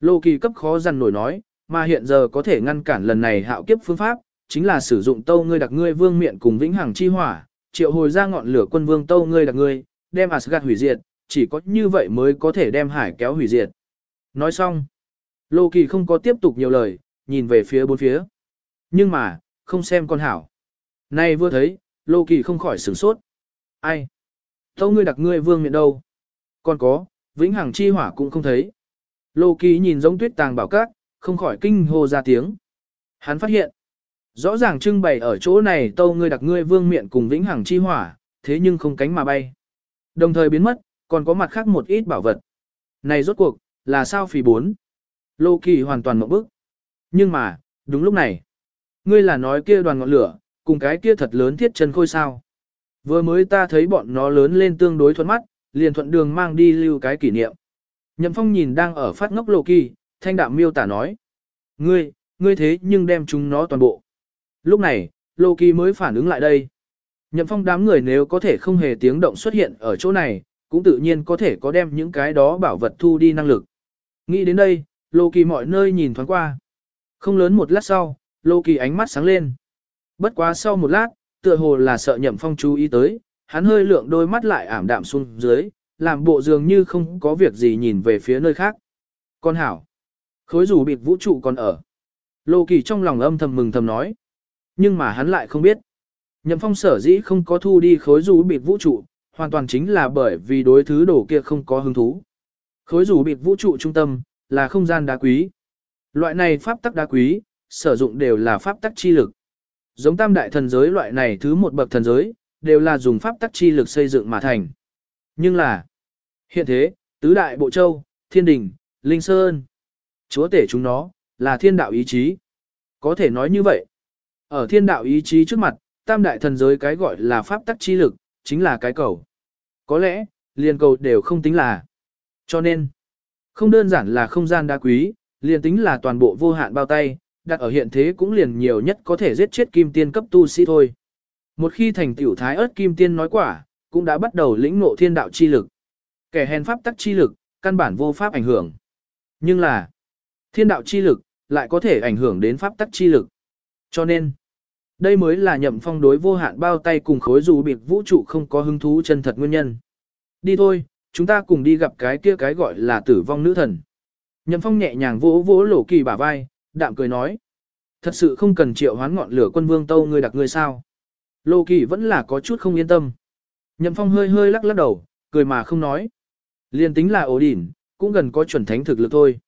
Lô kỳ cấp khó dằn nổi nói, mà hiện giờ có thể ngăn cản lần này hạo kiếp phương pháp, chính là sử dụng tâu ngươi đặc ngươi vương miện cùng vĩnh hằng chi hỏa, triệu hồi ra ngọn lửa quân vương tâu ngươi đặc ngươi, đem Asgard hủy diệt, chỉ có như vậy mới có thể đem hải kéo hủy diệt. Nói xong, Lô kỳ không có tiếp tục nhiều lời, nhìn về phía bốn phía. Nhưng mà, không xem con hảo. Nay vừa thấy, Lô kỳ không khỏi sửng sốt. Ai? Tâu ngươi đặc ngươi vương miện đâu? Còn có, vĩnh hằng chi hỏa cũng không thấy. Lô Kỳ nhìn giống tuyết tàng bảo cát, không khỏi kinh hô ra tiếng. Hắn phát hiện, Rõ ràng trưng bày ở chỗ này tâu ngươi đặc ngươi vương miện cùng vĩnh hằng chi hỏa, thế nhưng không cánh mà bay. Đồng thời biến mất, còn có mặt khác một ít bảo vật. Này rốt cuộc, là sao phì bốn? Lô kỳ hoàn toàn mộng bức. Nhưng mà, đúng lúc này, ngươi là nói kia đoàn ngọn lửa, cùng cái kia thật lớn thiết chân khôi sao. Vừa mới ta thấy bọn nó lớn lên tương đối thuận mắt, liền thuận đường mang đi lưu cái kỷ niệm. Nhậm phong nhìn đang ở phát ngốc lô kỳ, thanh đạm miêu tả nói. Ngươi, ngươi thế nhưng đem chúng nó toàn bộ. Lúc này, lô kỳ mới phản ứng lại đây. Nhậm phong đám người nếu có thể không hề tiếng động xuất hiện ở chỗ này, cũng tự nhiên có thể có đem những cái đó bảo vật thu đi năng lực. Nghĩ đến đây, lô kỳ mọi nơi nhìn thoáng qua. Không lớn một lát sau, lô kỳ ánh mắt sáng lên. Bất quá sau một lát, tựa hồ là sợ nhậm phong chú ý tới, hắn hơi lượng đôi mắt lại ảm đạm xuống dưới, làm bộ dường như không có việc gì nhìn về phía nơi khác. Con hảo, khối rủ bịt vũ trụ còn ở. Lô kỳ trong lòng âm thầm mừng thầm nói. Nhưng mà hắn lại không biết. Nhậm phong sở dĩ không có thu đi khối rủ bịt vũ trụ, hoàn toàn chính là bởi vì đối thứ đồ kia không có hứng thú. Khối rủ bịt vũ trụ trung tâm, là không gian đá quý. Loại này pháp tắc đá quý, sử dụng đều là pháp tắc chi lực. Giống tam đại thần giới loại này thứ một bậc thần giới, đều là dùng pháp tắc chi lực xây dựng mà thành. Nhưng là, hiện thế, tứ đại bộ châu, thiên đình, linh sơn, chúa tể chúng nó, là thiên đạo ý chí. Có thể nói như vậy. Ở thiên đạo ý chí trước mặt, tam đại thần giới cái gọi là pháp tắc chi lực, chính là cái cầu. Có lẽ, liền cầu đều không tính là. Cho nên, không đơn giản là không gian đa quý, liền tính là toàn bộ vô hạn bao tay, đặt ở hiện thế cũng liền nhiều nhất có thể giết chết kim tiên cấp tu sĩ thôi. Một khi thành tiểu thái ớt kim tiên nói quả, cũng đã bắt đầu lĩnh ngộ thiên đạo chi lực. Kẻ hèn pháp tắc chi lực, căn bản vô pháp ảnh hưởng. Nhưng là, thiên đạo chi lực, lại có thể ảnh hưởng đến pháp tắc chi lực. Cho nên, đây mới là nhậm phong đối vô hạn bao tay cùng khối dù biệt vũ trụ không có hứng thú chân thật nguyên nhân. Đi thôi, chúng ta cùng đi gặp cái kia cái gọi là tử vong nữ thần. Nhậm phong nhẹ nhàng vỗ vỗ lỗ kỳ bả vai, đạm cười nói. Thật sự không cần triệu hoán ngọn lửa quân vương tâu ngươi đặc ngươi sao. Lô kỳ vẫn là có chút không yên tâm. Nhậm phong hơi hơi lắc lắc đầu, cười mà không nói. Liên tính là ổ đỉn, cũng gần có chuẩn thánh thực lực thôi.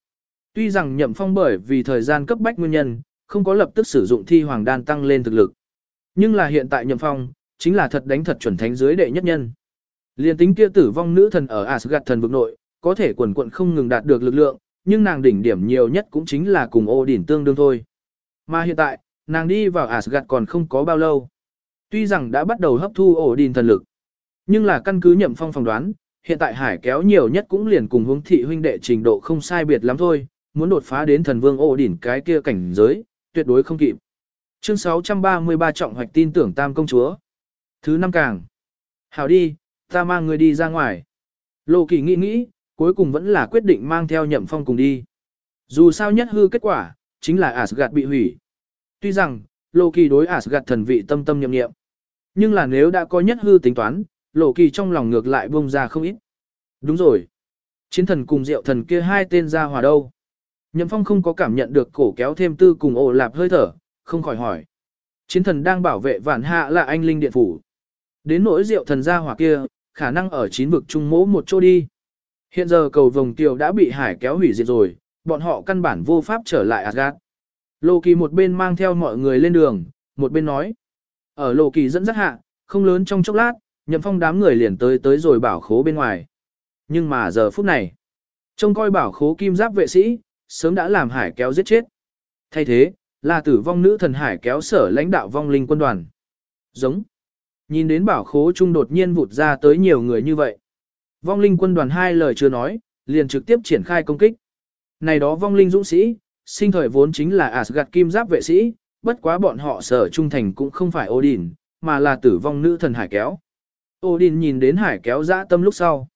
Tuy rằng nhậm phong bởi vì thời gian cấp bách nguyên nhân, không có lập tức sử dụng thi hoàng đan tăng lên thực lực. Nhưng là hiện tại nhậm phong, chính là thật đánh thật chuẩn thánh dưới đệ nhất nhân. Liên tính kia tử vong nữ thần ở Asgard thần vực nội, có thể quần quận không ngừng đạt được lực lượng, nhưng nàng đỉnh điểm nhiều nhất cũng chính là cùng ô đỉnh tương đương thôi. Mà hiện tại, nàng đi vào Asgard còn không có bao lâu. Tuy rằng đã bắt đầu hấp thu ổ đỉnh thần lực, nhưng là căn cứ nhậm phong phỏng đoán, hiện tại hải kéo nhiều nhất cũng liền cùng hướng thị huynh đệ trình độ không sai biệt lắm thôi, muốn đột phá đến thần vương ổ đỉnh cái kia cảnh giới, tuyệt đối không kịp. Chương 633 trọng hoạch tin tưởng tam công chúa. Thứ năm càng. Hảo đi, ta mang người đi ra ngoài. Lô kỳ nghĩ nghĩ, cuối cùng vẫn là quyết định mang theo nhậm phong cùng đi. Dù sao nhất hư kết quả, chính là Asgard bị hủy. Tuy rằng, Lô kỳ đối Asgard thần vị tâm tâm nhậm nghiệm. Nhưng là nếu đã có nhất hư tính toán, Lô kỳ trong lòng ngược lại bông ra không ít. Đúng rồi. Chiến thần cùng diệu thần kia hai tên ra hòa đâu. Nhậm phong không có cảm nhận được cổ kéo thêm tư cùng ổ lạp hơi thở, không khỏi hỏi. Chiến thần đang bảo vệ vạn hạ là anh linh điện phủ. Đến nỗi diệu thần ra hỏa kia, khả năng ở chín vực trung mỗ một chỗ đi. Hiện giờ cầu vồng tiêu đã bị hải kéo hủy diệt rồi, bọn họ căn bản vô pháp trở lại Asgard. Loki một bên mang theo mọi người lên đường, một bên nói. Ở Lô Kỳ dẫn dắt hạ, không lớn trong chốc lát, nhậm phong đám người liền tới tới rồi bảo khố bên ngoài. Nhưng mà giờ phút này, trông coi bảo khố kim giáp vệ sĩ, sớm đã làm hải kéo giết chết. Thay thế, là tử vong nữ thần hải kéo sở lãnh đạo vong linh quân đoàn. Giống. Nhìn đến bảo khố trung đột nhiên vụt ra tới nhiều người như vậy. Vong linh quân đoàn hai lời chưa nói, liền trực tiếp triển khai công kích. Này đó vong linh dũng sĩ, sinh thời vốn chính là Asgard kim giáp vệ sĩ, bất quá bọn họ sở trung thành cũng không phải Odin, mà là tử vong nữ thần hải kéo. Odin nhìn đến hải kéo dã tâm lúc sau.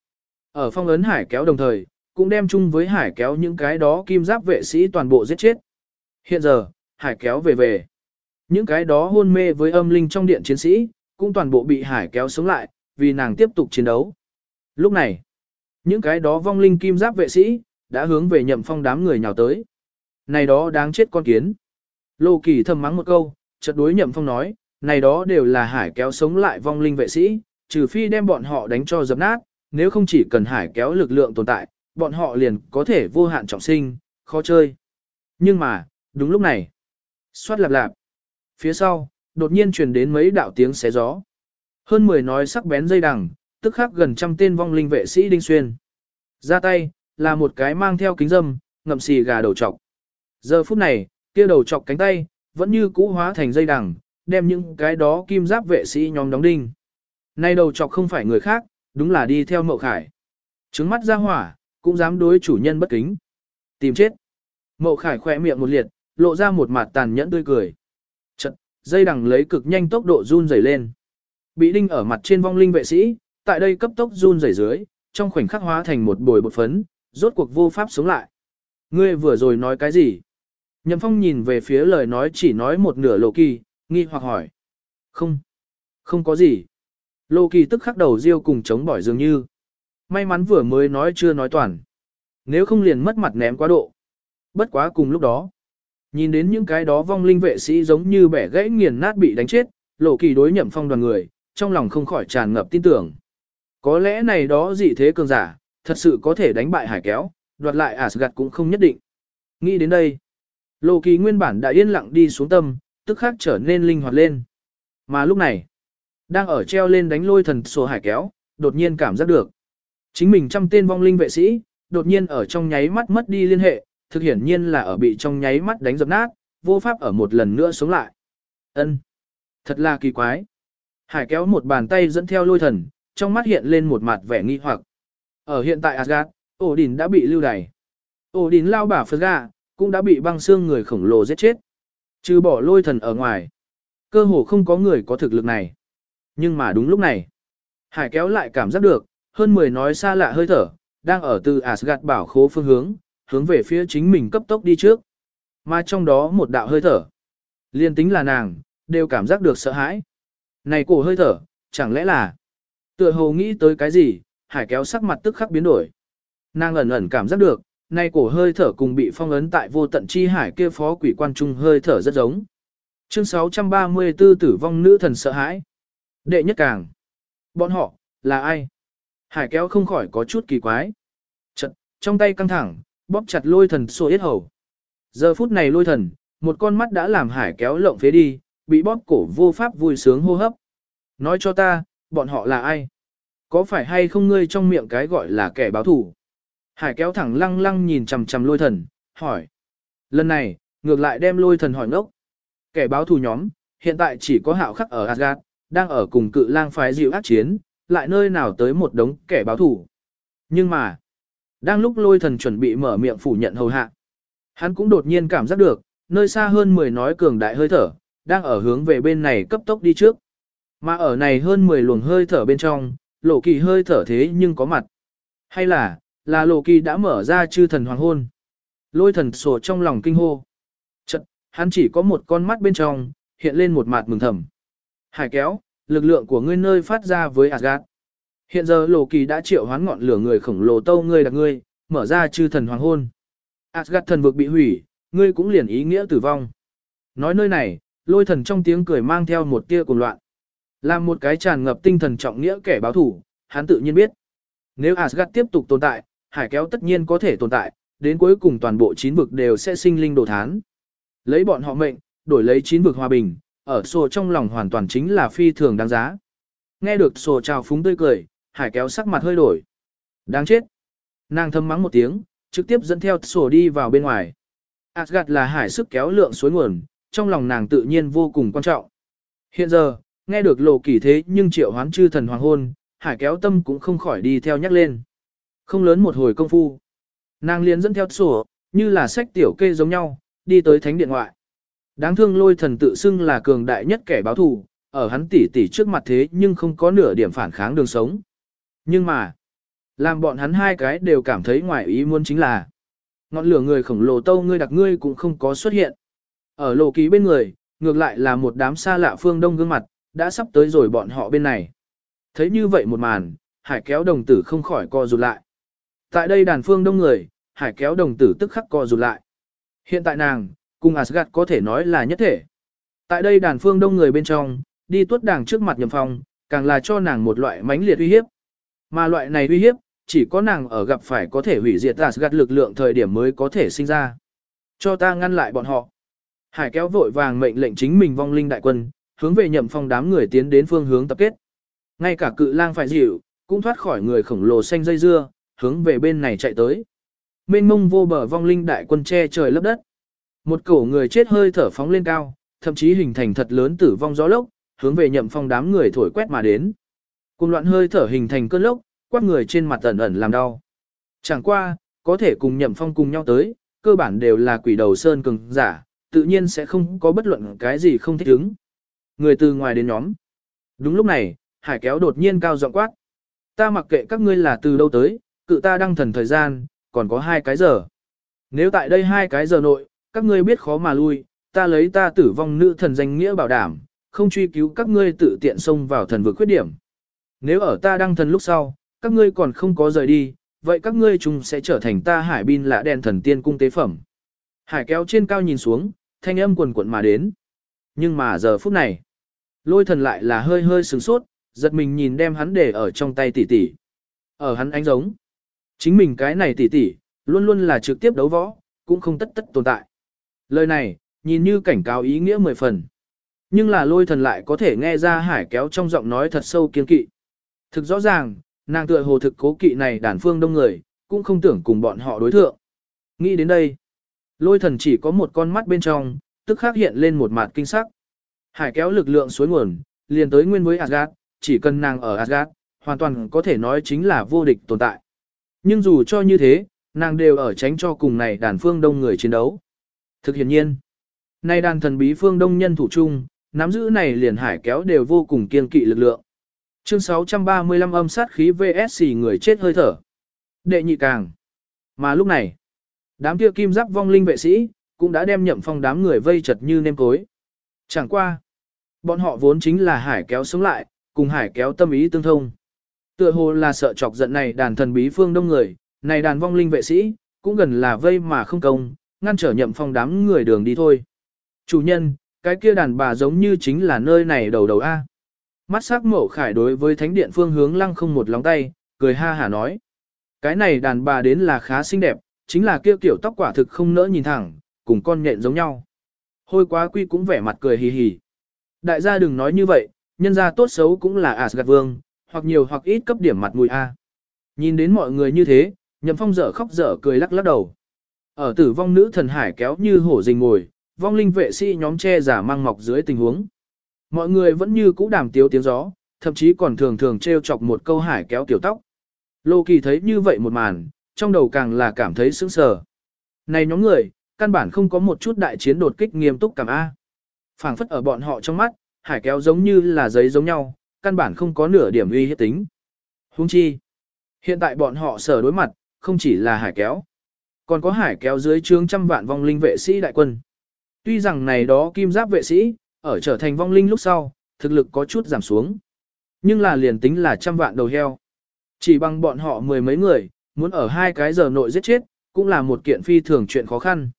Ở phong ấn hải kéo đồng thời, cũng đem chung với hải kéo những cái đó kim giáp vệ sĩ toàn bộ giết chết. Hiện giờ, hải kéo về về. Những cái đó hôn mê với âm linh trong điện chiến sĩ, cũng toàn bộ bị hải kéo sống lại, vì nàng tiếp tục chiến đấu. Lúc này, những cái đó vong linh kim giáp vệ sĩ, đã hướng về nhậm phong đám người nhào tới. Này đó đáng chết con kiến. Lô kỳ thầm mắng một câu, chợt đối nhậm phong nói, này đó đều là hải kéo sống lại vong linh vệ sĩ, trừ phi đem bọn họ đánh cho dập nát, nếu không chỉ cần hải kéo lực lượng tồn tại, bọn họ liền có thể vô hạn trọng sinh, khó chơi. Nhưng mà, đúng lúc này, xoát lạp lạp, Phía sau, đột nhiên truyền đến mấy đạo tiếng xé gió. Hơn 10 nói sắc bén dây đằng, tức khắc gần trăm tên vong linh vệ sĩ đinh xuyên. Ra tay, là một cái mang theo kính dâm, ngậm xì gà đầu trọc. Giờ phút này, kia đầu trọc cánh tay, vẫn như cũ hóa thành dây đằng, đem những cái đó kim giáp vệ sĩ nhóm đóng đinh. Nay đầu trọc không phải người khác, đúng là đi theo mậu khải. Trứng mắt ra hỏa, cũng dám đối chủ nhân bất kính. Tìm chết. Mậu khải khỏe miệng một liệt, lộ ra một mặt tàn nhẫn tươi cười. Chật, dây đằng lấy cực nhanh tốc độ run rẩy lên. Bị đinh ở mặt trên vong linh vệ sĩ, tại đây cấp tốc run rẩy dưới, trong khoảnh khắc hóa thành một bồi bột phấn, rốt cuộc vô pháp sống lại. Ngươi vừa rồi nói cái gì? Nhậm Phong nhìn về phía lời nói chỉ nói một nửa Lộ Kỳ, nghi hoặc hỏi. Không, không có gì. Lộ Kỳ tức khắc đầu riêu cùng chống bỏi dường như. May mắn vừa mới nói chưa nói toàn. Nếu không liền mất mặt ném quá độ. Bất quá cùng lúc đó. Nhìn đến những cái đó vong linh vệ sĩ giống như bẻ gãy nghiền nát bị đánh chết, Lộ Kỳ đối Nhậm Phong đoàn người, trong lòng không khỏi tràn ngập tin tưởng. Có lẽ này đó dị thế cường giả, thật sự có thể đánh bại hải kéo, đoạt lại Asgard cũng không nhất định. Nghĩ đến đây, Lộ Kỳ nguyên bản đã yên lặng đi xuống tâm, tức khắc trở nên linh hoạt lên. Mà lúc này, đang ở treo lên đánh lôi thần sổ hải kéo, đột nhiên cảm giác được. Chính mình trăm tên vong linh vệ sĩ, đột nhiên ở trong nháy mắt mất đi liên hệ, thực hiển nhiên là ở bị trong nháy mắt đánh dập nát, vô pháp ở một lần nữa sống lại. Ân, Thật là kỳ quái. Hải kéo một bàn tay dẫn theo lôi thần, trong mắt hiện lên một mặt vẻ nghi hoặc. Ở hiện tại Asgard, Odin đã bị lưu đày. Odin lao bả phật cũng đã bị băng xương người khổng lồ giết chết. Trừ bỏ lôi thần ở ngoài. Cơ hồ không có người có thực lực này. Nhưng mà đúng lúc này, Hải kéo lại cảm giác được, hơn 10 nói xa lạ hơi thở, đang ở từ Asgard bảo khố phương hướng, hướng về phía chính mình cấp tốc đi trước. Mà trong đó một đạo hơi thở. Liên tính là nàng, đều cảm giác được sợ hãi. Này cổ hơi thở, chẳng lẽ là... Tựa hồ nghĩ tới cái gì, hải kéo sắc mặt tức khắc biến đổi. Nàng ẩn ẩn cảm giác được, nay cổ hơi thở cùng bị phong ấn tại vô tận chi hải kia phó quỷ quan trung hơi thở rất giống. Chương 634 tử vong nữ thần sợ hãi. Đệ nhất càng. Bọn họ, là ai? Hải kéo không khỏi có chút kỳ quái. Chật, trong tay căng thẳng, bóp chặt lôi thần sổ yết hầu. Giờ phút này lôi thần, một con mắt đã làm hải kéo lộng phế đi, bị bóp cổ vô pháp vui sướng hô hấp. Nói cho ta, bọn họ là ai? Có phải hay không ngươi trong miệng cái gọi là kẻ báo thủ? Hải kéo thẳng lăng lăng nhìn chằm chằm lôi thần, hỏi. Lần này, ngược lại đem lôi thần hỏi ngốc. Kẻ báo thù nhóm, hiện tại chỉ có hạo khắc ở Asgard, đang ở cùng cự lang phái dịu ác chiến, lại nơi nào tới một đống kẻ báo thù. Nhưng mà, đang lúc lôi thần chuẩn bị mở miệng phủ nhận hầu hạ, hắn cũng đột nhiên cảm giác được, nơi xa hơn 10 nói cường đại hơi thở, đang ở hướng về bên này cấp tốc đi trước. Mà ở này hơn 10 luồng hơi thở bên trong, lộ kỳ hơi thở thế nhưng có mặt. Hay là, là lộ kỳ đã mở ra chư thần hoàng hôn. Lôi thần sổ trong lòng kinh hô. Chật, hắn chỉ có một con mắt bên trong, hiện lên một mặt mừng thầm. Hải kéo, lực lượng của ngươi nơi phát ra với Asgard. Hiện giờ lộ kỳ đã triệu hoán ngọn lửa người khổng lồ tâu ngươi đặc ngươi, mở ra chư thần hoàng hôn. Asgard thần vực bị hủy, ngươi cũng liền ý nghĩa tử vong. Nói nơi này, lôi thần trong tiếng cười mang theo một tia cuồng loạn. Làm một cái tràn ngập tinh thần trọng nghĩa kẻ báo thủ, hắn tự nhiên biết. Nếu Asgard tiếp tục tồn tại, hải kéo tất nhiên có thể tồn tại, đến cuối cùng toàn bộ chín vực đều sẽ sinh linh đồ thán. Lấy bọn họ mệnh, đổi lấy chín vực hòa bình, ở sổ trong lòng hoàn toàn chính là phi thường đáng giá. Nghe được sổ chào phúng tươi cười, hải kéo sắc mặt hơi đổi. Đáng chết. Nàng thâm mắng một tiếng, trực tiếp dẫn theo sổ đi vào bên ngoài. Asgard là hải sức kéo lượng suối nguồn, trong lòng nàng tự nhiên vô cùng quan trọng. Hiện giờ, nghe được lộ kỳ thế nhưng triệu hoán chư thần hoàng hôn, hải kéo tâm cũng không khỏi đi theo nhắc lên. Không lớn một hồi công phu. Nàng liền dẫn theo sổ, như là sách tiểu kê giống nhau, đi tới thánh điện ngoại. Đáng thương lôi thần tự xưng là cường đại nhất kẻ báo thù, ở hắn tỉ tỉ trước mặt thế nhưng không có nửa điểm phản kháng đường sống. Nhưng mà, làm bọn hắn hai cái đều cảm thấy ngoài ý muốn chính là ngọn lửa người khổng lồ tâu ngươi đặc ngươi cũng không có xuất hiện. Ở lộ ký bên người, ngược lại là một đám xa lạ phương đông gương mặt, đã sắp tới rồi bọn họ bên này. Thấy như vậy một màn, hải kéo đồng tử không khỏi co rụt lại. Tại đây đàn phương đông người, hải kéo đồng tử tức khắc co rụt lại. Hiện tại nàng, cùng Asgard có thể nói là nhất thể. Tại đây đàn phương đông người bên trong, đi tuốt đàng trước mặt nhầm phong, càng là cho nàng một loại mãnh liệt uy hiếp. Mà loại này uy hiếp, chỉ có nàng ở gặp phải có thể hủy diệt Asgard lực lượng thời điểm mới có thể sinh ra. Cho ta ngăn lại bọn họ. Hải kéo vội vàng mệnh lệnh chính mình vong linh đại quân, hướng về nhậm phong đám người tiến đến phương hướng tập kết. Ngay cả cự lang phải dịu, cũng thoát khỏi người khổng lồ xanh dây dưa, hướng về bên này chạy tới. Mênh mông vô bờ vong linh đại quân che trời lấp đất. Một cổ người chết hơi thở phóng lên cao, thậm chí hình thành thật lớn tử vong gió lốc, hướng về nhậm phong đám người thổi quét mà đến. Cùng loạn hơi thở hình thành cơn lốc, quát người trên mặt ẩn ẩn làm đau. Chẳng qua, có thể cùng nhậm phong cùng nhau tới, cơ bản đều là quỷ đầu sơn cường giả, tự nhiên sẽ không có bất luận cái gì không thích ứng. Người từ ngoài đến nhóm. Đúng lúc này, hải kéo đột nhiên cao giọng quát. Ta mặc kệ các ngươi là từ đâu tới, cự ta đăng thần thời gian, còn có hai cái giờ. Nếu tại đây hai cái giờ nội, các ngươi biết khó mà lui, ta lấy ta tử vong nữ thần danh nghĩa bảo đảm, không truy cứu các ngươi tự tiện xông vào thần vực khuyết điểm. Nếu ở ta đăng thần lúc sau, các ngươi còn không có rời đi, vậy các ngươi chung sẽ trở thành ta hải bin lạ đèn thần tiên cung tế phẩm. Hải kéo trên cao nhìn xuống, thanh âm quần quận mà đến. Nhưng mà giờ phút này, lôi thần lại là hơi hơi sửng sốt, giật mình nhìn đem hắn để ở trong tay tỷ tỷ. Ở hắn ánh giống. Chính mình cái này tỷ tỷ, luôn luôn là trực tiếp đấu võ, cũng không tất tất tồn tại. Lời này, nhìn như cảnh cáo ý nghĩa mười phần. Nhưng là lôi thần lại có thể nghe ra hải kéo trong giọng nói thật sâu kiên kỵ. Thực rõ ràng, nàng tựa hồ thực cố kỵ này đàn phương đông người, cũng không tưởng cùng bọn họ đối thượng. Nghĩ đến đây, lôi thần chỉ có một con mắt bên trong, tức khắc hiện lên một mặt kinh sắc. Hải kéo lực lượng suối nguồn, liền tới nguyên với Asgard, chỉ cần nàng ở Asgard, hoàn toàn có thể nói chính là vô địch tồn tại. Nhưng dù cho như thế, nàng đều ở tránh cho cùng này đàn phương đông người chiến đấu. Thực hiện nhiên, nay đàn thần bí phương đông nhân thủ chung, nắm giữ này liền hải kéo đều vô cùng kiên kỵ lực lượng. Chương 635 âm sát khí VSC người chết hơi thở. Đệ nhị càng. Mà lúc này, đám kia kim giáp vong linh vệ sĩ, cũng đã đem nhậm phong đám người vây chật như nêm cối. Chẳng qua. Bọn họ vốn chính là hải kéo sống lại, cùng hải kéo tâm ý tương thông. Tựa hồ là sợ chọc giận này đàn thần bí phương đông người, này đàn vong linh vệ sĩ, cũng gần là vây mà không công, ngăn trở nhậm phong đám người đường đi thôi. Chủ nhân, cái kia đàn bà giống như chính là nơi này đầu đầu A. Mắt sắc mổ khải đối với thánh điện phương hướng lăng không một lóng tay, cười ha hả nói. Cái này đàn bà đến là khá xinh đẹp, chính là kia kiểu tóc quả thực không nỡ nhìn thẳng, cùng con nhện giống nhau. Hôi quá quy cũng vẻ mặt cười hì hì. Đại gia đừng nói như vậy, nhân gia tốt xấu cũng là Asgard vương, hoặc nhiều hoặc ít cấp điểm mặt mũi A. Nhìn đến mọi người như thế, nhậm phong dở khóc dở cười lắc lắc đầu. Ở tử vong nữ thần hải kéo như hổ rình ngồi, vong linh vệ sĩ nhóm che giả mang mọc dưới tình huống. Mọi người vẫn như cũ đàm tiếu tiếng gió, thậm chí còn thường thường trêu chọc một câu hải kéo tiểu tóc. Lô kỳ thấy như vậy một màn, trong đầu càng là cảm thấy sững sờ. Này nhóm người, căn bản không có một chút đại chiến đột kích nghiêm túc cảm A phảng phất ở bọn họ trong mắt, hải kéo giống như là giấy giống nhau, căn bản không có nửa điểm uy hiếp tính. Huống chi, hiện tại bọn họ sở đối mặt, không chỉ là hải kéo, còn có hải kéo dưới trướng trăm vạn vong linh vệ sĩ đại quân. Tuy rằng này đó kim giáp vệ sĩ, ở trở thành vong linh lúc sau, thực lực có chút giảm xuống. Nhưng là liền tính là trăm vạn đầu heo. Chỉ bằng bọn họ mười mấy người, muốn ở hai cái giờ nội giết chết, cũng là một kiện phi thường chuyện khó khăn.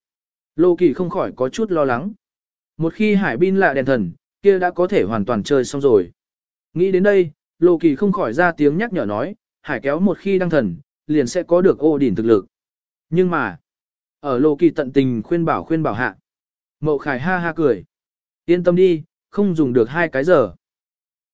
Lô Kỳ không khỏi có chút lo lắng. Một khi hải bin là đèn thần, kia đã có thể hoàn toàn chơi xong rồi. Nghĩ đến đây, Lô Kỳ không khỏi ra tiếng nhắc nhở nói, hải kéo một khi đăng thần, liền sẽ có được ô đỉnh thực lực. Nhưng mà, ở Lô Kỳ tận tình khuyên bảo khuyên bảo hạ. Mậu Khải ha ha cười. Yên tâm đi, không dùng được hai cái giờ.